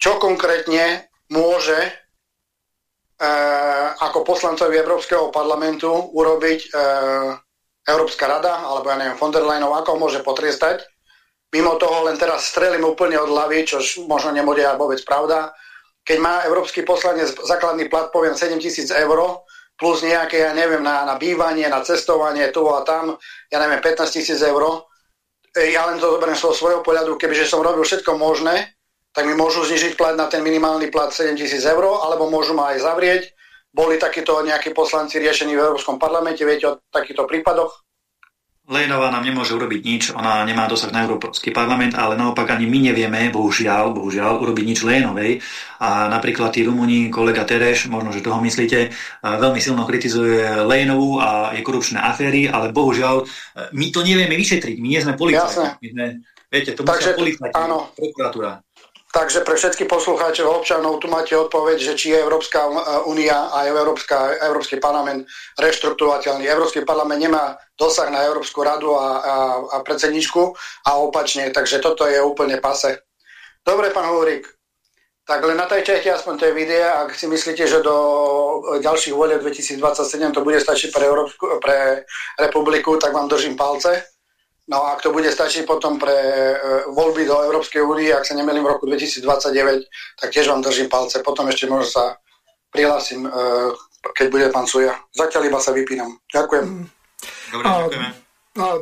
Čo konkrétne môže Eh, ako poslancovi Európskeho parlamentu urobiť e, Európska rada, alebo ja neviem, von der Leyenov, ako môže potriestať. Mimo toho len teraz strelím úplne od hlavy, čo možno nebude vôbec pravda. Keď má európsky poslanec základný plat, poviem 7 tisíc eur, plus nejaké, ja neviem, na, na bývanie, na cestovanie, tu a tam, ja neviem, 15 tisíc eur, ja len to zoberiem svojho svojho pohľadu, kebyže som robil všetko možné, tak mi môžu znižiť plat na ten minimálny plat 7 tisíc eur, alebo môžu ma aj zavrieť. Boli takíto nejakí poslanci riešení v Európskom parlamente, viete o takýchto prípadoch? Lénová nám nemôže urobiť nič, ona nemá dosah na Európsky parlament, ale naopak ani my nevieme, bohužiaľ, bohužiaľ, urobiť nič Lénovej. A napríklad tí Rumúni, kolega Tereš, možno, že toho myslíte, veľmi silno kritizuje Lénovú a jej korupčné aféry, ale bohužiaľ, my to nevieme vyšetriť, my nie sme policajti. Viete, to Takže, musia policajti, prokuratúra. Takže pre všetkých poslucháčov občanov tu máte odpoveď, že či je Európska únia a Európska, Európsky parlament reštrukturovateľný. Európsky parlament nemá dosah na Európsku radu a, a, a predsedničku a opačne, takže toto je úplne pase. Dobre, pán Hovorík, tak len natajte aspoň tie videá, ak si myslíte, že do ďalších volieb 2027 to bude stačiť pre, Európsku, pre republiku, tak vám držím palce. No a ak to bude stačiť potom pre e, voľby do Európskej únie, ak sa nemýlim v roku 2029, tak tiež vám držím palce. Potom ešte možno sa prihlásim, e, keď bude pán Suja. Zatiaľ iba sa vypínam. Ďakujem. Dobre, ďakujeme.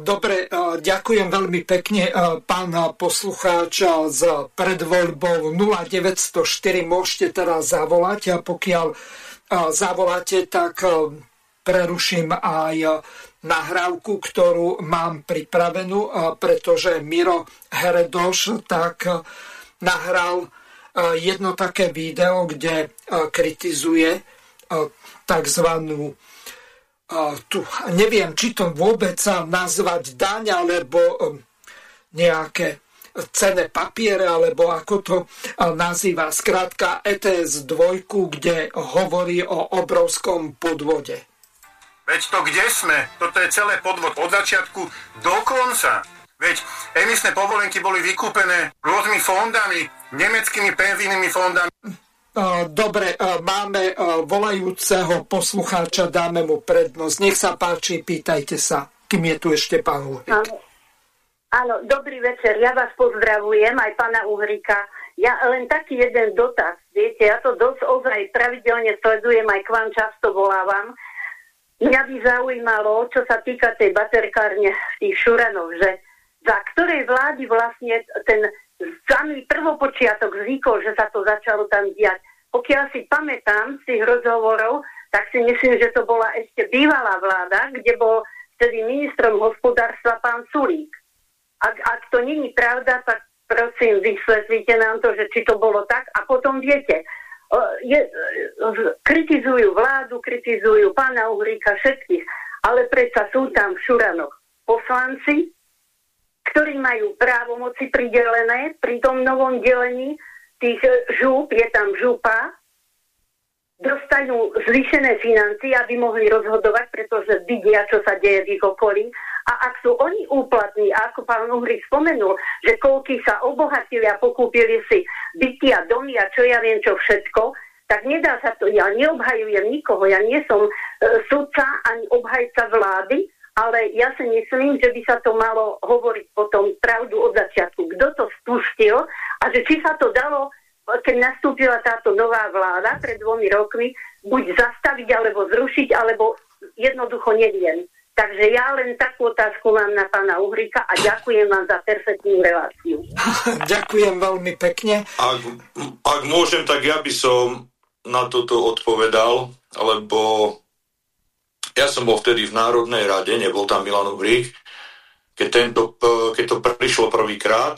Dobre, ďakujem veľmi pekne. Pán poslucháč z predvoľbou 0904 môžete teraz zavolať a pokiaľ zavoláte, tak preruším aj nahrávku, ktorú mám pripravenú, pretože Miro Heredoš tak nahral jedno také video, kde kritizuje tzv. Tu, neviem, či to vôbec nazvať daň, alebo nejaké cené papiere, alebo ako to nazýva. Skrátka ETS 2, kde hovorí o obrovskom podvode. Veď to kde sme? Toto je celé podvod od začiatku do konca. Veď emisné povolenky boli vykúpené rôznymi fondami, nemeckými penzijnými fondami. Dobre, máme volajúceho poslucháča, dáme mu prednosť. Nech sa páči, pýtajte sa. kým je tu ešte pán Uhrik. Áno. Áno, dobrý večer, ja vás pozdravujem, aj pána Uhrika. Ja len taký jeden dotaz, viete, ja to dosť ozaj pravidelne sledujem, aj k vám často volávam. Mňa by zaujímalo, čo sa týka tej baterkárne tých Šuranov, že za ktorej vlády vlastne ten samý prvopočiatok vznikol, že sa to začalo tam diať. Pokiaľ si pamätám z tých rozhovorov, tak si myslím, že to bola ešte bývalá vláda, kde bol vtedy ministrom hospodárstva pán Sulík. Ak, ak to není pravda, tak prosím, vysvetlite nám to, že či to bolo tak a potom viete, je, kritizujú vládu, kritizujú pána Uhríka, všetkých, ale predsa sú tam v Šuranoch poslanci, ktorí majú právomoci pridelené pri tom novom delení tých žúb, je tam župa, dostanú zvýšené financie, aby mohli rozhodovať, pretože vidia, čo sa deje v ich okolí. A ak sú oni úplatní, ako pán Uhrik spomenul, že koľky sa obohatili a pokúpili si byty a domy a čo ja viem, čo všetko, tak nedá sa to, ja neobhajujem nikoho, ja nie som e, sudca ani obhajca vlády, ale ja si myslím, že by sa to malo hovoriť potom pravdu od začiatku. Kto to spustil a že či sa to dalo keď nastúpila táto nová vláda pred dvomi rokmi, buď zastaviť, alebo zrušiť, alebo jednoducho neviem. Takže ja len takú otázku mám na pána Uhrika a ďakujem vám za perfektnú reláciu. ďakujem veľmi pekne. Ak, ak môžem, tak ja by som na toto odpovedal, lebo ja som bol vtedy v Národnej rade, nebol tam Milan Uhrik, keď, tento, keď to prišlo prvýkrát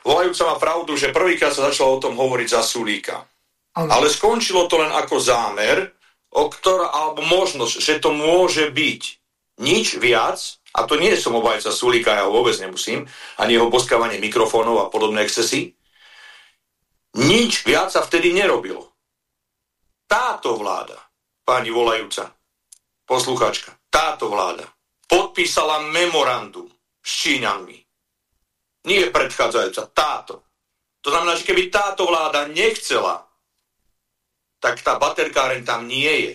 Volajúca má pravdu, že prvýkrát sa začalo o tom hovoriť za Sulíka. Ale skončilo to len ako zámer, o ktorá, alebo možnosť, že to môže byť nič viac, a to nie som obajca Sulíka, ja ho vôbec nemusím, ani jeho boskávanie mikrofónov a podobné excesy, nič viac sa vtedy nerobilo. Táto vláda, pani volajúca, posluchačka, táto vláda podpísala memorandum s Číňanmi nie predchádzajúca, táto. To znamená, že keby táto vláda nechcela, tak tá baterkáren tam nie je.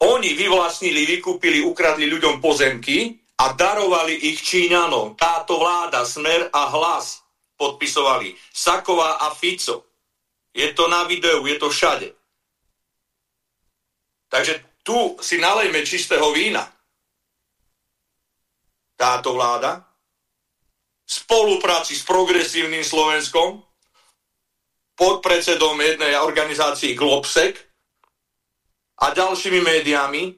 Oni vyvlastnili, vykúpili, ukradli ľuďom pozemky a darovali ich Číňanom. Táto vláda, Smer a Hlas podpisovali. Saková a Fico. Je to na videu, je to všade. Takže tu si nalejme čistého vína. Táto vláda spolupráci s progresívnym Slovenskom pod predsedom jednej organizácii Globsec a ďalšími médiami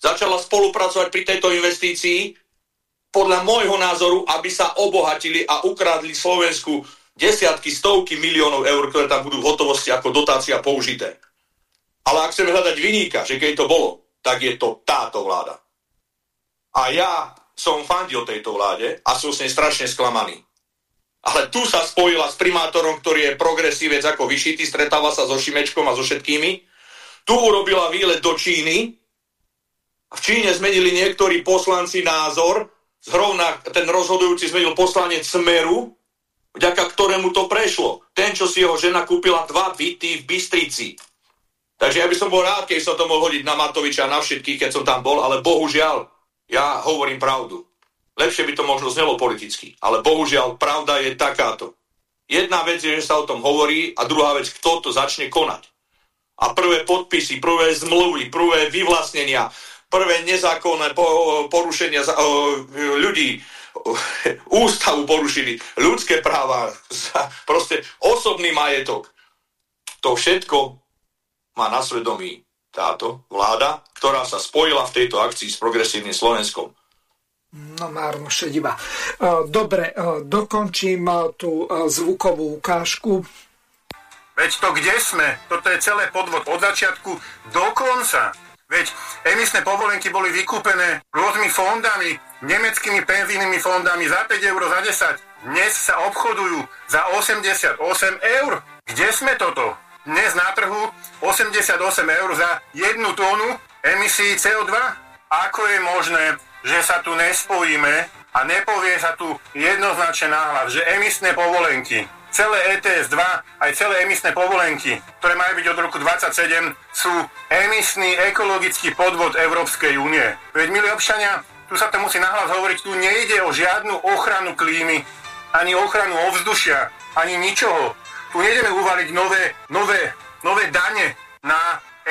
začala spolupracovať pri tejto investícii podľa môjho názoru, aby sa obohatili a ukradli Slovensku desiatky, stovky miliónov eur, ktoré tam budú v hotovosti ako dotácia použité. Ale ak chceme hľadať vyníka, že keď to bolo, tak je to táto vláda. A ja som fandil tejto vláde a som s nej strašne sklamaný. Ale tu sa spojila s primátorom, ktorý je progresívec ako vyšitý, stretáva sa so Šimečkom a so všetkými. Tu urobila výlet do Číny. V Číne zmenili niektorí poslanci názor. Zrovna ten rozhodujúci zmenil poslanec Smeru, vďaka ktorému to prešlo. Ten, čo si jeho žena kúpila dva byty v Bystrici. Takže ja by som bol rád, keď som to mohol hodiť na Matoviča na všetkých, keď som tam bol, ale bohužiaľ ja hovorím pravdu. Lepšie by to možno znelo politicky, ale bohužiaľ pravda je takáto. Jedna vec je, že sa o tom hovorí a druhá vec, kto to začne konať. A prvé podpisy, prvé zmluvy, prvé vyvlastnenia, prvé nezákonné porušenia ľudí, ústavu porušili, ľudské práva, proste osobný majetok. To všetko má na svedomí táto vláda, ktorá sa spojila v tejto akcii s progresívnym Slovenskom. No márno šediva. E, dobre, e, dokončím e, tú zvukovú ukážku. Veď to kde sme? Toto je celé podvod od začiatku do konca. Veď emisné povolenky boli vykúpené rôznymi fondami, nemeckými penzijnými fondami za 5 eur, za 10. Dnes sa obchodujú za 88 eur. Kde sme toto? dnes na trhu 88 eur za jednu tónu emisí CO2. Ako je možné, že sa tu nespojíme a nepovie sa tu jednoznačne náhľad, že emisné povolenky, celé ETS 2, aj celé emisné povolenky, ktoré majú byť od roku 27, sú emisný ekologický podvod Európskej únie. Veď, milí občania, tu sa to musí nahlas hovoriť, tu nejde o žiadnu ochranu klímy, ani ochranu ovzdušia, ani ničoho. Tu nejdeme uvaliť nové, nové, nové dane na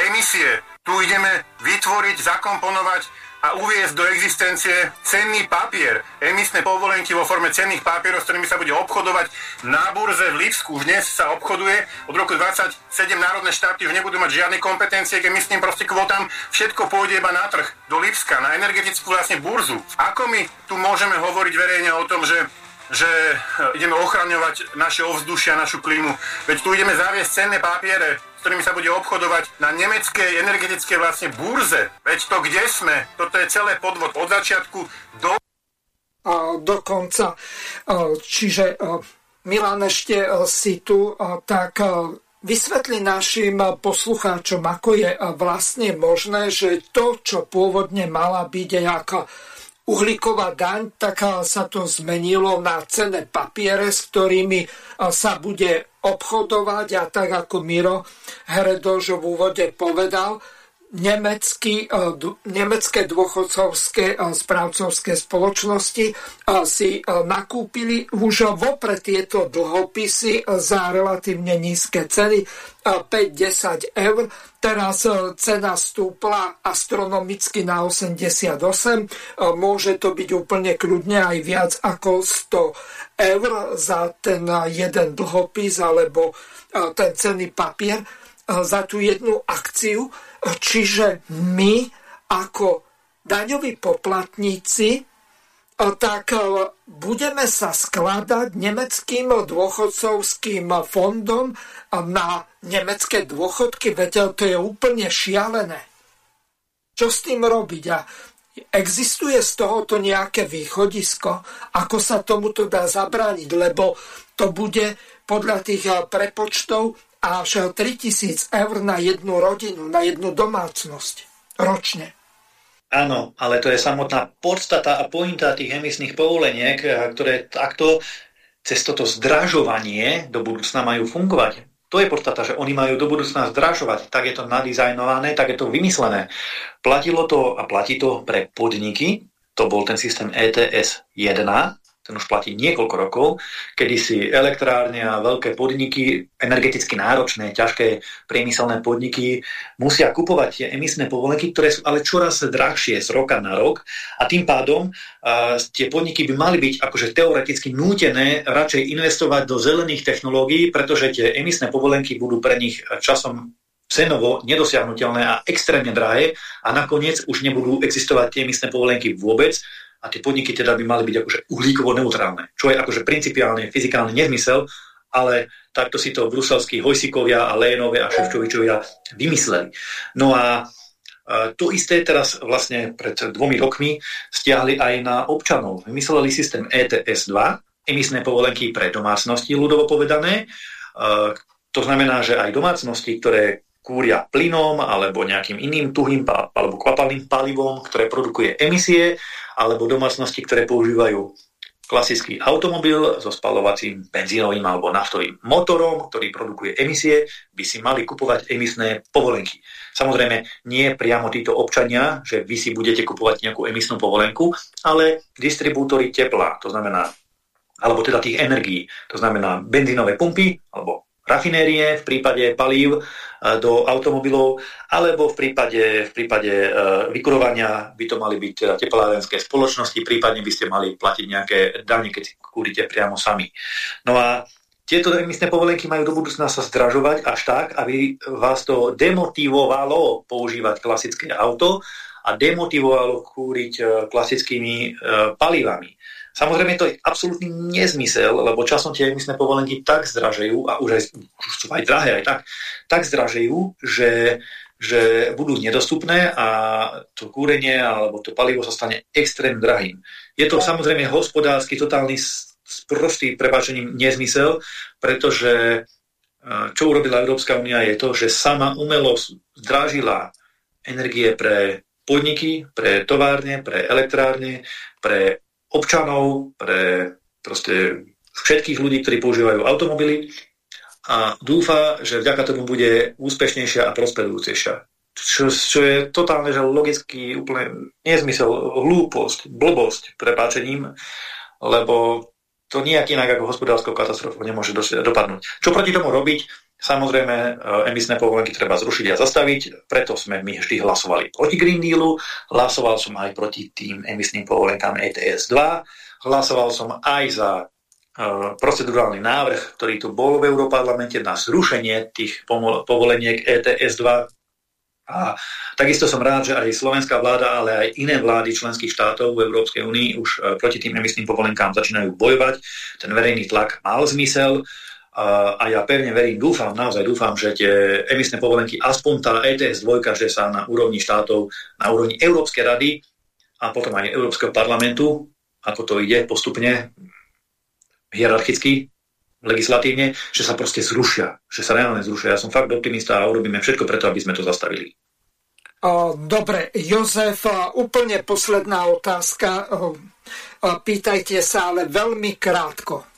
emisie. Tu ideme vytvoriť, zakomponovať a uviezť do existencie cenný papier, emisné povolenky vo forme cenných papierov, s ktorými sa bude obchodovať na burze v Lipsku. Už dnes sa obchoduje, od roku 27 národné štáty už nebudú mať žiadne kompetencie k emisným proste kvotám, všetko pôjde iba na trh, do Lipska, na energetickú vlastne burzu. Ako my tu môžeme hovoriť verejne o tom, že že ideme ochraňovať naše ovzdušia, našu klímu. Veď tu ideme zaviesť cenné papiere, s ktorými sa bude obchodovať na nemeckej energetickej vlastne burze. Veď to kde sme? Toto je celé podvod od začiatku do... Do konca. Čiže Milan ešte si tu, tak vysvetli našim poslucháčom, ako je vlastne možné, že to, čo pôvodne mala byť nejaká uhlíková daň, tak sa to zmenilo na cenné papiere, s ktorými sa bude obchodovať a tak ako Miro Heredož v úvode povedal, nemecký, e, nemecké dôchodcovské e, správcovské spoločnosti e, si nakúpili už vopred tieto dlhopisy za relatívne nízke ceny 5-10 eur. Teraz cena stúpla astronomicky na 88. Môže to byť úplne kľudne aj viac ako 100 eur za ten jeden dlhopis alebo ten cenný papier za tú jednu akciu Čiže my ako daňoví poplatníci tak budeme sa skladať nemeckým dôchodcovským fondom na nemecké dôchodky, veď to je úplne šialené. Čo s tým robiť? A existuje z tohoto nejaké východisko, ako sa tomuto dá zabrániť, lebo to bude podľa tých prepočtov až 3000 eur na jednu rodinu, na jednu domácnosť ročne. Áno, ale to je samotná podstata a pointa tých emisných povoleniek, ktoré takto cez toto zdražovanie do budúcna majú fungovať. To je podstata, že oni majú do budúcna zdražovať. Tak je to nadizajnované, tak je to vymyslené. Platilo to a platí to pre podniky, to bol ten systém ETS 1, ten už platí niekoľko rokov, kedy si elektrárne a veľké podniky, energeticky náročné, ťažké priemyselné podniky musia kupovať tie emisné povolenky, ktoré sú ale čoraz drahšie z roka na rok. A tým pádom uh, tie podniky by mali byť akože teoreticky nútené radšej investovať do zelených technológií, pretože tie emisné povolenky budú pre nich časom cenovo nedosiahnutelné a extrémne drahé. A nakoniec už nebudú existovať tie emisné povolenky vôbec, a tie podniky teda by mali byť akože uhlíkovo neutrálne, čo je akože principiálne, fyzikálny nezmysel, ale takto si to bruselskí Hojsikovia a Lénové a Ševčovičovia vymysleli. No a to isté teraz vlastne pred dvomi rokmi stiahli aj na občanov. Vymysleli systém ETS-2, emisné povolenky pre domácnosti, ľudovo povedané. To znamená, že aj domácnosti, ktoré kúria plynom alebo nejakým iným tuhým alebo kvapalným palivom, ktoré produkuje emisie, alebo domácnosti, ktoré používajú klasický automobil so spalovacím benzínovým alebo naftovým motorom, ktorý produkuje emisie, by si mali kupovať emisné povolenky. Samozrejme, nie priamo títo občania, že vy si budete kupovať nejakú emisnú povolenku, ale distribútory tepla, to znamená, alebo teda tých energií, to znamená benzínové pumpy alebo rafinérie v prípade palív e, do automobilov, alebo v prípade, v prípade e, vykurovania by to mali byť teda teplárenské spoločnosti, prípadne by ste mali platiť nejaké dane, keď si kúrite priamo sami. No a tieto emisné povolenky majú do budúcna sa zdražovať až tak, aby vás to demotivovalo používať klasické auto a demotivovalo kúriť e, klasickými palivami. Samozrejme to je absolútny nezmysel, lebo časom tie emisné povolenky tak zdražejú, a už, aj, už sú aj drahé aj tak, tak zdražejú, že, že budú nedostupné a to kúrenie alebo to palivo sa stane extrém drahým. Je to samozrejme hospodársky totálny prostý prebačením nezmysel, pretože e, čo urobila Európska únia je to, že sama umelo zdražila energie pre podniky, pre továrne, pre elektrárne, pre občanov, pre proste všetkých ľudí, ktorí používajú automobily a dúfa, že vďaka tomu bude úspešnejšia a prosperujúcejšia. čo, čo je totálne, že logický úplne nezmysel, hlúposť, blbosť, prepáčením, lebo to nijak inak ako hospodárskou katastrofou nemôže dopadnúť. Čo proti tomu robiť? Samozrejme, e, emisné povolenky treba zrušiť a zastaviť, preto sme my vždy hlasovali proti Green Dealu, hlasoval som aj proti tým emisným povolenkám ETS 2, hlasoval som aj za e, procedurálny návrh, ktorý tu bol v Európarlamente na zrušenie tých povoleniek ETS 2 a takisto som rád, že aj slovenská vláda, ale aj iné vlády členských štátov v Európskej únii už e, proti tým emisným povolenkám začínajú bojovať. Ten verejný tlak mal zmysel a ja pevne verím, dúfam, naozaj dúfam, že tie emisné povolenky, aspoň tá ETS 2, že sa na úrovni štátov, na úrovni Európskej rady a potom aj Európskeho parlamentu, ako to ide postupne, hierarchicky, legislatívne, že sa proste zrušia, že sa reálne zrušia. Ja som fakt optimista a urobíme všetko preto, aby sme to zastavili. Dobre, Jozef, úplne posledná otázka. Pýtajte sa, ale veľmi krátko.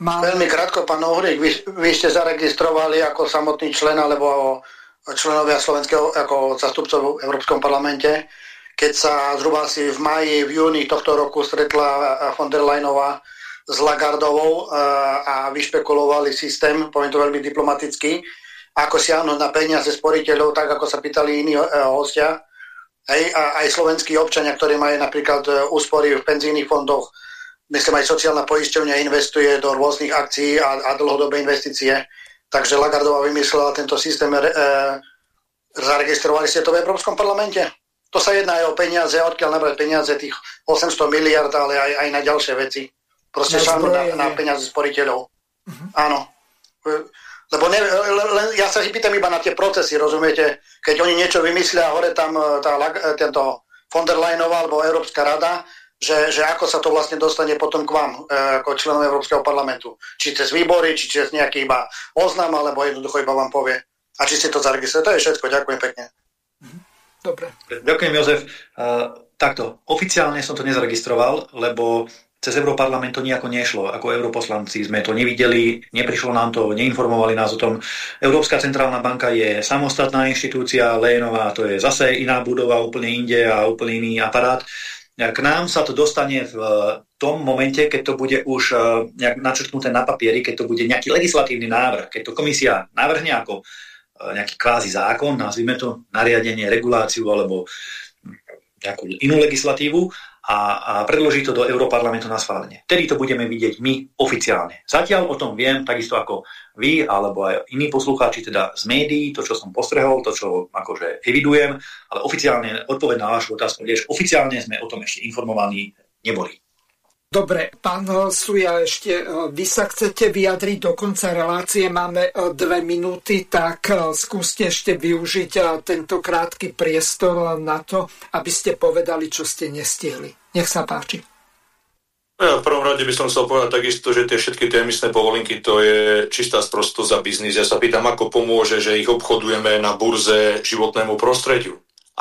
Mám... Veľmi krátko, pán Ohrík, vy, vy ste zaregistrovali ako samotný člen alebo členovia slovenského ako zastupcov v Európskom parlamente, keď sa zhruba asi v maji, v júni tohto roku stretla von der Leyenová s Lagardovou eh, a vyšpekulovali systém, poviem to veľmi diplomaticky, ako siahnuť na peniaze sporiteľov, tak ako sa pýtali iní eh, hostia. Aj, aj slovenskí občania, ktorí majú napríklad eh, úspory v penzijných fondoch, myslím aj sociálna poisťovňa investuje do rôznych akcií a, a dlhodobé investície. Takže Lagardová vymyslela tento systém, e, zaregistrovali ste to v Európskom parlamente? To sa jedná aj o peniaze, odkiaľ nabrať peniaze, tých 800 miliard, ale aj, aj na ďalšie veci. Proste na, na, na peniaze sporiteľov. Uh-huh. Áno. Lebo ne, le, ja sa pýtam iba na tie procesy, rozumiete? Keď oni niečo vymyslia, hore tam e, tá, e, tento von der Leyenová alebo Európska rada, že, že ako sa to vlastne dostane potom k vám, e, ako členom Európskeho parlamentu. Či cez výbory, či cez nejaký iba oznam, alebo jednoducho iba vám povie. A či ste to zaregistrovali. To je všetko. Ďakujem pekne. Dobre. Ďakujem, Jozef. Uh, takto, oficiálne som to nezaregistroval, lebo cez Európarlament to nejako nešlo. Ako europoslanci sme to nevideli, neprišlo nám to, neinformovali nás o tom. Európska centrálna banka je samostatná inštitúcia, Lénová to je zase iná budova, úplne inde a úplne iný aparát. K nám sa to dostane v tom momente, keď to bude už eh, nejak načrtnuté na papieri, keď to bude nejaký legislatívny návrh, keď to komisia navrhne ako eh, nejaký kvázi zákon, nazvime to nariadenie, reguláciu alebo nejakú inú legislatívu a, a predloží to do Európarlamentu na schválenie. Tedy to budeme vidieť my oficiálne. Zatiaľ o tom viem, takisto ako vy, alebo aj iní poslucháči, teda z médií, to, čo som postrehol, to, čo akože evidujem, ale oficiálne odpoveď na vašu otázku že oficiálne sme o tom ešte informovaní neboli. Dobre, pán Suja, ešte e, vy sa chcete vyjadriť do konca relácie, máme e, dve minúty, tak e, skúste ešte využiť tento krátky priestor na to, aby ste povedali, čo ste nestihli. Nech sa páči. Ja v prvom rade by som chcel povedať takisto, že tie všetky tie emisné povolenky to je čistá sprosto za biznis. Ja sa pýtam, ako pomôže, že ich obchodujeme na burze životnému prostrediu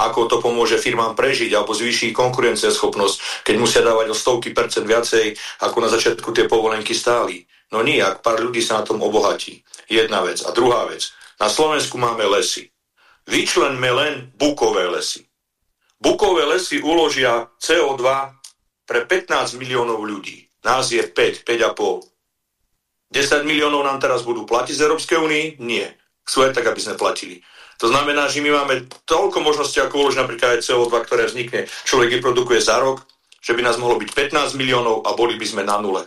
ako to pomôže firmám prežiť alebo zvýši konkurencieschopnosť, keď musia dávať o stovky percent viacej, ako na začiatku tie povolenky stáli. No nijak, pár ľudí sa na tom obohatí. Jedna vec. A druhá vec. Na Slovensku máme lesy. Vyčlenme len bukové lesy. Bukové lesy uložia CO2 pre 15 miliónov ľudí. Nás je 5, 5,5. 10 miliónov nám teraz budú platiť z Európskej únie? Nie. Chcú aj tak, aby sme platili. To znamená, že my máme toľko možností, ako uložiť napríklad aj CO2, ktoré vznikne. Človek vyprodukuje za rok, že by nás mohlo byť 15 miliónov a boli by sme na nule.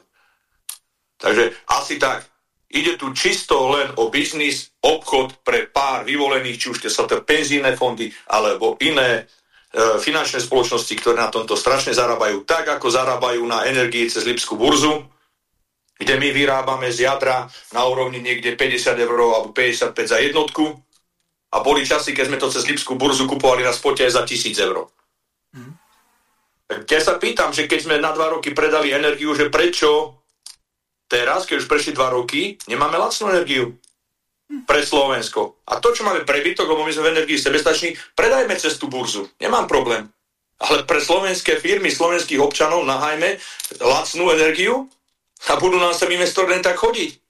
Takže asi tak. Ide tu čisto len o biznis, obchod pre pár vyvolených, či už sa to penzíne fondy, alebo iné e, finančné spoločnosti, ktoré na tomto strašne zarábajú tak, ako zarábajú na energii cez Lipskú burzu, kde my vyrábame z jadra na úrovni niekde 50 eur alebo 55 za jednotku a boli časy, keď sme to cez Lipskú burzu kupovali na spote aj za tisíc eur. Mm. Ja sa pýtam, že keď sme na dva roky predali energiu, že prečo teraz, keď už prešli dva roky, nemáme lacnú energiu pre Slovensko. A to, čo máme prebytok, lebo my sme v energii sebestační, predajme cez tú burzu. Nemám problém. Ale pre slovenské firmy, slovenských občanov nahajme lacnú energiu a budú nám sa investori len tak chodiť.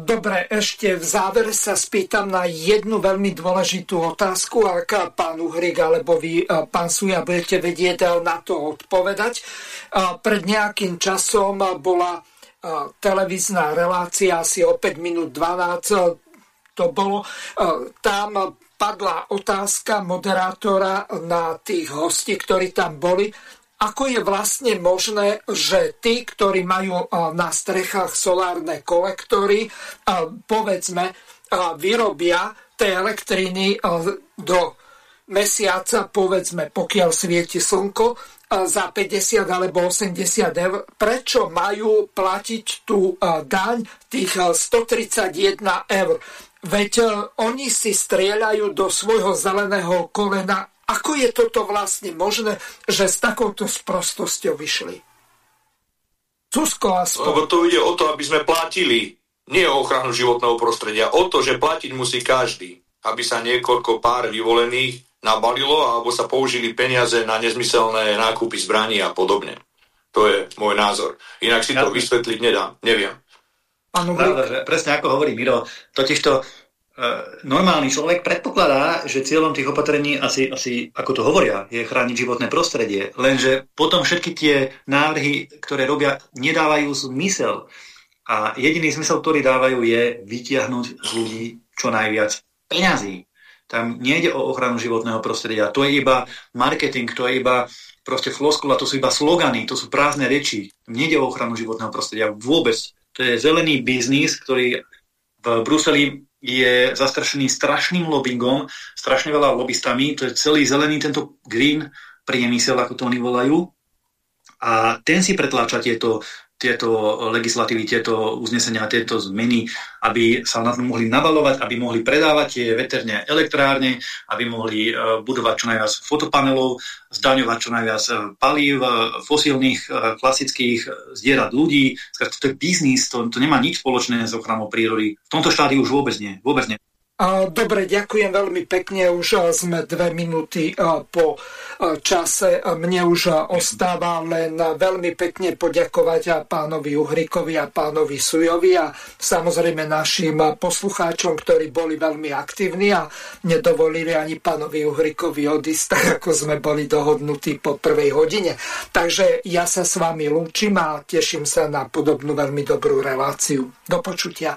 Dobre, ešte v závere sa spýtam na jednu veľmi dôležitú otázku, ak pán Uhrik alebo vy, pán Suja, budete vedieť na to odpovedať. Pred nejakým časom bola televízna relácia, asi o 5 minút 12 to bolo. Tam padla otázka moderátora na tých hostí, ktorí tam boli ako je vlastne možné, že tí, ktorí majú na strechách solárne kolektory, povedzme, vyrobia tej elektriny do mesiaca, povedzme, pokiaľ svieti slnko, za 50 alebo 80 eur, prečo majú platiť tú daň tých 131 eur? Veď oni si strieľajú do svojho zeleného kolena ako je toto vlastne možné, že s takouto sprostosťou vyšli? Cusko aspoň. Lebo to ide o to, aby sme platili. Nie o ochranu životného prostredia. O to, že platiť musí každý. Aby sa niekoľko pár vyvolených nabalilo alebo sa použili peniaze na nezmyselné nákupy zbraní a podobne. To je môj názor. Inak si to vysvetliť nedám. Neviem. Pravda, že presne ako hovorí Miro, totižto normálny človek predpokladá, že cieľom tých opatrení asi, asi, ako to hovoria, je chrániť životné prostredie. Lenže potom všetky tie návrhy, ktoré robia, nedávajú zmysel. A jediný zmysel, ktorý dávajú, je vytiahnuť z ľudí čo najviac peňazí. Tam nejde o ochranu životného prostredia. To je iba marketing, to je iba proste floskula, to sú iba slogany, to sú prázdne reči. Nejde o ochranu životného prostredia vôbec. To je zelený biznis, ktorý v Bruseli je zastrašený strašným lobbyingom, strašne veľa lobbystami, to je celý zelený tento green priemysel, ako to oni volajú. A ten si pretláča tieto tieto legislatívy, tieto uznesenia, tieto zmeny, aby sa na to mohli nabalovať, aby mohli predávať tie veterné elektrárne, aby mohli e, budovať čo najviac fotopanelov, zdaňovať čo najviac e, palív, e, fosílnych, klasických, zdierať ľudí. Skrátka, to je biznis, to, to nemá nič spoločné s ochranou prírody. V tomto štádiu už vôbec nie. Vôbec nie. Dobre, ďakujem veľmi pekne. Už sme dve minúty po čase. Mne už ostáva len veľmi pekne poďakovať pánovi Uhrikovi a pánovi Sujovi a samozrejme našim poslucháčom, ktorí boli veľmi aktívni a nedovolili ani pánovi Uhrikovi odísť, tak ako sme boli dohodnutí po prvej hodine. Takže ja sa s vami lúčim a teším sa na podobnú veľmi dobrú reláciu. Do počutia.